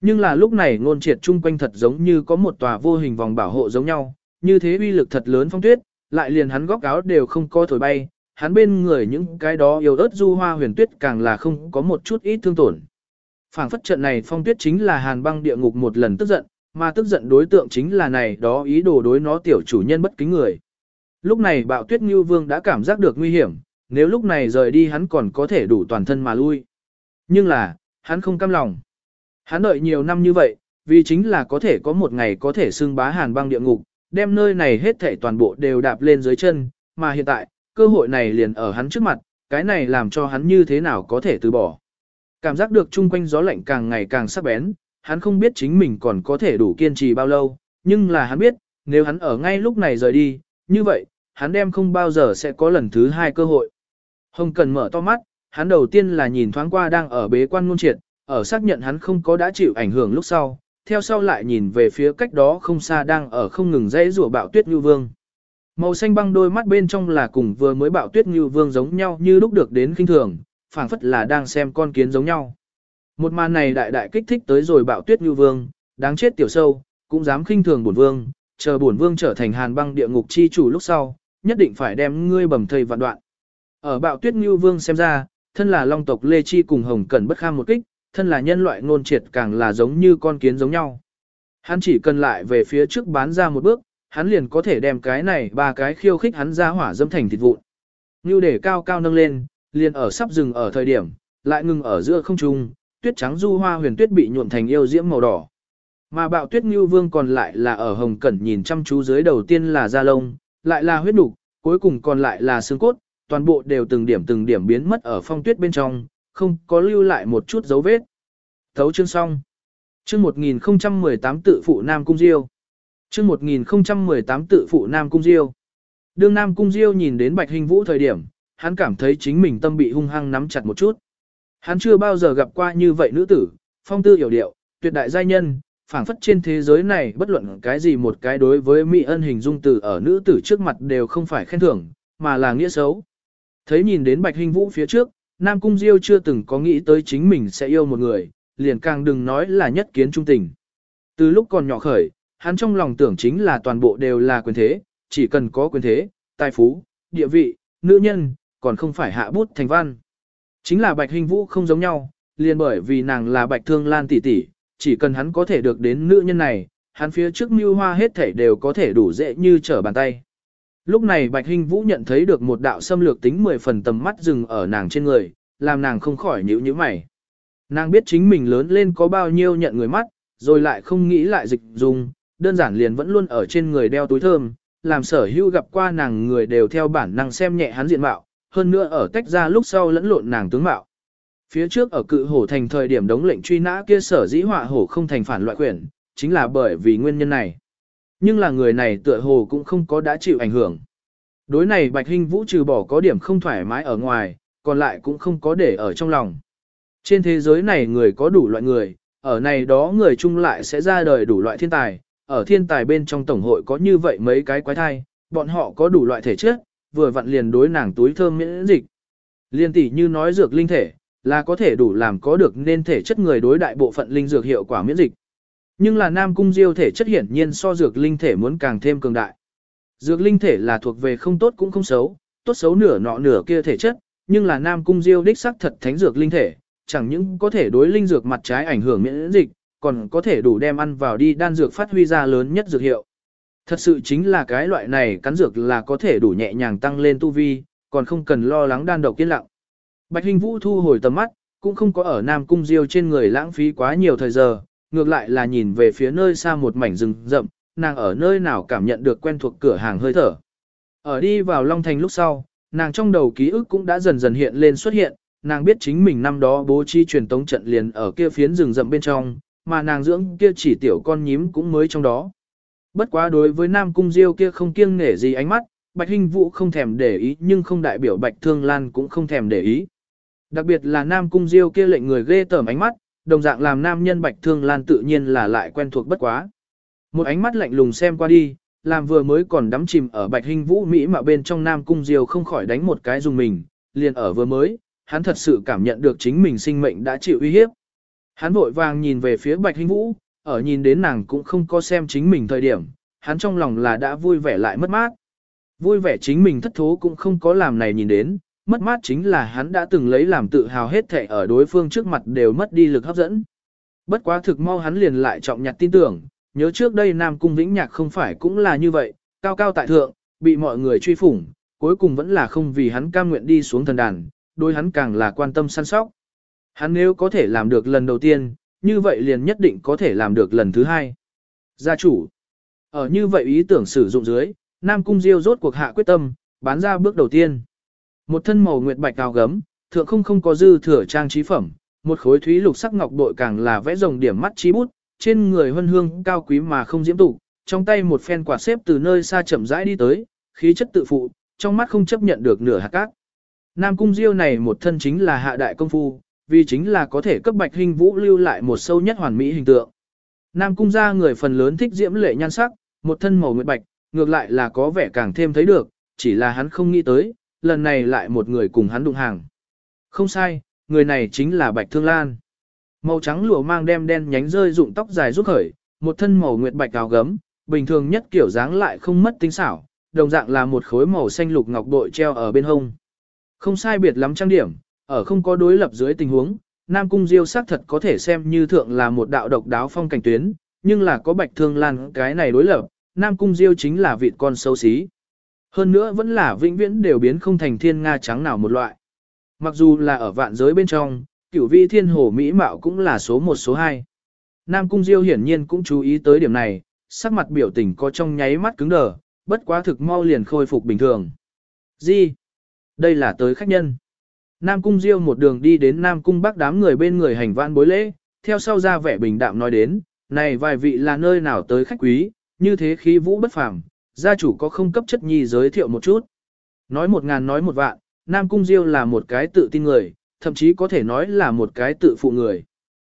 Nhưng là lúc này ngôn triệt chung quanh thật giống như có một tòa vô hình vòng bảo hộ giống nhau, như thế uy lực thật lớn phong tuyết, lại liền hắn góc áo đều không có thổi bay, hắn bên người những cái đó yêu ớt du hoa huyền tuyết càng là không có một chút ít thương tổn. Phảng phất trận này phong tuyết chính là hàn băng địa ngục một lần tức giận, mà tức giận đối tượng chính là này đó ý đồ đối nó tiểu chủ nhân bất kính người. Lúc này bạo tuyết như vương đã cảm giác được nguy hiểm, nếu lúc này rời đi hắn còn có thể đủ toàn thân mà lui. Nhưng là, hắn không cam lòng. Hắn đợi nhiều năm như vậy, vì chính là có thể có một ngày có thể xưng bá hàn băng địa ngục, đem nơi này hết thể toàn bộ đều đạp lên dưới chân, mà hiện tại, cơ hội này liền ở hắn trước mặt, cái này làm cho hắn như thế nào có thể từ bỏ. Cảm giác được chung quanh gió lạnh càng ngày càng sắc bén, hắn không biết chính mình còn có thể đủ kiên trì bao lâu, nhưng là hắn biết, nếu hắn ở ngay lúc này rời đi, như vậy, hắn đem không bao giờ sẽ có lần thứ hai cơ hội. Hồng Cần mở to mắt, hắn đầu tiên là nhìn thoáng qua đang ở bế quan ngôn triệt, ở xác nhận hắn không có đã chịu ảnh hưởng lúc sau, theo sau lại nhìn về phía cách đó không xa đang ở không ngừng dãy rủa bạo tuyết như vương. Màu xanh băng đôi mắt bên trong là cùng vừa mới bạo tuyết như vương giống nhau như lúc được đến kinh thường, phảng phất là đang xem con kiến giống nhau. Một màn này đại đại kích thích tới rồi bạo tuyết như vương, đáng chết tiểu sâu, cũng dám khinh thường bổn vương, chờ bổn vương trở thành hàn băng địa ngục chi chủ lúc sau, nhất định phải đem ngươi bầm thây vạn đoạn. Ở bạo tuyết như vương xem ra, thân là long tộc Lê Chi cùng Hồng Cẩn bất kham một kích, thân là nhân loại ngôn triệt càng là giống như con kiến giống nhau. Hắn chỉ cần lại về phía trước bán ra một bước, hắn liền có thể đem cái này ba cái khiêu khích hắn ra hỏa dâm thành thịt vụn. Như để cao cao nâng lên, liền ở sắp dừng ở thời điểm, lại ngừng ở giữa không trung, tuyết trắng du hoa huyền tuyết bị nhuộm thành yêu diễm màu đỏ. Mà bạo tuyết như vương còn lại là ở hồng cẩn nhìn chăm chú dưới đầu tiên là da lông, lại là huyết đục, cuối cùng còn lại là xương cốt, toàn bộ đều từng điểm từng điểm biến mất ở phong tuyết bên trong, không có lưu lại một chút dấu vết. Thấu chương xong. Chương 1018 tự phụ Nam Cung Diêu. Chương 1018 tự phụ Nam Cung Diêu. Đương Nam Cung Diêu nhìn đến Bạch Hình Vũ thời điểm, hắn cảm thấy chính mình tâm bị hung hăng nắm chặt một chút. Hắn chưa bao giờ gặp qua như vậy nữ tử, phong tư hiểu điệu, tuyệt đại giai nhân, phảng phất trên thế giới này bất luận cái gì một cái đối với mỹ ân hình dung từ ở nữ tử trước mặt đều không phải khen thưởng, mà là nghĩa xấu. Thấy nhìn đến Bạch Hình Vũ phía trước, Nam Cung Diêu chưa từng có nghĩ tới chính mình sẽ yêu một người, liền càng đừng nói là nhất kiến trung tình. Từ lúc còn nhỏ khởi, hắn trong lòng tưởng chính là toàn bộ đều là quyền thế, chỉ cần có quyền thế, tài phú, địa vị, nữ nhân, còn không phải hạ bút thành văn. Chính là Bạch Hình Vũ không giống nhau, liền bởi vì nàng là Bạch Thương Lan tỷ tỷ, chỉ cần hắn có thể được đến nữ nhân này, hắn phía trước mưu hoa hết thảy đều có thể đủ dễ như trở bàn tay. Lúc này Bạch Hình Vũ nhận thấy được một đạo xâm lược tính 10 phần tầm mắt dừng ở nàng trên người, làm nàng không khỏi nhíu nhíu mày. Nàng biết chính mình lớn lên có bao nhiêu nhận người mắt, rồi lại không nghĩ lại dịch dùng, đơn giản liền vẫn luôn ở trên người đeo túi thơm, làm sở hữu gặp qua nàng người đều theo bản năng xem nhẹ hắn diện mạo, hơn nữa ở tách ra lúc sau lẫn lộn nàng tướng mạo. Phía trước ở cự hổ thành thời điểm đống lệnh truy nã kia sở dĩ họa hổ không thành phản loại quyển, chính là bởi vì nguyên nhân này. Nhưng là người này tựa hồ cũng không có đã chịu ảnh hưởng. Đối này Bạch Hinh Vũ trừ bỏ có điểm không thoải mái ở ngoài, còn lại cũng không có để ở trong lòng. Trên thế giới này người có đủ loại người, ở này đó người chung lại sẽ ra đời đủ loại thiên tài, ở thiên tài bên trong tổng hội có như vậy mấy cái quái thai, bọn họ có đủ loại thể chất, vừa vặn liền đối nàng túi thơm miễn dịch. Liên tỷ như nói dược linh thể, là có thể đủ làm có được nên thể chất người đối đại bộ phận linh dược hiệu quả miễn dịch. Nhưng là nam cung diêu thể chất hiển nhiên so dược linh thể muốn càng thêm cường đại. Dược linh thể là thuộc về không tốt cũng không xấu, tốt xấu nửa nọ nửa kia thể chất, nhưng là nam cung diêu đích sắc thật thánh dược linh thể, chẳng những có thể đối linh dược mặt trái ảnh hưởng miễn dịch, còn có thể đủ đem ăn vào đi đan dược phát huy ra lớn nhất dược hiệu. Thật sự chính là cái loại này cắn dược là có thể đủ nhẹ nhàng tăng lên tu vi, còn không cần lo lắng đan độc yên lặng. Bạch Hình Vũ thu hồi tầm mắt, cũng không có ở Nam Cung Diêu trên người lãng phí quá nhiều thời giờ, ngược lại là nhìn về phía nơi xa một mảnh rừng rậm, nàng ở nơi nào cảm nhận được quen thuộc cửa hàng hơi thở. Ở đi vào Long Thành lúc sau, nàng trong đầu ký ức cũng đã dần dần hiện lên xuất hiện, nàng biết chính mình năm đó bố trí truyền tống trận liền ở kia phiến rừng rậm bên trong, mà nàng dưỡng kia chỉ tiểu con nhím cũng mới trong đó. Bất quá đối với Nam Cung Diêu kia không kiêng nể gì ánh mắt, Bạch Hinh Vũ không thèm để ý nhưng không đại biểu Bạch Thương Lan cũng không thèm để ý. Đặc biệt là Nam Cung Diêu kia lệnh người ghê tởm ánh mắt, đồng dạng làm nam nhân Bạch Thương Lan tự nhiên là lại quen thuộc bất quá. Một ánh mắt lạnh lùng xem qua đi, làm vừa mới còn đắm chìm ở Bạch Hinh Vũ Mỹ mà bên trong Nam Cung Diêu không khỏi đánh một cái dùng mình, liền ở vừa mới, hắn thật sự cảm nhận được chính mình sinh mệnh đã chịu uy hiếp. Hắn vội vàng nhìn về phía Bạch Hinh Vũ, ở nhìn đến nàng cũng không có xem chính mình thời điểm, hắn trong lòng là đã vui vẻ lại mất mát. Vui vẻ chính mình thất thố cũng không có làm này nhìn đến, mất mát chính là hắn đã từng lấy làm tự hào hết thệ ở đối phương trước mặt đều mất đi lực hấp dẫn. Bất quá thực mau hắn liền lại trọng nhặt tin tưởng, nhớ trước đây Nam Cung Vĩnh Nhạc không phải cũng là như vậy, cao cao tại thượng, bị mọi người truy phủng, cuối cùng vẫn là không vì hắn cam nguyện đi xuống thần đàn, đối hắn càng là quan tâm săn sóc. Hắn nếu có thể làm được lần đầu tiên, như vậy liền nhất định có thể làm được lần thứ hai. Gia chủ, ở như vậy ý tưởng sử dụng dưới, Nam Cung Diêu rốt cuộc hạ quyết tâm, bán ra bước đầu tiên. Một thân màu nguyệt bạch cao gấm, thượng không không có dư thừa trang trí phẩm, một khối thúy lục sắc ngọc bội càng là vẽ rồng điểm mắt trí bút, trên người huân hương cao quý mà không diễm tụ, trong tay một phen quả xếp từ nơi xa chậm rãi đi tới, khí chất tự phụ, trong mắt không chấp nhận được nửa hạt cát. Nam cung diêu này một thân chính là hạ đại công phu, vì chính là có thể cấp bạch hình vũ lưu lại một sâu nhất hoàn mỹ hình tượng. Nam cung gia người phần lớn thích diễm lệ nhan sắc, một thân màu nguyệt bạch, ngược lại là có vẻ càng thêm thấy được, chỉ là hắn không nghĩ tới, lần này lại một người cùng hắn đụng hàng. Không sai, người này chính là Bạch Thương Lan. Màu trắng lụa mang đem đen nhánh rơi rụng tóc dài rút khởi, một thân màu nguyệt bạch áo gấm, bình thường nhất kiểu dáng lại không mất tinh xảo, đồng dạng là một khối màu xanh lục ngọc bội treo ở bên hông. Không sai biệt lắm trang điểm, ở không có đối lập dưới tình huống, Nam Cung Diêu xác thật có thể xem như thượng là một đạo độc đáo phong cảnh tuyến, nhưng là có Bạch Thương Lan cái này đối lập, Nam Cung Diêu chính là vị con xấu xí. Hơn nữa vẫn là vĩnh viễn đều biến không thành thiên nga trắng nào một loại. Mặc dù là ở vạn giới bên trong, cửu vị thiên hồ Mỹ Mạo cũng là số một số hai. Nam Cung Diêu hiển nhiên cũng chú ý tới điểm này, sắc mặt biểu tình có trong nháy mắt cứng đờ, bất quá thực mau liền khôi phục bình thường. Gì? Đây là tới khách nhân. Nam Cung Diêu một đường đi đến Nam Cung Bắc đám người bên người hành vãn bối lễ, theo sau ra vẻ bình đạm nói đến, này vài vị là nơi nào tới khách quý, như thế khí vũ bất phàm, gia chủ có không cấp chất nhi giới thiệu một chút. Nói một ngàn nói một vạn, Nam Cung Diêu là một cái tự tin người, thậm chí có thể nói là một cái tự phụ người.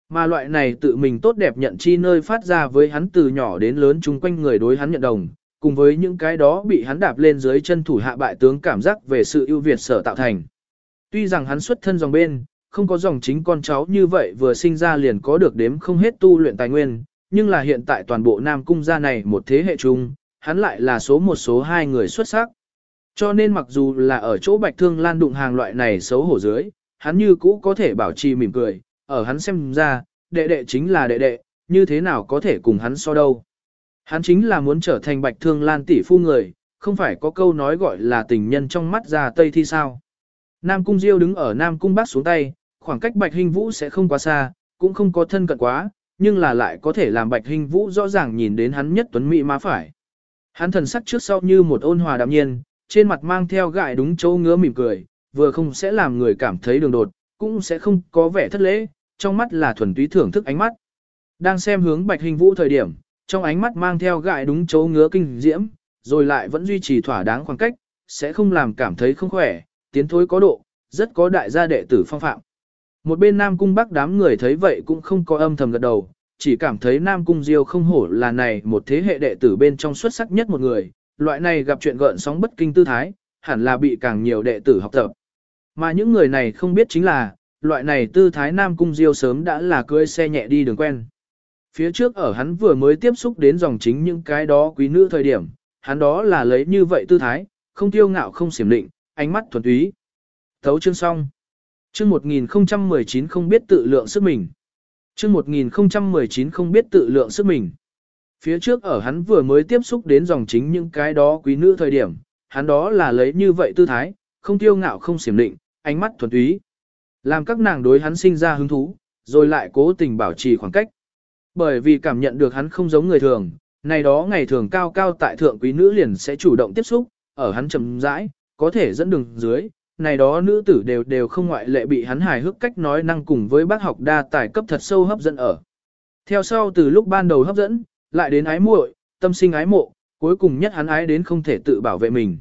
Mà loại này tự mình tốt đẹp nhận chi nơi phát ra với hắn từ nhỏ đến lớn chung quanh người đối hắn nhận đồng, cùng với những cái đó bị hắn đạp lên dưới chân thủ hạ bại tướng cảm giác về sự ưu việt sở tạo thành. Tuy rằng hắn xuất thân dòng bên, không có dòng chính con cháu như vậy vừa sinh ra liền có được đếm không hết tu luyện tài nguyên, nhưng là hiện tại toàn bộ Nam Cung gia này một thế hệ chung, hắn lại là số một số hai người xuất sắc. Cho nên mặc dù là ở chỗ Bạch Thương Lan đụng hàng loại này xấu hổ dưới, hắn như cũ có thể bảo trì mỉm cười, ở hắn xem ra, đệ đệ chính là đệ đệ, như thế nào có thể cùng hắn so đâu. Hắn chính là muốn trở thành Bạch Thương Lan tỷ phu người, không phải có câu nói gọi là tình nhân trong mắt ra Tây thi sao. Nam Cung Diêu đứng ở Nam Cung Bắc xuống tay, khoảng cách Bạch Hình Vũ sẽ không quá xa, cũng không có thân cận quá, nhưng là lại có thể làm Bạch Hình Vũ rõ ràng nhìn đến hắn nhất tuấn mỹ má phải. Hắn thần sắc trước sau như một ôn hòa đạm nhiên, trên mặt mang theo gại đúng chỗ ngứa mỉm cười, vừa không sẽ làm người cảm thấy đường đột, cũng sẽ không có vẻ thất lễ, trong mắt là thuần túy thưởng thức ánh mắt. Đang xem hướng Bạch Hình Vũ thời điểm, trong ánh mắt mang theo gại đúng chỗ ngứa kinh diễm, rồi lại vẫn duy trì thỏa đáng khoảng cách, sẽ không làm cảm thấy không khỏe, tiến thối có độ, rất có đại gia đệ tử phong phạm. Một bên Nam Cung Bắc đám người thấy vậy cũng không có âm thầm gật đầu, chỉ cảm thấy Nam Cung Diêu không hổ là này một thế hệ đệ tử bên trong xuất sắc nhất một người, loại này gặp chuyện gợn sóng bất kinh tư thái, hẳn là bị càng nhiều đệ tử học tập. Mà những người này không biết chính là, loại này tư thái Nam Cung Diêu sớm đã là cưỡi xe nhẹ đi đường quen. Phía trước ở hắn vừa mới tiếp xúc đến dòng chính những cái đó quý nữ thời điểm, hắn đó là lấy như vậy tư thái, không tiêu ngạo không xiểm định, ánh mắt thuần túy. Thấu chương xong. Chương 1019 không biết tự lượng sức mình. Chương 1019 không biết tự lượng sức mình. Phía trước ở hắn vừa mới tiếp xúc đến dòng chính những cái đó quý nữ thời điểm, hắn đó là lấy như vậy tư thái, không tiêu ngạo không xiểm định, ánh mắt thuần túy. Làm các nàng đối hắn sinh ra hứng thú, rồi lại cố tình bảo trì khoảng cách. Bởi vì cảm nhận được hắn không giống người thường, này đó ngày thường cao cao tại thượng quý nữ liền sẽ chủ động tiếp xúc, ở hắn chậm rãi, có thể dẫn đường dưới, này đó nữ tử đều đều không ngoại lệ bị hắn hài hước cách nói năng cùng với bác học đa tài cấp thật sâu hấp dẫn ở. Theo sau từ lúc ban đầu hấp dẫn, lại đến ái muội, tâm sinh ái mộ, cuối cùng nhất hắn ái đến không thể tự bảo vệ mình.